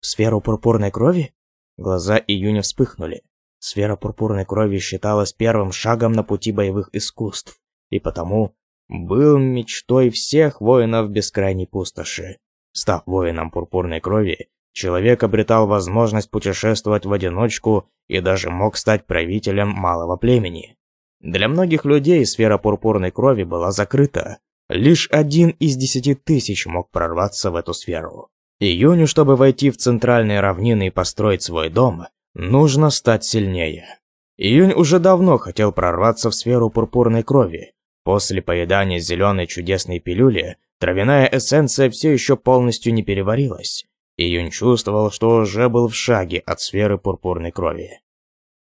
В сферу пурпурной крови? Глаза Июня вспыхнули. Сфера пурпурной крови считалась первым шагом на пути боевых искусств, и потому был мечтой всех воинов бескрайней пустоши. Став воином пурпурной крови, человек обретал возможность путешествовать в одиночку и даже мог стать правителем малого племени. Для многих людей сфера пурпурной крови была закрыта. Лишь один из десяти тысяч мог прорваться в эту сферу. И Юню, чтобы войти в центральные равнины и построить свой дом, Нужно стать сильнее. Июнь уже давно хотел прорваться в сферу пурпурной крови. После поедания зеленой чудесной пилюли, травяная эссенция все еще полностью не переварилась. Июнь чувствовал, что уже был в шаге от сферы пурпурной крови.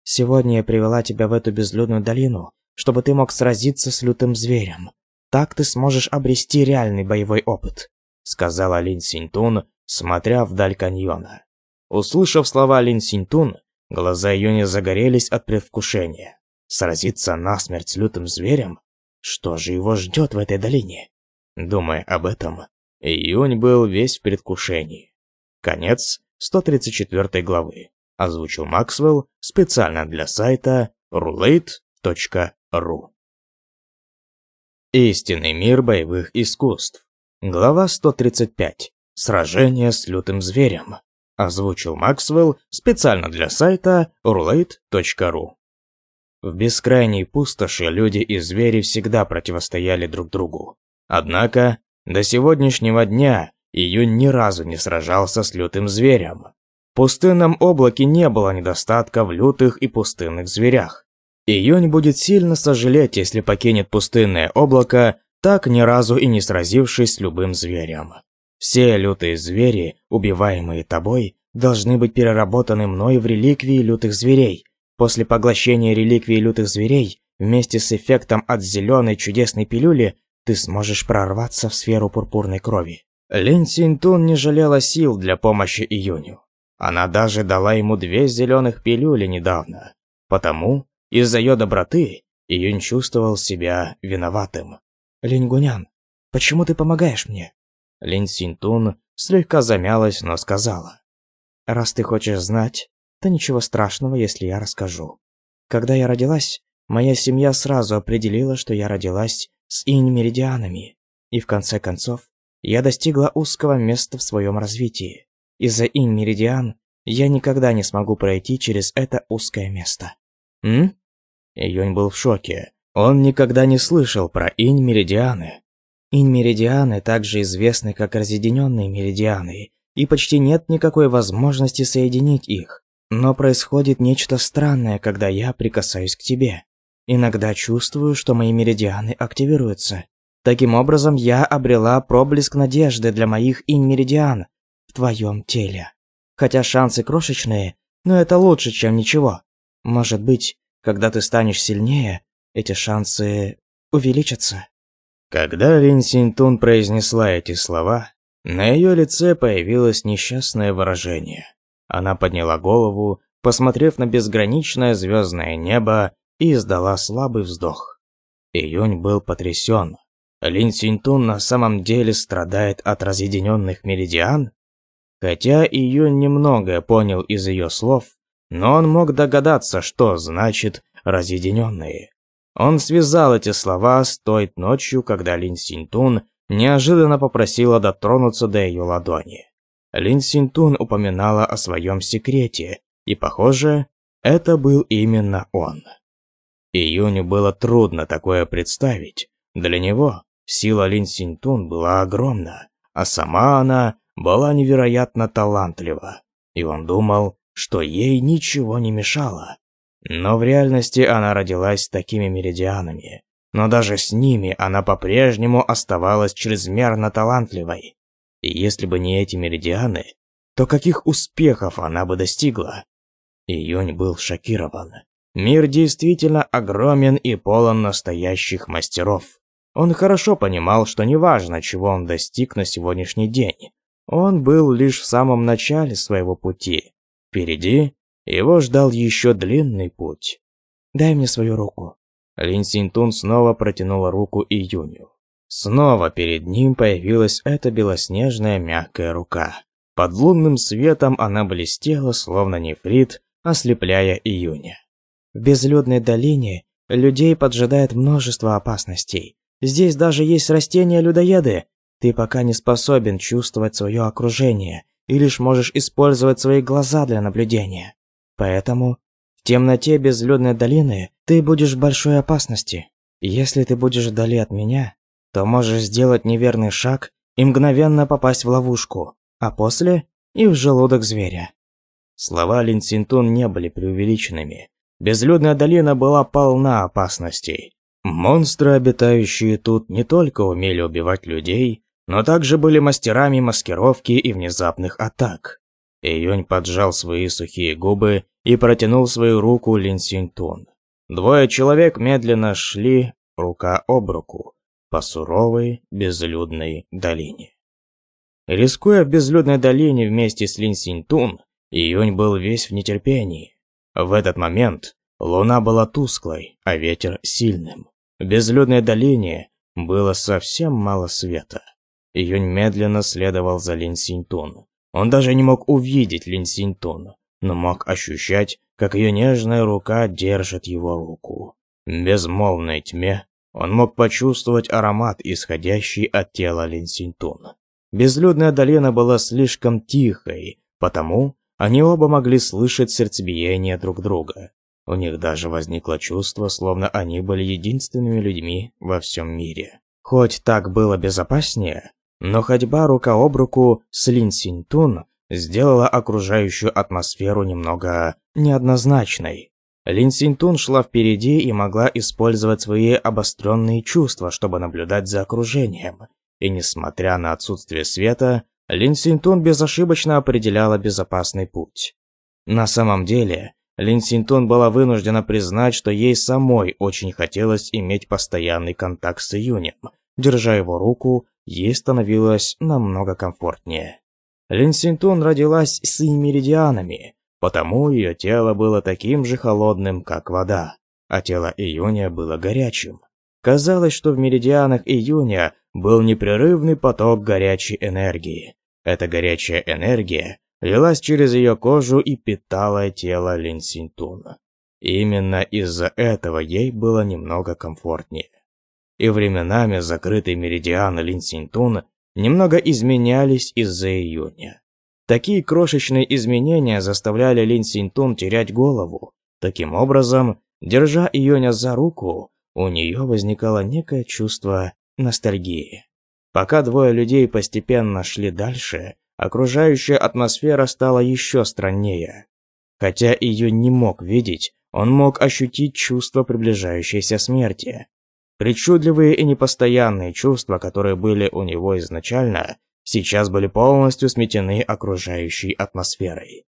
«Сегодня я привела тебя в эту безлюдную долину, чтобы ты мог сразиться с лютым зверем. Так ты сможешь обрести реальный боевой опыт», — сказала Лин Синьтун, смотря вдаль каньона. Услышав слова Лин Синьтун, глаза Юни загорелись от предвкушения. Сразиться насмерть с лютым зверем? Что же его ждет в этой долине? Думая об этом, Июнь был весь в предвкушении. Конец 134 главы. Озвучил Максвелл специально для сайта roulette.ru Истинный мир боевых искусств. Глава 135. Сражение с лютым зверем озвучил Максвелл специально для сайта roulette.ru. В бескрайней пустоши люди и звери всегда противостояли друг другу. Однако, до сегодняшнего дня июнь ни разу не сражался с лютым зверем. В пустынном облаке не было недостатка в лютых и пустынных зверях. Июнь будет сильно сожалеть, если покинет пустынное облако, так ни разу и не сразившись с любым зверем. Все лютые звери, убиваемые тобой, должны быть переработаны мной в реликвии лютых зверей. После поглощения реликвии лютых зверей, вместе с эффектом от зеленой чудесной пилюли, ты сможешь прорваться в сферу пурпурной крови. Лин Синтун не жалела сил для помощи Июню. Она даже дала ему две зеленых пилюли недавно. Потому, из-за ее доброты, Июнь чувствовал себя виноватым. «Линь Гунян, почему ты помогаешь мне?» Лин Синтун слегка замялась, но сказала. «Раз ты хочешь знать, то ничего страшного, если я расскажу. Когда я родилась, моя семья сразу определила, что я родилась с инь-меридианами, и в конце концов, я достигла узкого места в своем развитии. Из-за инь-меридиан я никогда не смогу пройти через это узкое место». «М?» Июнь был в шоке. Он никогда не слышал про инь-меридианы. Инмеридианы также известны как разъединенные меридианы, и почти нет никакой возможности соединить их. Но происходит нечто странное, когда я прикасаюсь к тебе. Иногда чувствую, что мои меридианы активируются. Таким образом, я обрела проблеск надежды для моих инмеридиан в твоем теле. Хотя шансы крошечные, но это лучше, чем ничего. Может быть, когда ты станешь сильнее, эти шансы увеличатся. Когда Линсинтун произнесла эти слова, на ее лице появилось несчастное выражение. Она подняла голову, посмотрев на безграничное звездное небо, и издала слабый вздох. Июнь был потрясен. Линсинтун на самом деле страдает от разъединенных меридиан? Хотя Июнь немного понял из ее слов, но он мог догадаться, что значит «разъединенные». Он связал эти слова с той ночью, когда Лин Синтун неожиданно попросила дотронуться до ее ладони. Лин Синтун упоминала о своем секрете, и, похоже, это был именно он. Июню было трудно такое представить. Для него сила Лин Синтун была огромна, а сама она была невероятно талантлива. И он думал, что ей ничего не мешало. Но в реальности она родилась с такими меридианами. Но даже с ними она по-прежнему оставалась чрезмерно талантливой. И если бы не эти меридианы, то каких успехов она бы достигла? Июнь был шокирован. Мир действительно огромен и полон настоящих мастеров. Он хорошо понимал, что неважно, чего он достиг на сегодняшний день. Он был лишь в самом начале своего пути. Впереди его ждал еще длинный путь. «Дай мне свою руку». Лин Синтун снова протянула руку Июню. Снова перед ним появилась эта белоснежная мягкая рука. Под лунным светом она блестела, словно нефрит, ослепляя Июня. В безлюдной долине людей поджидает множество опасностей. Здесь даже есть растения-людоеды. Ты пока не способен чувствовать свое окружение и лишь можешь использовать свои глаза для наблюдения. Поэтому в темноте безлюдной долины ты будешь в большой опасности. Если ты будешь вдали от меня, то можешь сделать неверный шаг и мгновенно попасть в ловушку, а после и в желудок зверя. Слова Линсинтун не были преувеличенными. Безлюдная долина была полна опасностей. Монстры, обитающие тут, не только умели убивать людей, но также были мастерами маскировки и внезапных атак. Июнь поджал свои сухие губы и протянул свою руку Линсинтун. Двое человек медленно шли рука об руку по суровой безлюдной долине. Рискуя в безлюдной долине вместе с Лин Синтун, Июнь был весь в нетерпении. В этот момент луна была тусклой, а ветер сильным. В безлюдной долине было совсем мало света. Июнь медленно следовал за Лин он даже не мог увидеть Линсинтона, но мог ощущать, как ее нежная рука держит его руку. В безмолвной тьме он мог почувствовать аромат, исходящий от тела Линсинтона. Безлюдная долина была слишком тихой, потому они оба могли слышать сердцебиение друг друга. У них даже возникло чувство, словно они были единственными людьми во всем мире. Хоть так было безопаснее, но ходьба рука об руку с Лин Синтун сделала окружающую атмосферу немного неоднозначной. Лин Синтун шла впереди и могла использовать свои обостренные чувства, чтобы наблюдать за окружением. И несмотря на отсутствие света, Лин Синтун безошибочно определяла безопасный путь. На самом деле, Лин Синтун была вынуждена признать, что ей самой очень хотелось иметь постоянный контакт с Июнем, держа его руку ей становилось намного комфортнее. Линсинтон родилась с меридианами, потому ее тело было таким же холодным, как вода, а тело июня было горячим. Казалось, что в меридианах июня был непрерывный поток горячей энергии. Эта горячая энергия лилась через ее кожу и питала тело Линсинтун. Именно из-за этого ей было немного комфортнее и временами закрытый меридиан Линсинтуна немного изменялись из-за июня. Такие крошечные изменения заставляли Линсинтун терять голову. Таким образом, держа июня за руку, у нее возникало некое чувство ностальгии. Пока двое людей постепенно шли дальше, окружающая атмосфера стала еще страннее. Хотя ее не мог видеть, он мог ощутить чувство приближающейся смерти. Причудливые и непостоянные чувства, которые были у него изначально, сейчас были полностью сметены окружающей атмосферой.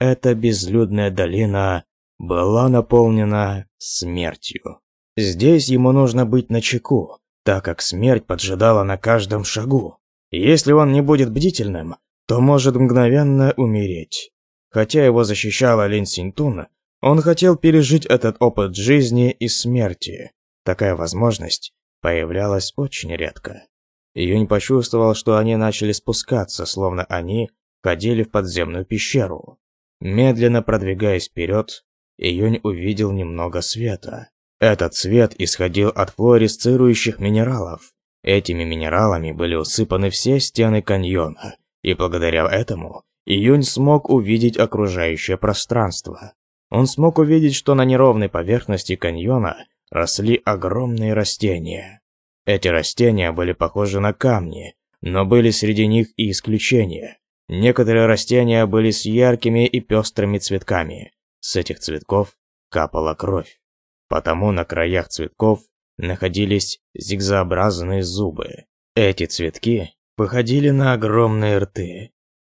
Эта безлюдная долина была наполнена смертью. Здесь ему нужно быть начеку, так как смерть поджидала на каждом шагу. Если он не будет бдительным, то может мгновенно умереть. Хотя его защищала Лин Синтун, он хотел пережить этот опыт жизни и смерти. Такая возможность появлялась очень редко. Июнь почувствовал, что они начали спускаться, словно они ходили в подземную пещеру. Медленно продвигаясь вперед, Июнь увидел немного света. Этот свет исходил от флуоресцирующих минералов. Этими минералами были усыпаны все стены каньона, и благодаря этому Июнь смог увидеть окружающее пространство. Он смог увидеть, что на неровной поверхности каньона росли огромные растения. Эти растения были похожи на камни, но были среди них и исключения. Некоторые растения были с яркими и пестрыми цветками. С этих цветков капала кровь. Потому на краях цветков находились зигзообразные зубы. Эти цветки походили на огромные рты.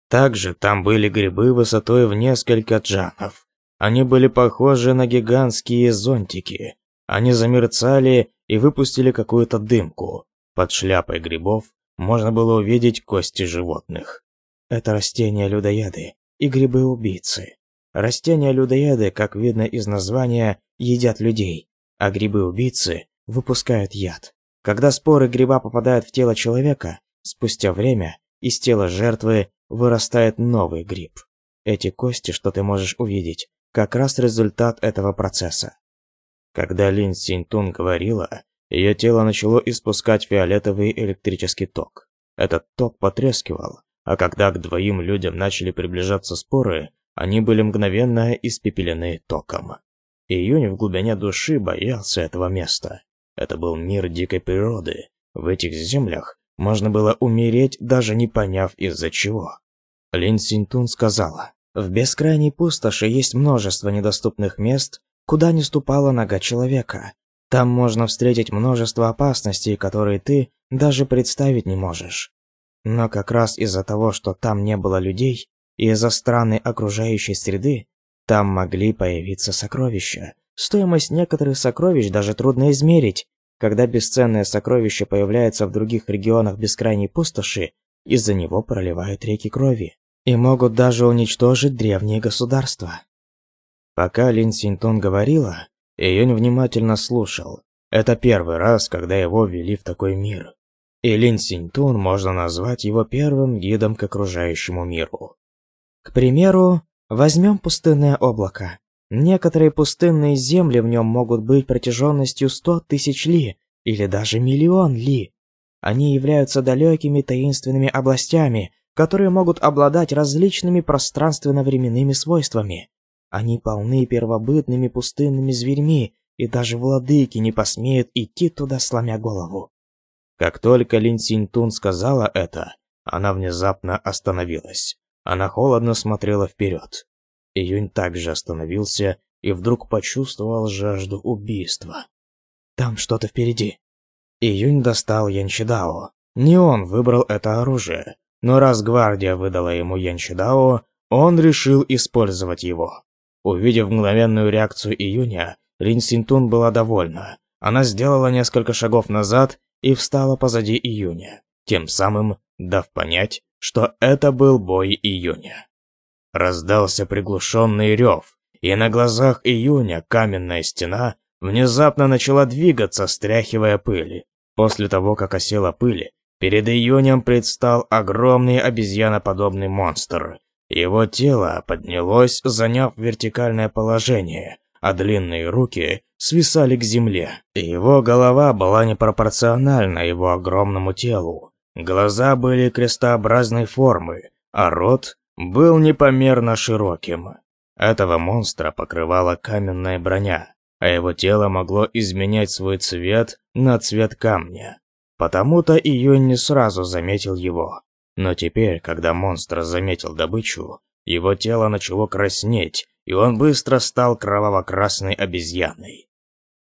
Также там были грибы высотой в несколько джанов. Они были похожи на гигантские зонтики. Они замерцали и выпустили какую-то дымку. Под шляпой грибов можно было увидеть кости животных. Это растения-людоеды и грибы-убийцы. Растения-людоеды, как видно из названия, едят людей, а грибы-убийцы выпускают яд. Когда споры гриба попадают в тело человека, спустя время из тела жертвы вырастает новый гриб. Эти кости, что ты можешь увидеть, как раз результат этого процесса. Когда Лин Синтун говорила, ее тело начало испускать фиолетовый электрический ток. Этот ток потрескивал, а когда к двоим людям начали приближаться споры, они были мгновенно испепелены током. Июнь в глубине души боялся этого места. Это был мир дикой природы. В этих землях можно было умереть, даже не поняв из-за чего. Лин Синтун сказала, «В бескрайней пустоши есть множество недоступных мест, Куда ни ступала нога человека, там можно встретить множество опасностей, которые ты даже представить не можешь. Но как раз из-за того, что там не было людей, и из-за страны окружающей среды, там могли появиться сокровища. Стоимость некоторых сокровищ даже трудно измерить. Когда бесценное сокровище появляется в других регионах бескрайней пустоши, из-за него проливают реки крови. И могут даже уничтожить древние государства. Пока Лин Синтон говорила, Июнь внимательно слушал. Это первый раз, когда его ввели в такой мир. И Лин Синтун можно назвать его первым гидом к окружающему миру. К примеру, возьмем пустынное облако. Некоторые пустынные земли в нем могут быть протяженностью 100 тысяч ли, или даже миллион ли. Они являются далекими таинственными областями, которые могут обладать различными пространственно-временными свойствами. Они полны первобытными пустынными зверьми, и даже владыки не посмеют идти туда, сломя голову». Как только Лин Синьтун сказала это, она внезапно остановилась. Она холодно смотрела вперед. Июнь также остановился и вдруг почувствовал жажду убийства. «Там что-то впереди». Июнь достал Янчидао. Не он выбрал это оружие, но раз гвардия выдала ему Янчидао, он решил использовать его. Увидев мгновенную реакцию Июня, Линь Синтун была довольна. Она сделала несколько шагов назад и встала позади Июня, тем самым дав понять, что это был бой Июня. Раздался приглушенный рев, и на глазах Июня каменная стена внезапно начала двигаться, стряхивая пыли. После того, как осела пыль, перед Июнем предстал огромный обезьяноподобный монстр – его тело поднялось, заняв вертикальное положение, а длинные руки свисали к земле. Его голова была непропорциональна его огромному телу. Глаза были крестообразной формы, а рот был непомерно широким. Этого монстра покрывала каменная броня, а его тело могло изменять свой цвет на цвет камня. Потому-то Июнь не сразу заметил его. Но теперь, когда монстр заметил добычу, его тело начало краснеть, и он быстро стал кроваво-красной обезьяной.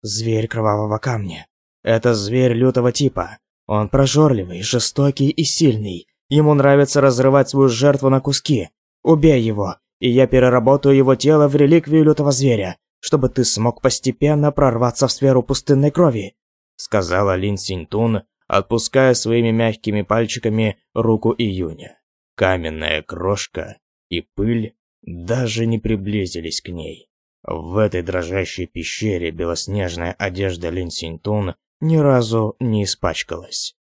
Зверь кровавого камня. Это зверь лютого типа. Он прожорливый, жестокий и сильный. Ему нравится разрывать свою жертву на куски. Убей его, и я переработаю его тело в реликвию лютого зверя, чтобы ты смог постепенно прорваться в сферу пустынной крови», — сказала Лин Синтун, отпуская своими мягкими пальчиками руку Июня. Каменная крошка и пыль даже не приблизились к ней. В этой дрожащей пещере белоснежная одежда Линсинтун ни разу не испачкалась.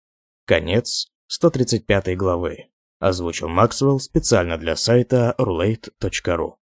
Конец 135 главы. Озвучил Максвелл специально для сайта roulette.ru.